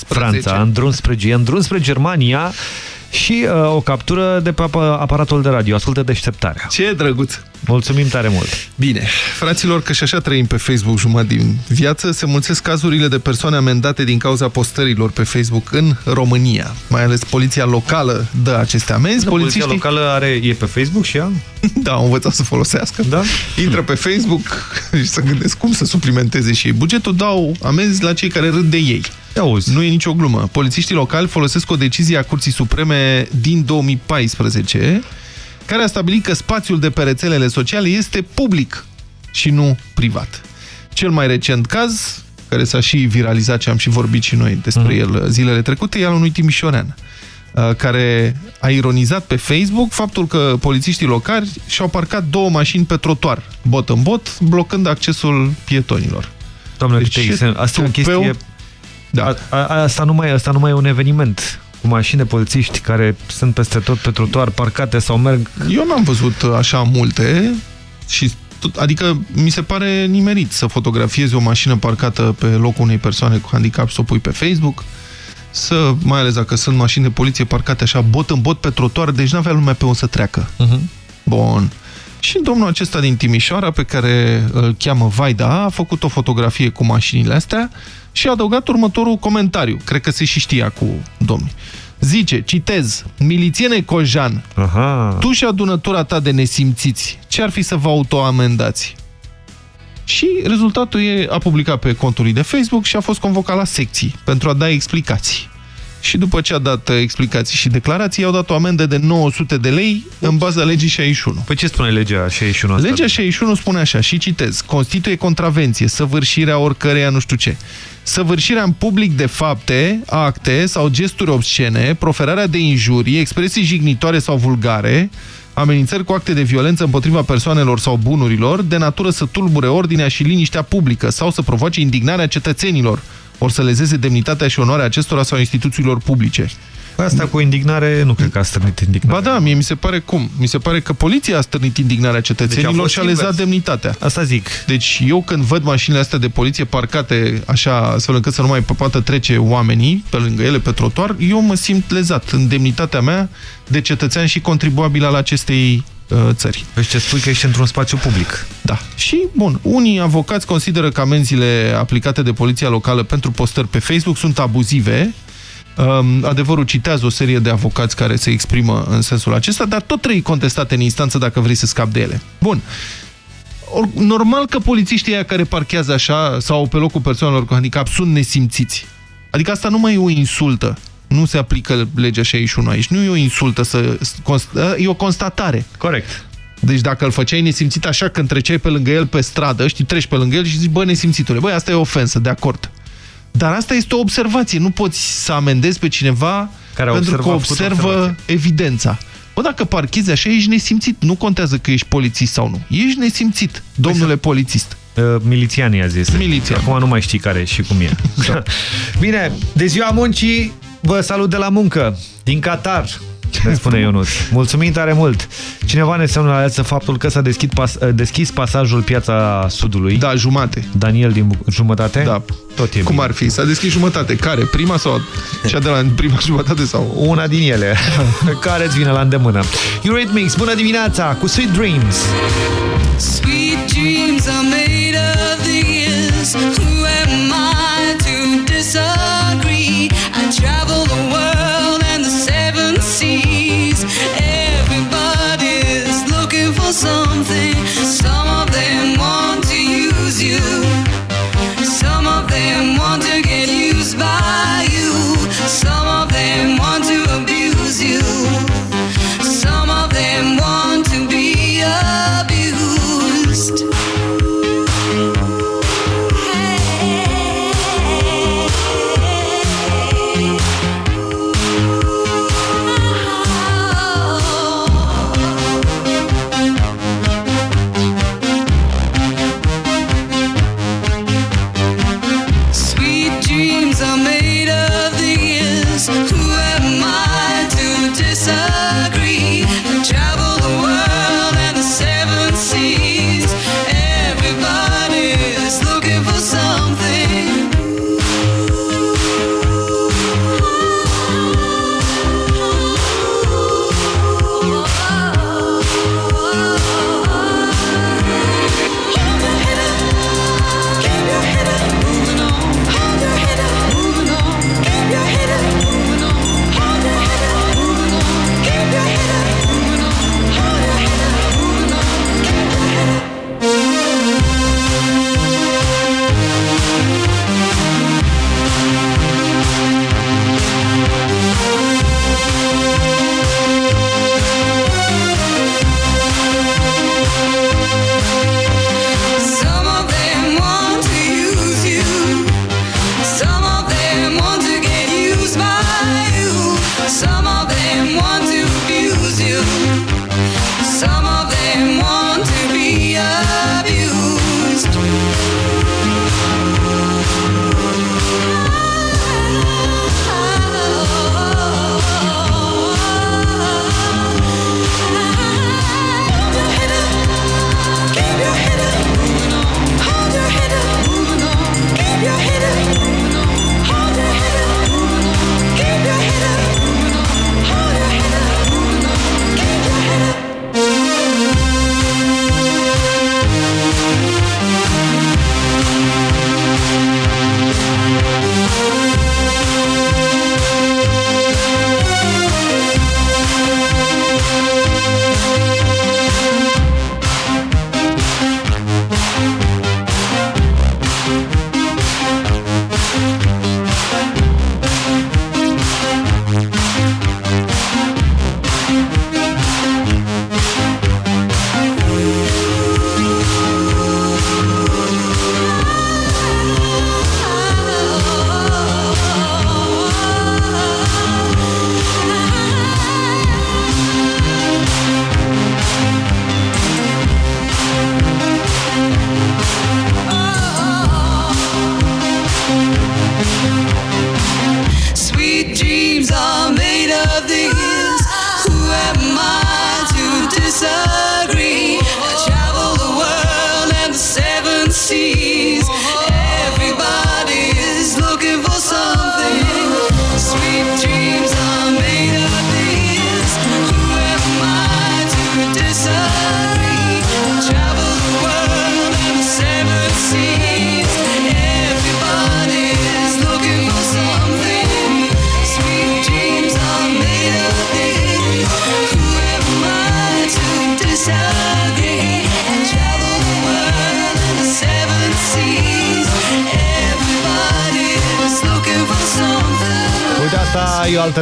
Franța, 10. în drum spre, e în drum spre Germania și uh, o captură de pe apa- aparatul de radio. Ascultă deșteptarea. Ce drăguț! Mulțumim tare mult! Bine, fraților, că și așa trăim pe Facebook jumătate din viață, se mulțesc cazurile de persoane amendate din cauza postărilor pe Facebook în România. Mai ales poliția locală dă aceste amenzi. Da, poliția locală are, e pe Facebook și ea? Da, au învățat să folosească. Da? Intră pe Facebook și să gândesc cum să suplimenteze și ei bugetul, dau amenzi la cei care râd de ei. Auzi. Nu e nicio glumă. Polițiștii locali folosesc o decizie a Curții Supreme din 2014 care a stabilit că spațiul de pe rețelele sociale este public și nu privat. Cel mai recent caz, care s-a și viralizat, ce am și vorbit și noi despre Mhm. el zilele trecute, e al unui timișorean uh, care a ironizat pe Facebook faptul că polițiștii locali și-au parcat două mașini pe trotuar, bot în bot, blocând accesul pietonilor. Doamne, Deci deci, e asta e o tupeu. chestie... Da. A, a, asta, nu mai, asta nu mai e un eveniment cu mașini de polițiști care sunt peste tot pe trotuar, parcate sau merg... Eu n-am văzut așa multe și tot, adică mi se pare nimerit să fotografiezi o mașină parcată pe locul unei persoane cu handicap, să o pui pe Facebook, să, mai ales dacă sunt mașini de poliție parcate așa bot în bot pe trotuar, deci n-avea lumea pe unde să treacă. Uh -huh. Bun. Și domnul acesta din Timișoara, pe care îl cheamă Vaida, a făcut o fotografie cu mașinile astea și a adăugat următorul comentariu. Cred că se și știa cu domnul. Zice, citez, milițiene Cojan, Aha. tu și adunătura ta de nesimțiți, ce ar fi să vă autoamendați? Și rezultatul e, a publicat pe contul de Facebook și a fost convocat la secții pentru a da explicații. Și după ce a dat explicații și declarații, i-au dat o amendă de 900 de lei în baza legii 61. Păi ce spune legea 61 asta? Legea 61 spune așa, și citez, constituie contravenție, săvârșirea oricăreia nu știu ce. Săvârșirea în public de fapte, acte sau gesturi obscene, proferarea de injurii, expresii jignitoare sau vulgare, amenințări cu acte de violență împotriva persoanelor sau bunurilor, de natură să tulbure ordinea și liniștea publică sau să provoace indignarea cetățenilor, ori să lezeze demnitatea și onoarea acestora sau instituțiilor publice. Asta cu indignare, nu cred că a stârnit indignare. Ba da, mie mi se pare cum? Mi se pare că poliția a stârnit indignarea cetățenilor Deci a fost și a lezat invers. demnitatea. Asta zic. Deci eu când văd mașinile astea de poliție parcate așa, astfel încât să nu mai poată trece oamenii pe lângă ele pe trotuar, eu mă simt lezat în demnitatea mea de cetățean și contribuabil al acestei uh, țări. Deci ce spui că ești într-un spațiu public. Da. Și, bun, unii avocați consideră că amenziile aplicate de poliția locală pentru postări pe Facebook sunt abuzive. Um, adevărul citează o serie de avocați care se exprimă în sensul acesta, dar tot trei contestate în instanță dacă vrei să scapi de ele. Bun. Or, normal că polițiștii aia care parchează așa sau pe locul persoanelor cu handicap sunt nesimțiți. Adică asta nu mai e o insultă. Nu se aplică legea 61 aici. Nu e o insultă, să, e o constatare. Corect. Deci dacă îl făceai nesimțit așa când treceai pe lângă el pe stradă, știi, treci pe lângă el și zici, bă, nesimțitule, băi, asta e ofensă, de acord. Dar asta este o observație, nu poți să amendezi pe cineva Care a pentru că observat, făcut observă observație. evidența. Bă, dacă parchezi așa, ești nesimțit. Nu contează că ești polițist sau nu. Ești nesimțit, domnule polițist. Uh, milițian i-a zis. Milițian. Acum nu mai știi care și cum e. Bine, de ziua muncii vă salut de la muncă, din Qatar. Ne spune Ionuț. Mulțumim tare mult. Cineva ne semnalează faptul că s-a deschis, pas, deschis pasajul Piața Sudului. Da, jumate. Daniel din Bu- jumătate? Da. Tot e Cum bine. ar fi? S-a deschis jumătate. Care? Prima sau cea de la prima jumătate sau? Una din ele. care îți vine la îndemână. Eurythmics, bună dimineața, cu Sweet Dreams. Sweet dreams are made of these. Who am I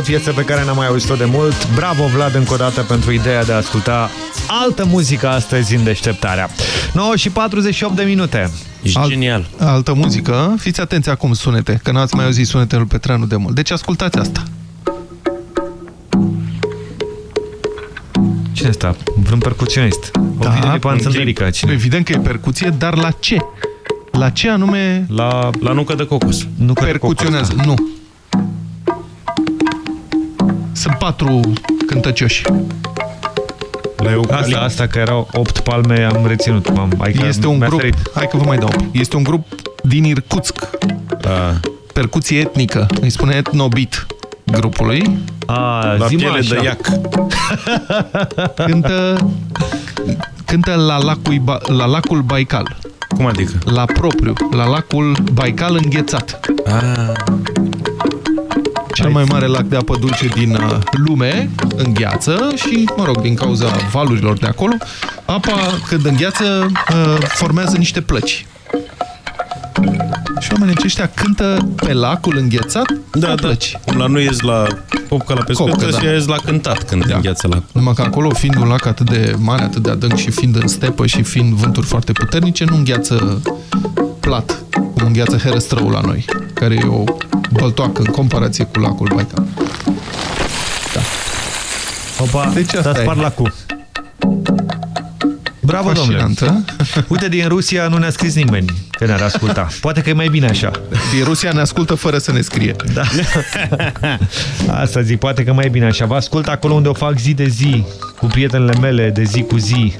piesă pe care n-am mai auzit-o de mult. Bravo, Vlad, încă o dată pentru ideea de a asculta altă muzică astăzi în deșteptarea. 9 și 48 de minute. Ești Alt, genial. Altă muzică. Fiți atenți acum sunete, că n-ați mai auzit sunetele lui Petreanu de mult. Deci ascultați asta. Cine asta? Vreun percuționist. Da, Ovidiu Lipan Țândărică. Cine? Evident că e percuție, dar la ce? La ce anume La, La nucă de cocos. nucă de percuționează? cocos, Nu. Patru cântăcioși. La eucalipt. Asta, asta că erau 8 palme am reținut. M-am, adică Este un mi-a grup, sărit. hai că vă mai dau. Este un grup din Irkutsk. Da. Percuție etnică. Îi spune etnobit grupului. A, La zi-mă piele așa. de iac. Cântă, cântă la, lacul, Ba- la lacul Baikal. Cum adică? La propriu. La lacul Baikal înghețat. Ah. Cel mai mare lac de apă dulce din uh, lume îngheață și, mă rog, din cauza valurilor de acolo, apa, când îngheață, uh, formează niște plăci. Și oamenii aceștia cântă pe lacul înghețat Da, cu da. plăci. Cum la noi ies la copca la pescuit, Copcă, trebuie da. să ies la cântat când Da. îngheață la... Numai că acolo, fiind un lac atât de mare, atât de adânc și fiind în stepă și fiind vânturi foarte puternice, nu îngheață plat, cum îngheață Herăstrăul la noi, care e o băltoacă în comparație cu lacul Baikal. Opa, Deci asta s-a e. spart lacul. Bravo, domnule. Fascinantă. Uite, din Rusia nu ne-a scris nimeni că ne-ar asculta. Poate că e mai bine așa. Din Rusia ne ascultă fără să ne scrie. Da. Asta zic, poate că mai e bine așa. Vă ascult acolo unde o fac zi de zi, cu prietenele mele, de zi cu zi.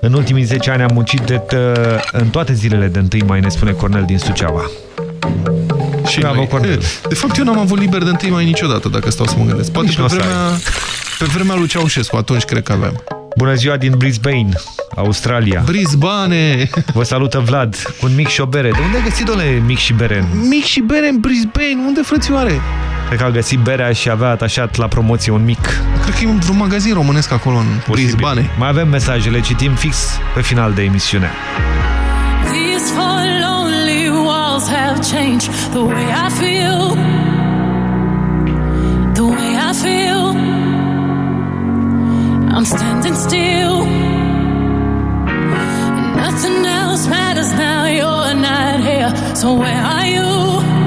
În ultimii 10 ani am muncit de tă- în toate zilele de întâi mai, ne spune Cornel din Suceava. Și Bravo, noi. Cornel. De fapt, eu n-am avut liber de întâi mai niciodată, dacă stau să mă gândesc. Poate Nici pe n-o să vremea, pe vremea lui Ceaușescu, atunci cred că aveam. Bună ziua din Brisbane, Australia. Brisbane! Vă salută Vlad cu un mic și o bere. De unde ai găsit, domnule, mic și bere? Mic și bere în Brisbane, unde frățioare? Cred că a găsit berea și avea atașat la promoție un mic. Cred că e un vreun magazin românesc acolo în Posibil. Brisbane. Mai avem mesajele, citim fix pe final de emisiune. These four lonely walls have changed the way I feel. The way I feel. I'm standing still. Nothing else matters now. You're not here. So where are you?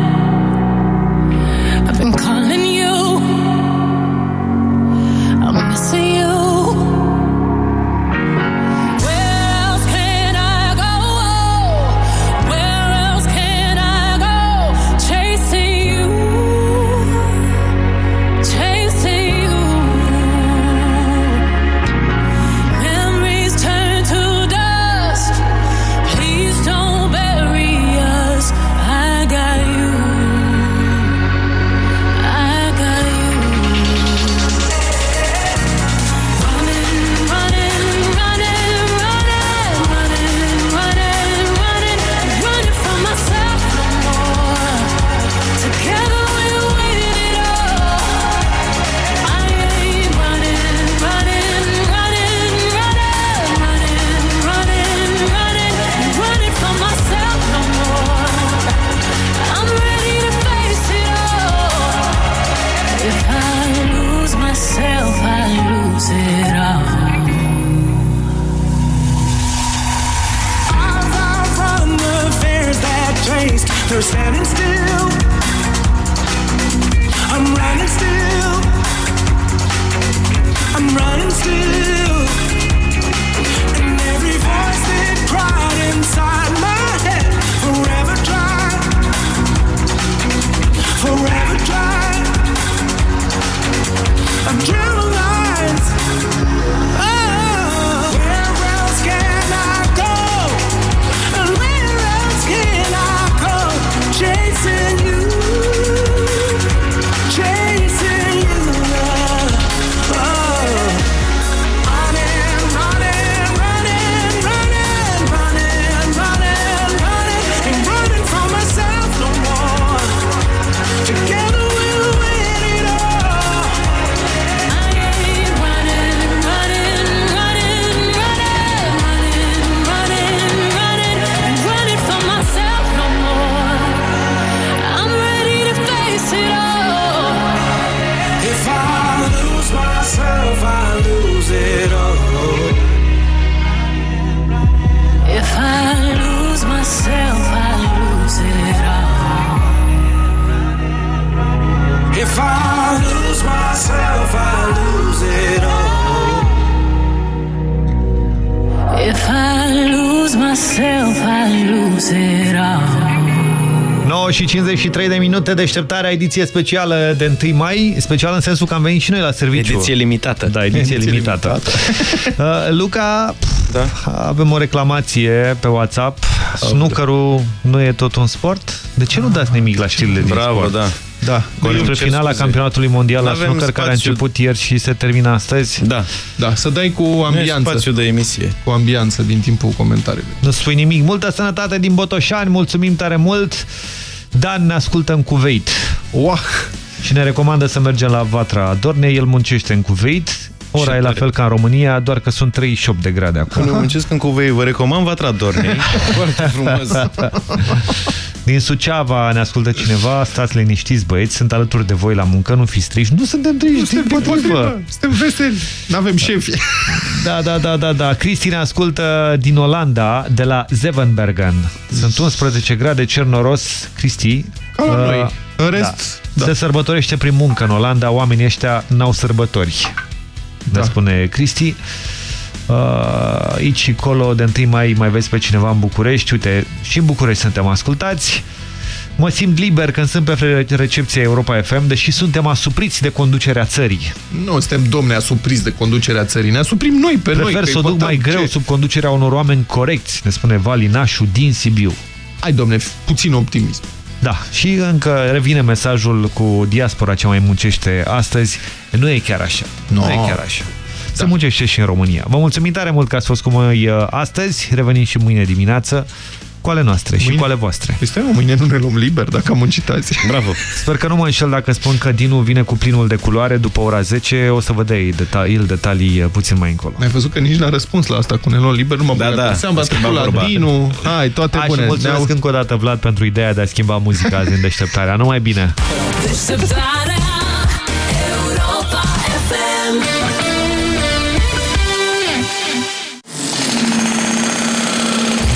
Minute, deșteptarea, ediție specială de 1 mai, special în sensul că am venit și noi la serviciu. Ediție limitată. Da, ediție, Ediție limitată. limitată. Uh, Luca, da. avem o reclamație pe WhatsApp. Snookerul nu e tot un sport? De ce nu dați nimic la știrile din Bravo, sport? da. Da, Eu despre cer finala scuze. campionatului mondial la N-avem snooker care a spațiu. început ieri și se termină astăzi. Da. Da, să dai cu ambianță. spațiu de emisie. Cu ambianță din timpul comentariului. Nu spui nimic. Multă sănătate din Botoșani, mulțumim tare mult. Dan ne ascultă în Cuveit. Oah! Și ne recomandă să mergem la Vatra Dornei. El muncește în Cuveit. Ora Ce e la tare. fel ca în România, doar că sunt 38 de grade acum. Când muncesc în Cuvei, vă recomand Vatra Dornei. Foarte frumos. Din Suceava ne ascultă cineva, stați liniștiți băieți, sunt alături de voi la muncă, nu fiți triști. Nu suntem triști, din potrivă. Suntem veseli, n-avem șefi. Da, da, da, da, da. Cristi ne ascultă din Olanda, de la Zevenbergen. Sunt 11 grade, cer noros. Cristi. Ca la uh, noi. În rest, da. Se sărbătorește prin muncă în Olanda, oamenii ăștia n-au sărbători. Ne Da. spune Cristi. Uh, aici și colo, de 1 mai, mai vezi pe cineva în București. Uite, și în București suntem ascultați. Mă simt liber când sunt pe recepția Europa FM, deși suntem asupriți de conducerea țării. Nu suntem domne asupriți de conducerea țării, ne asuprim noi pe noi. Prefer că să o îi duc votăm mai greu ce- sub conducerea unor oameni corecți, ne spune Vali Nașu din Sibiu. Hai, domne, puțin optimism. Da, și încă revine mesajul cu diaspora ce mai muncește astăzi. Nu e chiar așa. Nu No. e chiar așa. Se muncește și în România. Vă mulțumim tare mult că ați fost cu noi uh, astăzi. Revenim și mâine dimineață cu ale noastre și Mâine- cu ale voastre. Păi stai, mă, mâine nu ne luăm liber dacă am muncit azi. Bravo. Sper că nu mă înșel dacă spun că Dinu vine cu plinul de culoare după ora 10. O să vă dea ei deta el detalii uh, puțin mai încolo. Ai văzut că nici n-a răspuns la asta cu ne luăm liber, nu mă Da, băgat da, în seamă, a a trecut schimbat la vorba. Dinu. Hai, toate Hai bune. și mulțumesc Ne-au- încă o dată, Vlad, pentru ideea de a schimba muzica azi în deșteptarea. Numai bine! Deșteptarea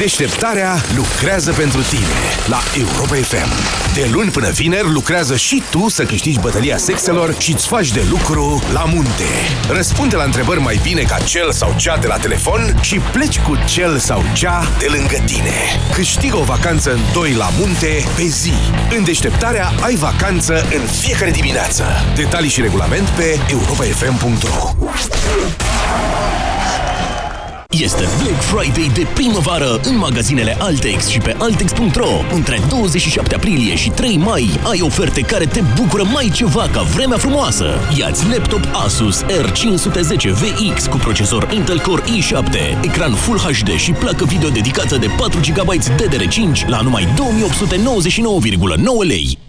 Deșteptarea lucrează pentru tine la Europa FM. De luni până vineri lucrează și tu să câștigi bătălia sexelor și îți faci de lucru la munte. Răspunde la întrebări mai bine ca cel sau cea de la telefon și pleci cu cel sau cea de lângă tine. Câștigă o vacanță în doi la munte pe zi. În Deșteptarea ai vacanță în fiecare dimineață. Detalii și regulament pe europafm.ro Este Black Friday de primăvară în magazinele Altex și pe Altex.ro. Între 27 aprilie și 3 mai ai oferte care te bucură mai ceva ca vremea frumoasă. Iați laptop Asus R510 VX cu procesor Intel Core i7, ecran Full HD și placă video dedicată de 4 GB DDR5 la numai 2899,9 lei.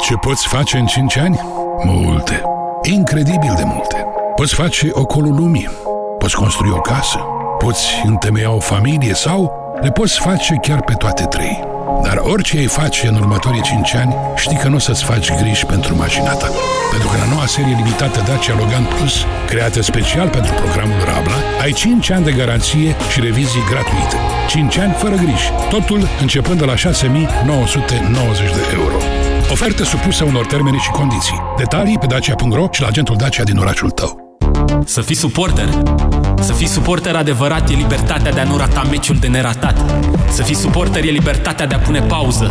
Ce poți face în 5 ani? Multe. Incredibil de multe. Poți face ocolul lumii. Poți construi o casă. Poți întemeia o familie sau le poți face chiar pe toate trei. Dar orice ai face în următorii 5 ani, știi că nu o să-ți faci griji pentru mașina ta. Pentru că la noua serie limitată Dacia Logan Plus, creată special pentru programul Rabla, ai 5 ani de garanție și revizii gratuite. 5 ani fără griji. Totul începând de la 6990 de euro. Ofertă supusă unor termene și condiții. Detalii pe dacia.ro și la agentul Dacia din orașul tău. Să fii suporter. Să fii suporter adevărat e libertatea de a nu rata meciul de neratat. Să fii suporter e libertatea de a pune pauză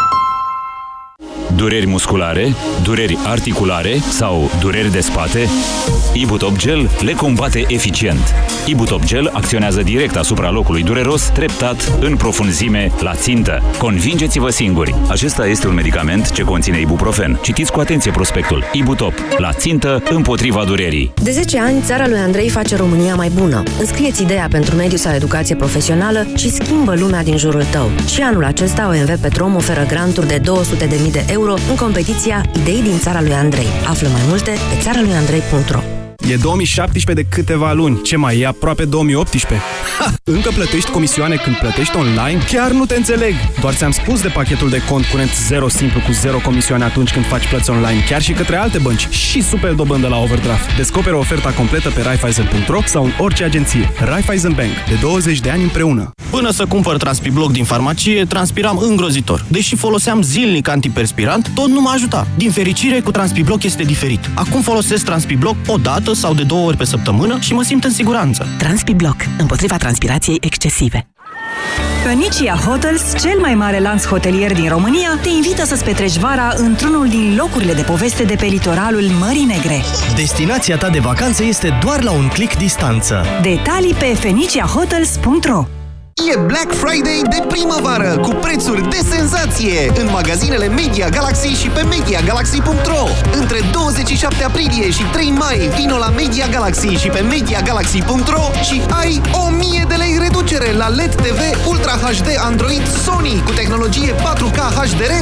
Dureri musculare, dureri articulare sau dureri de spate? Ibutop Gel le combate eficient. Ibutop Gel acționează direct asupra locului dureros, treptat, în profunzime, la țintă. Convingeți-vă singuri! Acesta este un medicament ce conține ibuprofen. Citiți cu atenție prospectul. Ibutop. La țintă, împotriva durerii. De 10 ani, țara lui Andrei face România mai bună. Înscrieți ideea pentru mediu sau educație profesională și schimbă lumea din jurul tău. Și anul acesta OMV Petrom oferă granturi de 200.000 de euro în competiția Idei din țara lui Andrei. Află mai multe pe țara lui Andrei.ro E 2017 de câteva luni. Ce mai e aproape 2018? Ha! Încă plătești comisioane când plătești online? Chiar nu te înțeleg! Doar ți-am spus de pachetul de cont curent 0 simplu cu 0 comisioane atunci când faci plăți online, chiar și către alte bănci și super dobândă la overdraft. Descoperă oferta completă pe Raiffeisen.ro sau în orice agenție. Raiffeisen Bank. De 20 de ani împreună. Până să cumpăr Transpibloc din farmacie, transpiram îngrozitor. Deși foloseam zilnic antiperspirant, tot nu mă ajuta. Din fericire, cu Transpibloc este diferit. Acum folosesc Transpibloc o dată sau de două ori pe săptămână și mă simt în siguranță. Transpibloc. Împotriva transpirației excesive. Phoenicia Hotels, cel mai mare lanț hotelier din România, te invită să-ți petreci vara într-unul din locurile de poveste de pe litoralul Mării Negre. Destinația ta de vacanță este doar la un click distanță. Detalii pe feniciahotels.ro E Black Friday de primăvară cu prețuri de senzație în magazinele Media Galaxy și pe MediaGalaxy.ro Între 27 aprilie și 3 mai vino la Media Galaxy și pe MediaGalaxy.ro și ai 1000 de lei reducere la LED TV Ultra HD Android Sony cu tehnologie 4K HDR